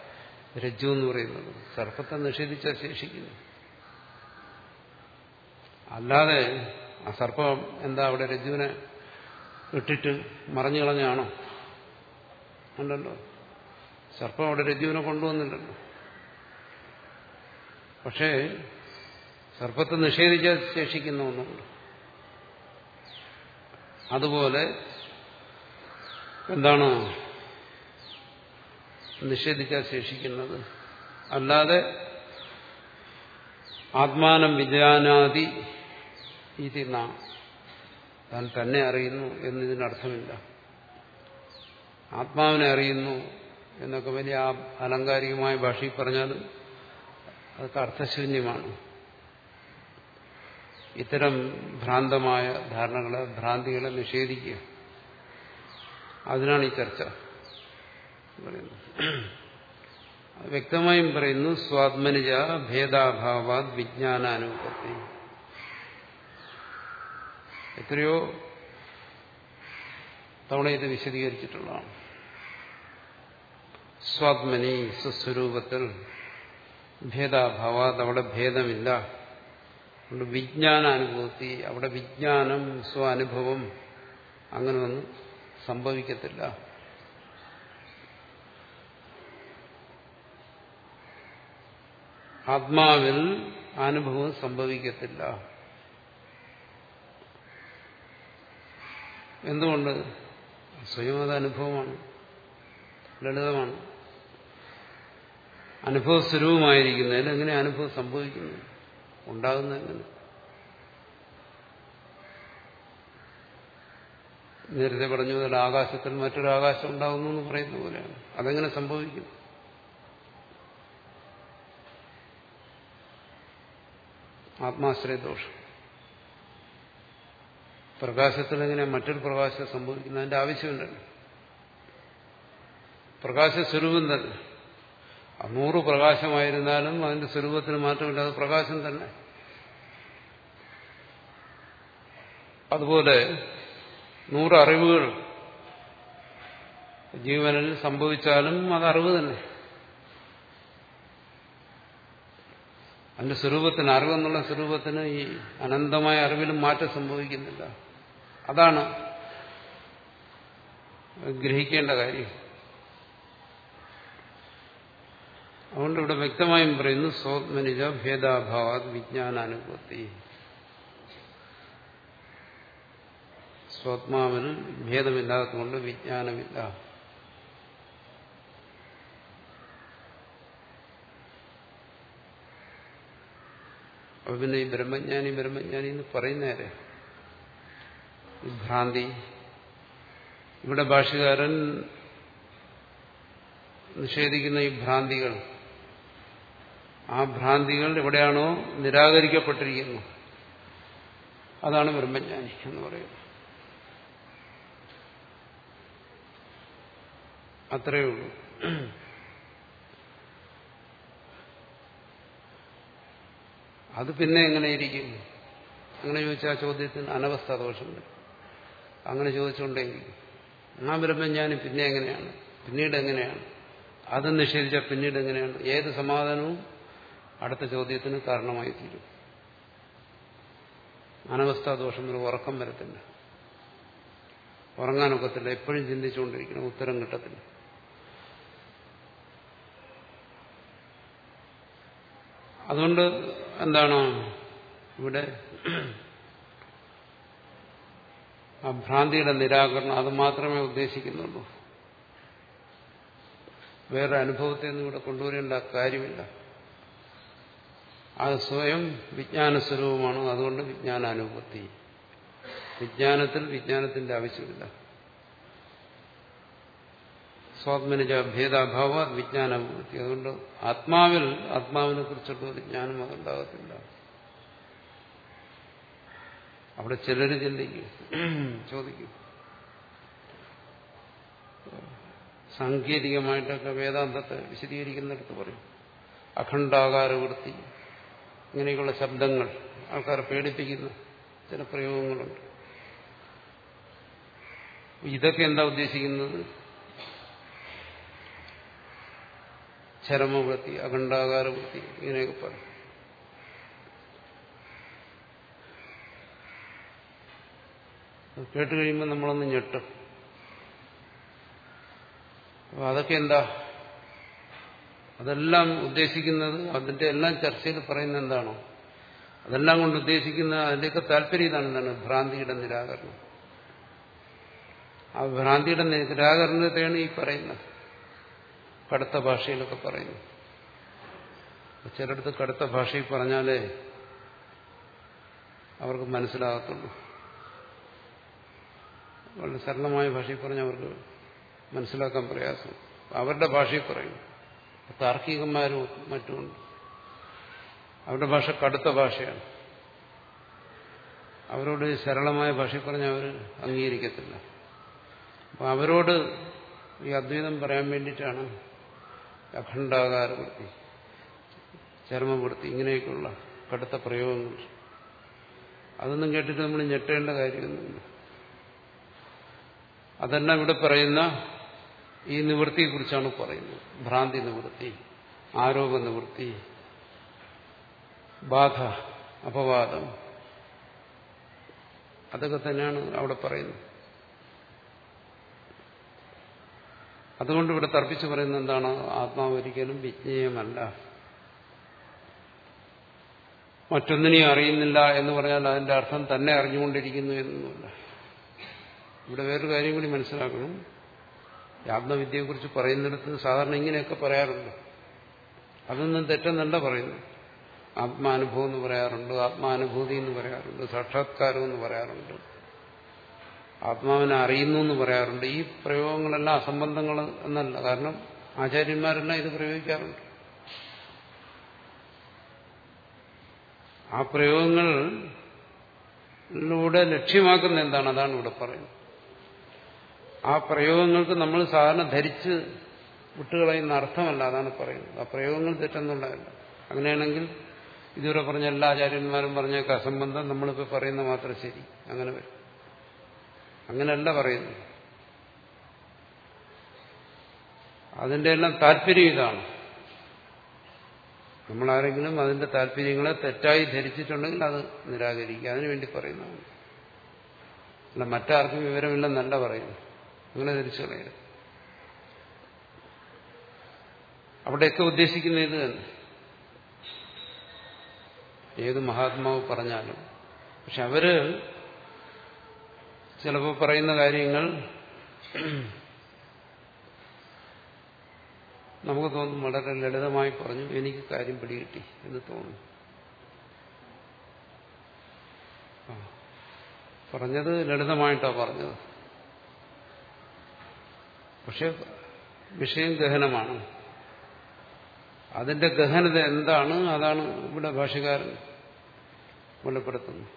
രജ്ജു എന്ന് പറയുന്നത്? സർപ്പത്തെ നിഷേധിച്ചാൽ ശേഷിക്കുന്നു. അല്ലാതെ ആ സർപ്പം എന്താ അവിടെ രജ്ജുവിനെ ഇട്ടിട്ട് മറിഞ്ഞു കളഞ്ഞാണോ ഉണ്ടല്ലോ. സർപ്പം അവിടെ രജ്ജുവിനെ കൊണ്ടുവന്നില്ലല്ലോ. പക്ഷേ സർപ്പത്തെ നിഷേധിച്ചാൽ ശേഷിക്കുന്ന ഒന്നുണ്ട് അതുപോലെ എന്താണ് നിഷേധിച്ചാൽ ശേഷിക്കുന്നത്? അല്ലാതെ ആത്മാനം വിജാനാദി ഇതിനാ താൻ തന്നെ അറിയുന്നു എന്നതിനർത്ഥമില്ല. ആത്മാവിനെ അറിയുന്നു എന്നൊക്കെ വലിയ അലങ്കാരികമായ ഭാഷയിൽ പറഞ്ഞാലും അതൊക്കെ അർത്ഥശൂന്യമാണ്. ഇത്തരം ഭ്രാന്തമായ ധാരണകളെ ഭ്രാന്തികളെ നിഷേധിക്കുക. അതിനാണ് ഈ ചർച്ച വ്യക്തമായും പറയുന്നു സ്വാത്മനിജ ഭേദാഭാവാത് വിജ്ഞാനാനുപത്തി. എത്രയോ തവണ ഇത് വിശദീകരിച്ചിട്ടുള്ളതാണ്. സ്വാത്മനി സ്വസ്വരൂപത്തിൽ ഭേദാഭാവാത് അവിടെ ഭേദമില്ല. അതുകൊണ്ട് വിജ്ഞാനാനുഭൂതി അവിടെ വിജ്ഞാനം സ്വാനുഭവം അങ്ങനെ ഒന്നും സംഭവിക്കത്തില്ല. ആത്മാവിൽ അനുഭവം സംഭവിക്കത്തില്ല. എന്തുകൊണ്ട്? സ്വയം അത് അനുഭവമാണ് ലളിതമാണ്. അനുഭവസ്വരൂപമായിരിക്കുന്നതിൽ എങ്ങനെ അനുഭവം സംഭവിക്കുന്നു? ഉണ്ടാകുന്ന എങ്ങനെ നേരത്തെ പറഞ്ഞു മുതൽ ആകാശത്തിൽ മറ്റൊരു ആകാശം ഉണ്ടാകുന്നു എന്ന് പറയുന്ന പോലെയാണ്. അതെങ്ങനെ സംഭവിക്കും? ആത്മാശ്രയദോഷം. പ്രകാശത്തിൽ എങ്ങനെ മറ്റൊരു പ്രകാശം സംഭവിക്കുന്നതിന്റെ ആവശ്യമുണ്ടല്ലോ പ്രകാശ സ്വരൂപം തന്നെ. നൂറ് പ്രകാശമായിരുന്നാലും അതിന്റെ സ്വരൂപത്തിന് മാറ്റമില്ലാതെ പ്രകാശം തന്നെ. അതുപോലെ നൂറ് അറിവുകൾ ജീവനിൽ സംഭവിച്ചാലും അത് അറിവ് തന്നെ. അതിന്റെ സ്വരൂപത്തിന് അറിവെന്നുള്ള സ്വരൂപത്തിന് ഈ അനന്തമായ അറിവിലും മാറ്റം സംഭവിക്കുന്നില്ല. അതാണ് ഗ്രഹിക്കേണ്ട കാര്യം. അതുകൊണ്ട് ഇവിടെ വ്യക്തമായും പറയുന്നു സ്വാത്മനിജ ഭേദാഭാവാത് വിജ്ഞാനാനുഭൂത്തി സ്വാത്മാവിന് ഭേദമില്ലാത്തതുകൊണ്ട് വിജ്ഞാനമില്ല. അപ്പൊ പിന്നെ ഈ ബ്രഹ്മജ്ഞാനി ബ്രഹ്മജ്ഞാനി എന്ന് പറയുന്നേരെ. ഭ്രാന്തി. ഇവിടെ ഭാഷകാരൻ നിഷേധിക്കുന്ന ഈ ഭ്രാന്തികൾ. ആ ഭ്രാന്തികൾ എവിടെയാണോ നിരാകരിക്കപ്പെട്ടിരിക്കുന്നു. അതാണ് ബ്രഹ്മജ്ഞാനി എന്ന് പറയുന്നത്. അത്രയേ ഉള്ളൂ. അത് പിന്നെ എങ്ങനെയിരിക്കും അങ്ങനെ ചോദിച്ചാൽ ചോദ്യത്തിന് അനവസ്ഥ ദോഷം വരും. അങ്ങനെ ചോദിച്ചുകൊണ്ടെങ്കിൽ ആ ഞാൻ പിന്നെ എങ്ങനെയാണ്? പിന്നീട് എങ്ങനെയാണ്? അത് നിഷേധിച്ചാൽ പിന്നീട് എങ്ങനെയാണ്? ഏത് സമാധാനവും അടുത്ത ചോദ്യത്തിന് കാരണമായി തീരും. അനവസ്ഥാ ദോഷം ഒരു ഉറക്കം വരത്തില്ല. ഉറങ്ങാനൊക്കത്തില്ല. എപ്പോഴും ചിന്തിച്ചുകൊണ്ടിരിക്കണം. ഉത്തരം കിട്ടത്തില്ല. അതുകൊണ്ട് എന്താണ് ഇവിടെ ആ ഭ്രാന്തിയുടെ നിരാകരണം അത് മാത്രമേ ഉദ്ദേശിക്കുന്നുള്ളൂ. വേറെ അനുഭവത്തെ ഒന്നും ഇവിടെ കൊണ്ടുവരേണ്ട കാര്യമില്ല. അത് സ്വയം വിജ്ഞാന സ്വരൂപമാണ് അതുകൊണ്ട് വിജ്ഞാനാനുഭൂതി. വിജ്ഞാനത്തിൽ വിജ്ഞാനത്തിന്റെ ആവശ്യമില്ല. സ്വാത്മനിജ ഭേദാഭാവ വിജ്ഞാനാനുഭൂത്തി അതുകൊണ്ട് ആത്മാവിൽ ആത്മാവിനെ കുറിച്ചുള്ള ഒരു ജ്ഞാനം അതുണ്ടാകത്തില്ല അവിടെ ചിലര് ചിന്തിക്കും. ചോദിക്കും. സാങ്കേതികമായിട്ടൊക്കെ വേദാന്തത്തെ വിശദീകരിക്കുന്നിടത്ത് പറയും. അഖണ്ഡാകാരവൃത്തി ഇങ്ങനെയൊക്കെയുള്ള ശബ്ദങ്ങൾ ആൾക്കാരെ പേടിപ്പിക്കുന്ന ചില പ്രയോഗങ്ങളുണ്ട്. ഇതൊക്കെ എന്താ ഉദ്ദേശിക്കുന്നത്? ചരമവൃത്തി അഖണ്ഡാകാരവൃത്തി ഇങ്ങനെയൊക്കെ പറയും. കേട്ട് കഴിയുമ്പോൾ നമ്മളൊന്ന് ഞെട്ടും. അപ്പൊ അതൊക്കെ എന്താ? അതെല്ലാം ഉദ്ദേശിക്കുന്നത് അതിന്റെ എല്ലാം ചർച്ചയിൽ പറയുന്നത് എന്താണോ? അതെല്ലാം കൊണ്ട് ഉദ്ദേശിക്കുന്നത് അതിന്റെയൊക്കെ താല്പര്യം ഇതാണ് എന്താണ്? ഭ്രാന്തിയുടെ നിരാകരണം. ആ ഭ്രാന്തിയുടെ നിരാകരണത്തെയാണ് ഈ പറയുന്നത്. കടുത്ത ഭാഷയിലൊക്കെ പറയുന്നു ചിലടത്ത് കടുത്ത ഭാഷയിൽ പറഞ്ഞാലേ അവർക്ക് മനസ്സിലാകത്തുള്ളൂ. വളരെ സരളമായ ഭാഷയിൽ പറഞ്ഞ് അവർക്ക് മനസ്സിലാക്കാൻ പ്രയാസം. അവരുടെ ഭാഷയിൽ പറയും. താർക്കികന്മാരും മറ്റുമുണ്ട് അവരുടെ ഭാഷ കടുത്ത ഭാഷയാണ്. അവരോട് സരളമായ ഭാഷയിൽ പറഞ്ഞ് അവർ അംഗീകരിക്കത്തില്ല. അപ്പം അവരോട് ഈ അദ്വൈതം പറയാൻ വേണ്ടിയിട്ടാണ് അഖണ്ഡാകാരവൃത്തി ചർമ്മവൃത്തി ഇങ്ങനെയൊക്കെയുള്ള കടുത്ത പ്രയോഗങ്ങൾ. അതൊന്നും കേട്ടിട്ട് നമ്മൾ ഞെട്ടേണ്ട കാര്യമൊന്നുമില്ല. അതെല്ലാം ഇവിടെ പറയുന്ന ഈ നിവൃത്തിയെക്കുറിച്ചാണ് പറയുന്നത്. ഭ്രാന്തി നിവൃത്തി ആരോപ നിവൃത്തി ബാധ അപവാദം. അതൊക്കെ തന്നെയാണ് അവിടെ പറയുന്നത്. അതുകൊണ്ട് ഇവിടെ തർപ്പിച്ച് പറയുന്നത് എന്താണ്? ആത്മാവ് ഒരിക്കലും വിജ്ഞേയമല്ല. മറ്റൊന്നിനെയും അറിയുന്നില്ല എന്ന് പറഞ്ഞാൽ അതിന്റെ അർത്ഥം തന്നെ അറിഞ്ഞുകൊണ്ടിരിക്കുന്നു എന്നൊന്നുമില്ല. ഇവിടെ വേറൊരു കാര്യം കൂടി മനസ്സിലാക്കണം. ആത്മവിദ്യയെക്കുറിച്ച് പറയുന്നിടത്ത് സാധാരണ ഇങ്ങനെയൊക്കെ പറയാറുണ്ട്. അതൊന്നും തെറ്റെന്നല്ല പറയുന്നു ആത്മാനുഭവം എന്ന് പറയാറുണ്ട് ആത്മാനുഭൂതി എന്ന് പറയാറുണ്ട് സാക്ഷാത്കാരം എന്ന് പറയാറുണ്ട്. ആത്മാവിനെ അറിയുന്നു എന്ന് പറയാറുണ്ട്. ഈ പ്രയോഗങ്ങളെല്ലാം അസംബന്ധങ്ങൾ എന്നല്ല. കാരണം ആചാര്യന്മാരെല്ലാം ഇത് പ്രയോഗിക്കാറുണ്ട്. ആ പ്രയോഗങ്ങളിലൂടെ ലക്ഷ്യമാക്കുന്ന എന്താണ്? അതാണ് ഇവിടെ പറയുന്നത്. ആ പ്രയോഗങ്ങൾക്ക് നമ്മൾ സാധാരണ ധരിച്ച് വിട്ടുകളയുന്ന അർത്ഥമല്ല അതാണ് പറയുന്നത്. ആ പ്രയോഗങ്ങൾ തെറ്റെന്നുള്ളതല്ല. അങ്ങനെയാണെങ്കിൽ ഇതുവരെ പറഞ്ഞ എല്ലാ ആചാര്യന്മാരും പറഞ്ഞേക്ക അസംബന്ധം നമ്മളിപ്പോൾ പറയുന്ന മാത്രം ശരി. അങ്ങനെ വരും. അങ്ങനെയല്ല പറയുന്നു അതിന്റെ എല്ലാം താല്പര്യം ഇതാണ്. നമ്മളാരെങ്കിലും അതിന്റെ താല്പര്യങ്ങളെ തെറ്റായി ധരിച്ചിട്ടുണ്ടെങ്കിൽ അത് നിരാകരിക്കുക. അതിനുവേണ്ടി പറയുന്നതാണ്. അല്ല മറ്റാർക്കും വിവരമില്ലെന്നല്ല പറയുന്നു അങ്ങനെ ധരിച്ചു കളയരുത് അവിടെയൊക്കെ ഉദ്ദേശിക്കുന്ന ഇത് തന്നെ. ഏത് മഹാത്മാവ് പറഞ്ഞാലും. പക്ഷെ അവർ ചിലപ്പോൾ പറയുന്ന കാര്യങ്ങൾ നമുക്ക് തോന്നും വളരെ ലളിതമായി പറഞ്ഞു എനിക്ക് കാര്യം പിടികിട്ടി എന്ന് തോന്നും. പറഞ്ഞത് ലളിതമായിട്ടാണ് പറഞ്ഞത്. പക്ഷെ വിഷയം ഗഹനമാണ്. അതിന്റെ ഗഹനത എന്താണ് അതാണ് ഇവിടെ ഭാഷകാരൻ വെളിപ്പെടുത്തുന്നത്.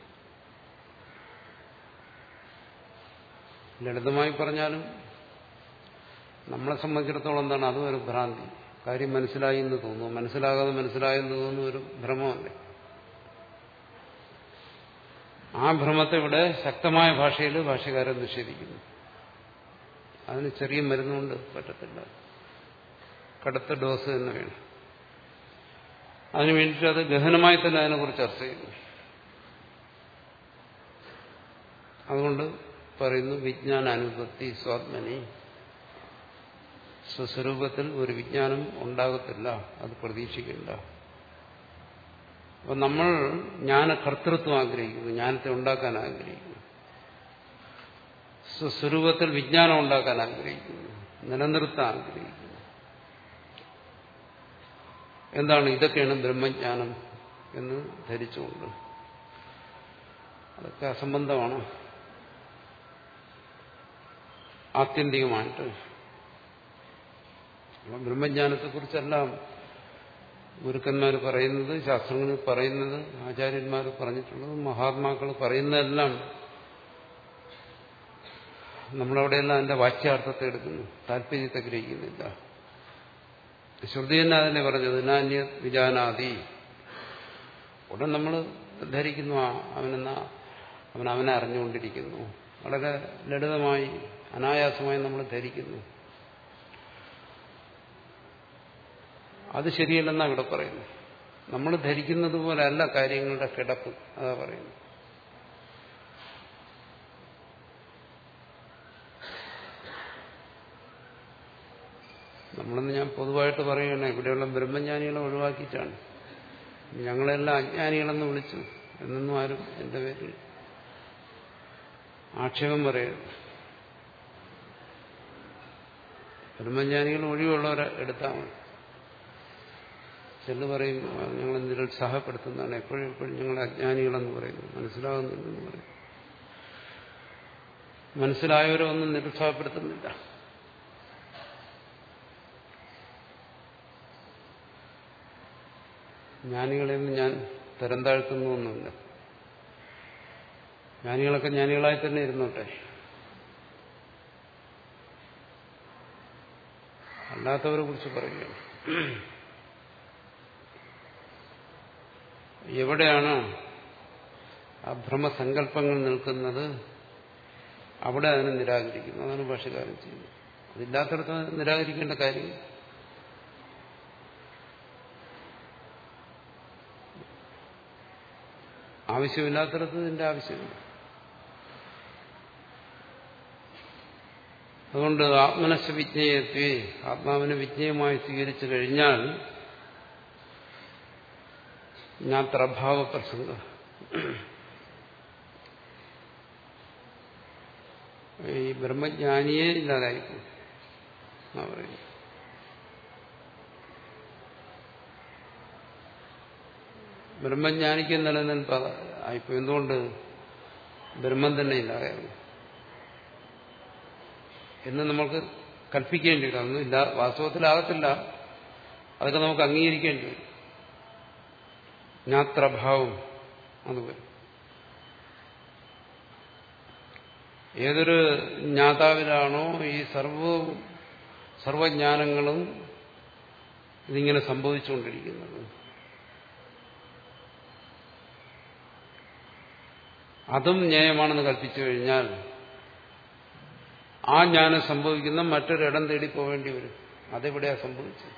ലളിതമായി പറഞ്ഞാലും നമ്മളെ സംബന്ധിച്ചിടത്തോളം എന്താണ്? അതും ഒരു ഭ്രാന്തി. കാര്യം മനസ്സിലായി എന്ന് തോന്നുന്നു. മനസ്സിലാകാതെ മനസ്സിലായെന്ന് തോന്നുന്നു ഒരു ഭ്രമമല്ലേ? ആ ഭ്രമത്തെ ഇവിടെ ശക്തമായ ഭാഷയിൽ ഭാഷകാരൻ നിഷേധിക്കുന്നു. അതിന് ചെറിയ മരുന്നുകൊണ്ട് പറ്റത്തില്ല. കടുത്ത ഡോസ് തന്നെ വേണം. അതിനു വേണ്ടിയിട്ട് അത് ഗഹനമായി തന്നെ അതിനെക്കുറിച്ച് ചർച്ച ചെയ്യുന്നു. അതുകൊണ്ട് പറയുന്നു വിജ്ഞാന അനുപത്തി സ്വാത്മനി. സ്വസ്വരൂപത്തിൽ ഒരു വിജ്ഞാനം ഉണ്ടാകത്തില്ല. അത് പ്രതീക്ഷിക്കില്ല അപ്പൊ നമ്മൾ ജ്ഞാന കർത്തൃത്വം ആഗ്രഹിക്കുന്നു. ജ്ഞാനത്തെ ഉണ്ടാക്കാൻ ആഗ്രഹിക്കുന്നു. സ്വസ്വരൂപത്തിൽ വിജ്ഞാനം ഉണ്ടാക്കാൻ ആഗ്രഹിക്കുന്നു. നിലനിർത്താൻ ആഗ്രഹിക്കുന്നു. എന്താണ് ഇതൊക്കെയാണ് ബ്രഹ്മജ്ഞാനം എന്ന് ധരിച്ചുകൊണ്ട്. അതൊക്കെ അസംബന്ധമാണ്. ആത്യന്തികമായിട്ട്. ബ്രഹ്മജ്ഞാനത്തെക്കുറിച്ചെല്ലാം ഗുരുക്കന്മാർ പറയുന്നത് ശാസ്ത്രങ്ങൾ പറയുന്നത് ആചാര്യന്മാർ പറഞ്ഞിട്ടുള്ളത് മഹാത്മാക്കൾ പറയുന്നതെല്ലാം നമ്മളവിടെയെല്ലാം അതിന്റെ വാച്യാർത്ഥത്തെ എടുക്കുന്നു. താല്പര്യത്തെ ഗ്രഹിക്കുന്നില്ല. ശ്രുതി തന്നെ അതന്നെ പറഞ്ഞത് നാന്യ വിജാനാദി. ഉടൻ നമ്മൾ ധരിക്കുന്നു അവനെന്നാ അവൻ അവനെ അറിഞ്ഞുകൊണ്ടിരിക്കുന്നു. വളരെ ലളിതമായി അനായാസമായി നമ്മൾ ധരിക്കുന്നു. അത് ശരിയല്ലെന്നാണ് ഇവിടെ പറയുന്നത്. നമ്മൾ ധരിക്കുന്നത് പോലെ അല്ല കാര്യങ്ങളുടെ കിടപ്പ് അതാ പറയുന്നത്. നമ്മളെന്ന് ഞാൻ പൊതുവായിട്ട് പറയുകയാണ് ഇവിടെയുള്ള ബ്രഹ്മജ്ഞാനികളെ ഒഴിവാക്കിയിട്ടാണ്. ഞങ്ങളെല്ലാം അജ്ഞാനികളെന്ന് വിളിച്ചു. എന്നൊന്നും ആരും എന്റെ പേരിൽ ആക്ഷേപം പറയരുത്. ബ്രഹ്മജ്ഞാനികൾ ഒഴിവുള്ളവരെ എടുത്താൽ മതി. ചെല്ലു പറയും ഞങ്ങൾ നിരുത്സാഹപ്പെടുത്തുന്നതാണ് എപ്പോഴും എപ്പോഴും ഞങ്ങൾ അജ്ഞാനികളെന്ന് പറയുന്നു മനസ്സിലാകുന്നുണ്ടെന്ന് പറയും. മനസ്സിലായവരെ ഒന്നും നിരുത്സാഹപ്പെടുത്തുന്നില്ല. ജ്ഞാനികളെയൊന്നും ഞാൻ തരം താഴ്ത്തുന്നൊന്നുമില്ല ജ്ഞാനികളൊക്കെ ജ്ഞാനികളായി തന്നെ ഇരുന്നോട്ടെ. അല്ലാത്തവരെ കുറിച്ച് പറയുകയാണ് എവിടെയാണ് ആ ഭ്രമസങ്കല്പങ്ങൾ നിൽക്കുന്നത്? അവിടെ അതിനെ നിരാകരിക്കുന്നു. അതാണ് ഭാഷകാരം ചെയ്യുന്നത്. അതില്ലാത്തടത്ത് നിരാകരിക്കേണ്ട കാര്യം ആവശ്യമില്ലാത്തടത്ത് ഇതിന്റെ ആവശ്യമില്ല. അതുകൊണ്ട് ആത്മനശ വിജ്ഞേയത്വേ ആത്മാവിനെ വിജ്ഞേയമായി സ്വീകരിച്ചു കഴിഞ്ഞാൽ ജ്ഞാത്രഭാവ പ്രസംഗ. ഈ ബ്രഹ്മജ്ഞാനിയെ ഇല്ലാതായിരിക്കും എന്നാ പറയുന്നത്? ബ്രഹ്മജ്ഞാനിക്ക് നിലനിൽപ്പ് ആയിപ്പോ എന്തുകൊണ്ട്? ബ്രഹ്മം തന്നെ ഇല്ലാതെയാണ് എന്ന് നമ്മൾക്ക് കൽപ്പിക്കേണ്ടി വരും. അതൊന്നും ഇല്ല വാസ്തവത്തിലാകത്തില്ല. അതൊക്കെ നമുക്ക് അംഗീകരിക്കേണ്ടി വരും. ജ്ഞാത്രഭാവം അത് വരും. ഏതൊരു ജ്ഞാതാവിലാണോ ഈ സർവ സർവജ്ഞാനങ്ങളും ഇതിങ്ങനെ സംഭവിച്ചുകൊണ്ടിരിക്കുന്നത്. അതും ന്യായമാണെന്ന് കൽപ്പിച്ചു കഴിഞ്ഞാൽ ആ ജ്ഞാനം സംഭവിക്കുന്ന മറ്റൊരിടം തേടി പോവേണ്ടി വരും. അതെവിടെയാ സംഭവിച്ചത്?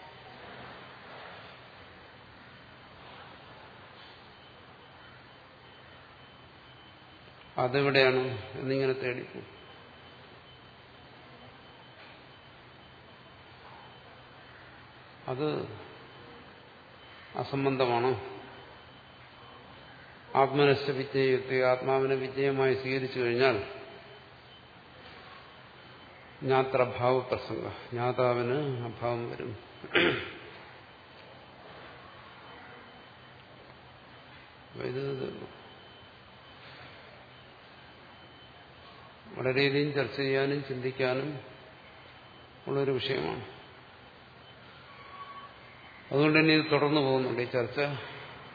അതെവിടെയാണ് എന്നിങ്ങനെ തേടിപ്പോ അത് അസംബന്ധമാണ്? ആത്മനസ്ഥ വിദ്യയുക്തി ആത്മാവിനെ വിജയമായി സ്വീകരിച്ചു കഴിഞ്ഞാൽ ജ്ഞാത്രഭാവ പ്രസംഗ ജ്ഞാതാവിന് അഭാവം വരും. വളരെയധികം ചർച്ച ചെയ്യാനും ചിന്തിക്കാനും ഉള്ളൊരു വിഷയമാണ്. അതുകൊണ്ട് തന്നെ ഇത് തുടർന്നു പോകുന്നുണ്ട്. ഈ ചർച്ച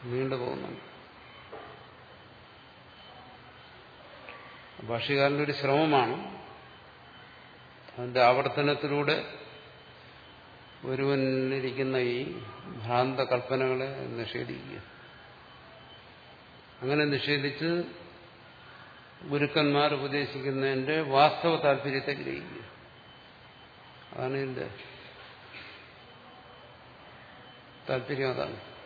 നീണ്ടു പോകുന്നുണ്ട് ഭാഷ്യകാരന്റെ ഒരു ശ്രമമാണ്. അതിന്റെ ആവർത്തനത്തിലൂടെ ഒരുവനിരിക്കുന്ന ഈ ഭ്രാന്ത കൽപ്പനകളെ നിഷേധിക്കുക. അങ്ങനെ നിഷേധിച്ച് ഗുരുക്കന്മാർ ഉപദേശിക്കുന്നതിന്റെ വാസ്തവ താല്പര്യത്തെ ഗ്രഹിക്കുക. അതാണ് ഇതിന്റെ താല്പര്യം അതാണ്.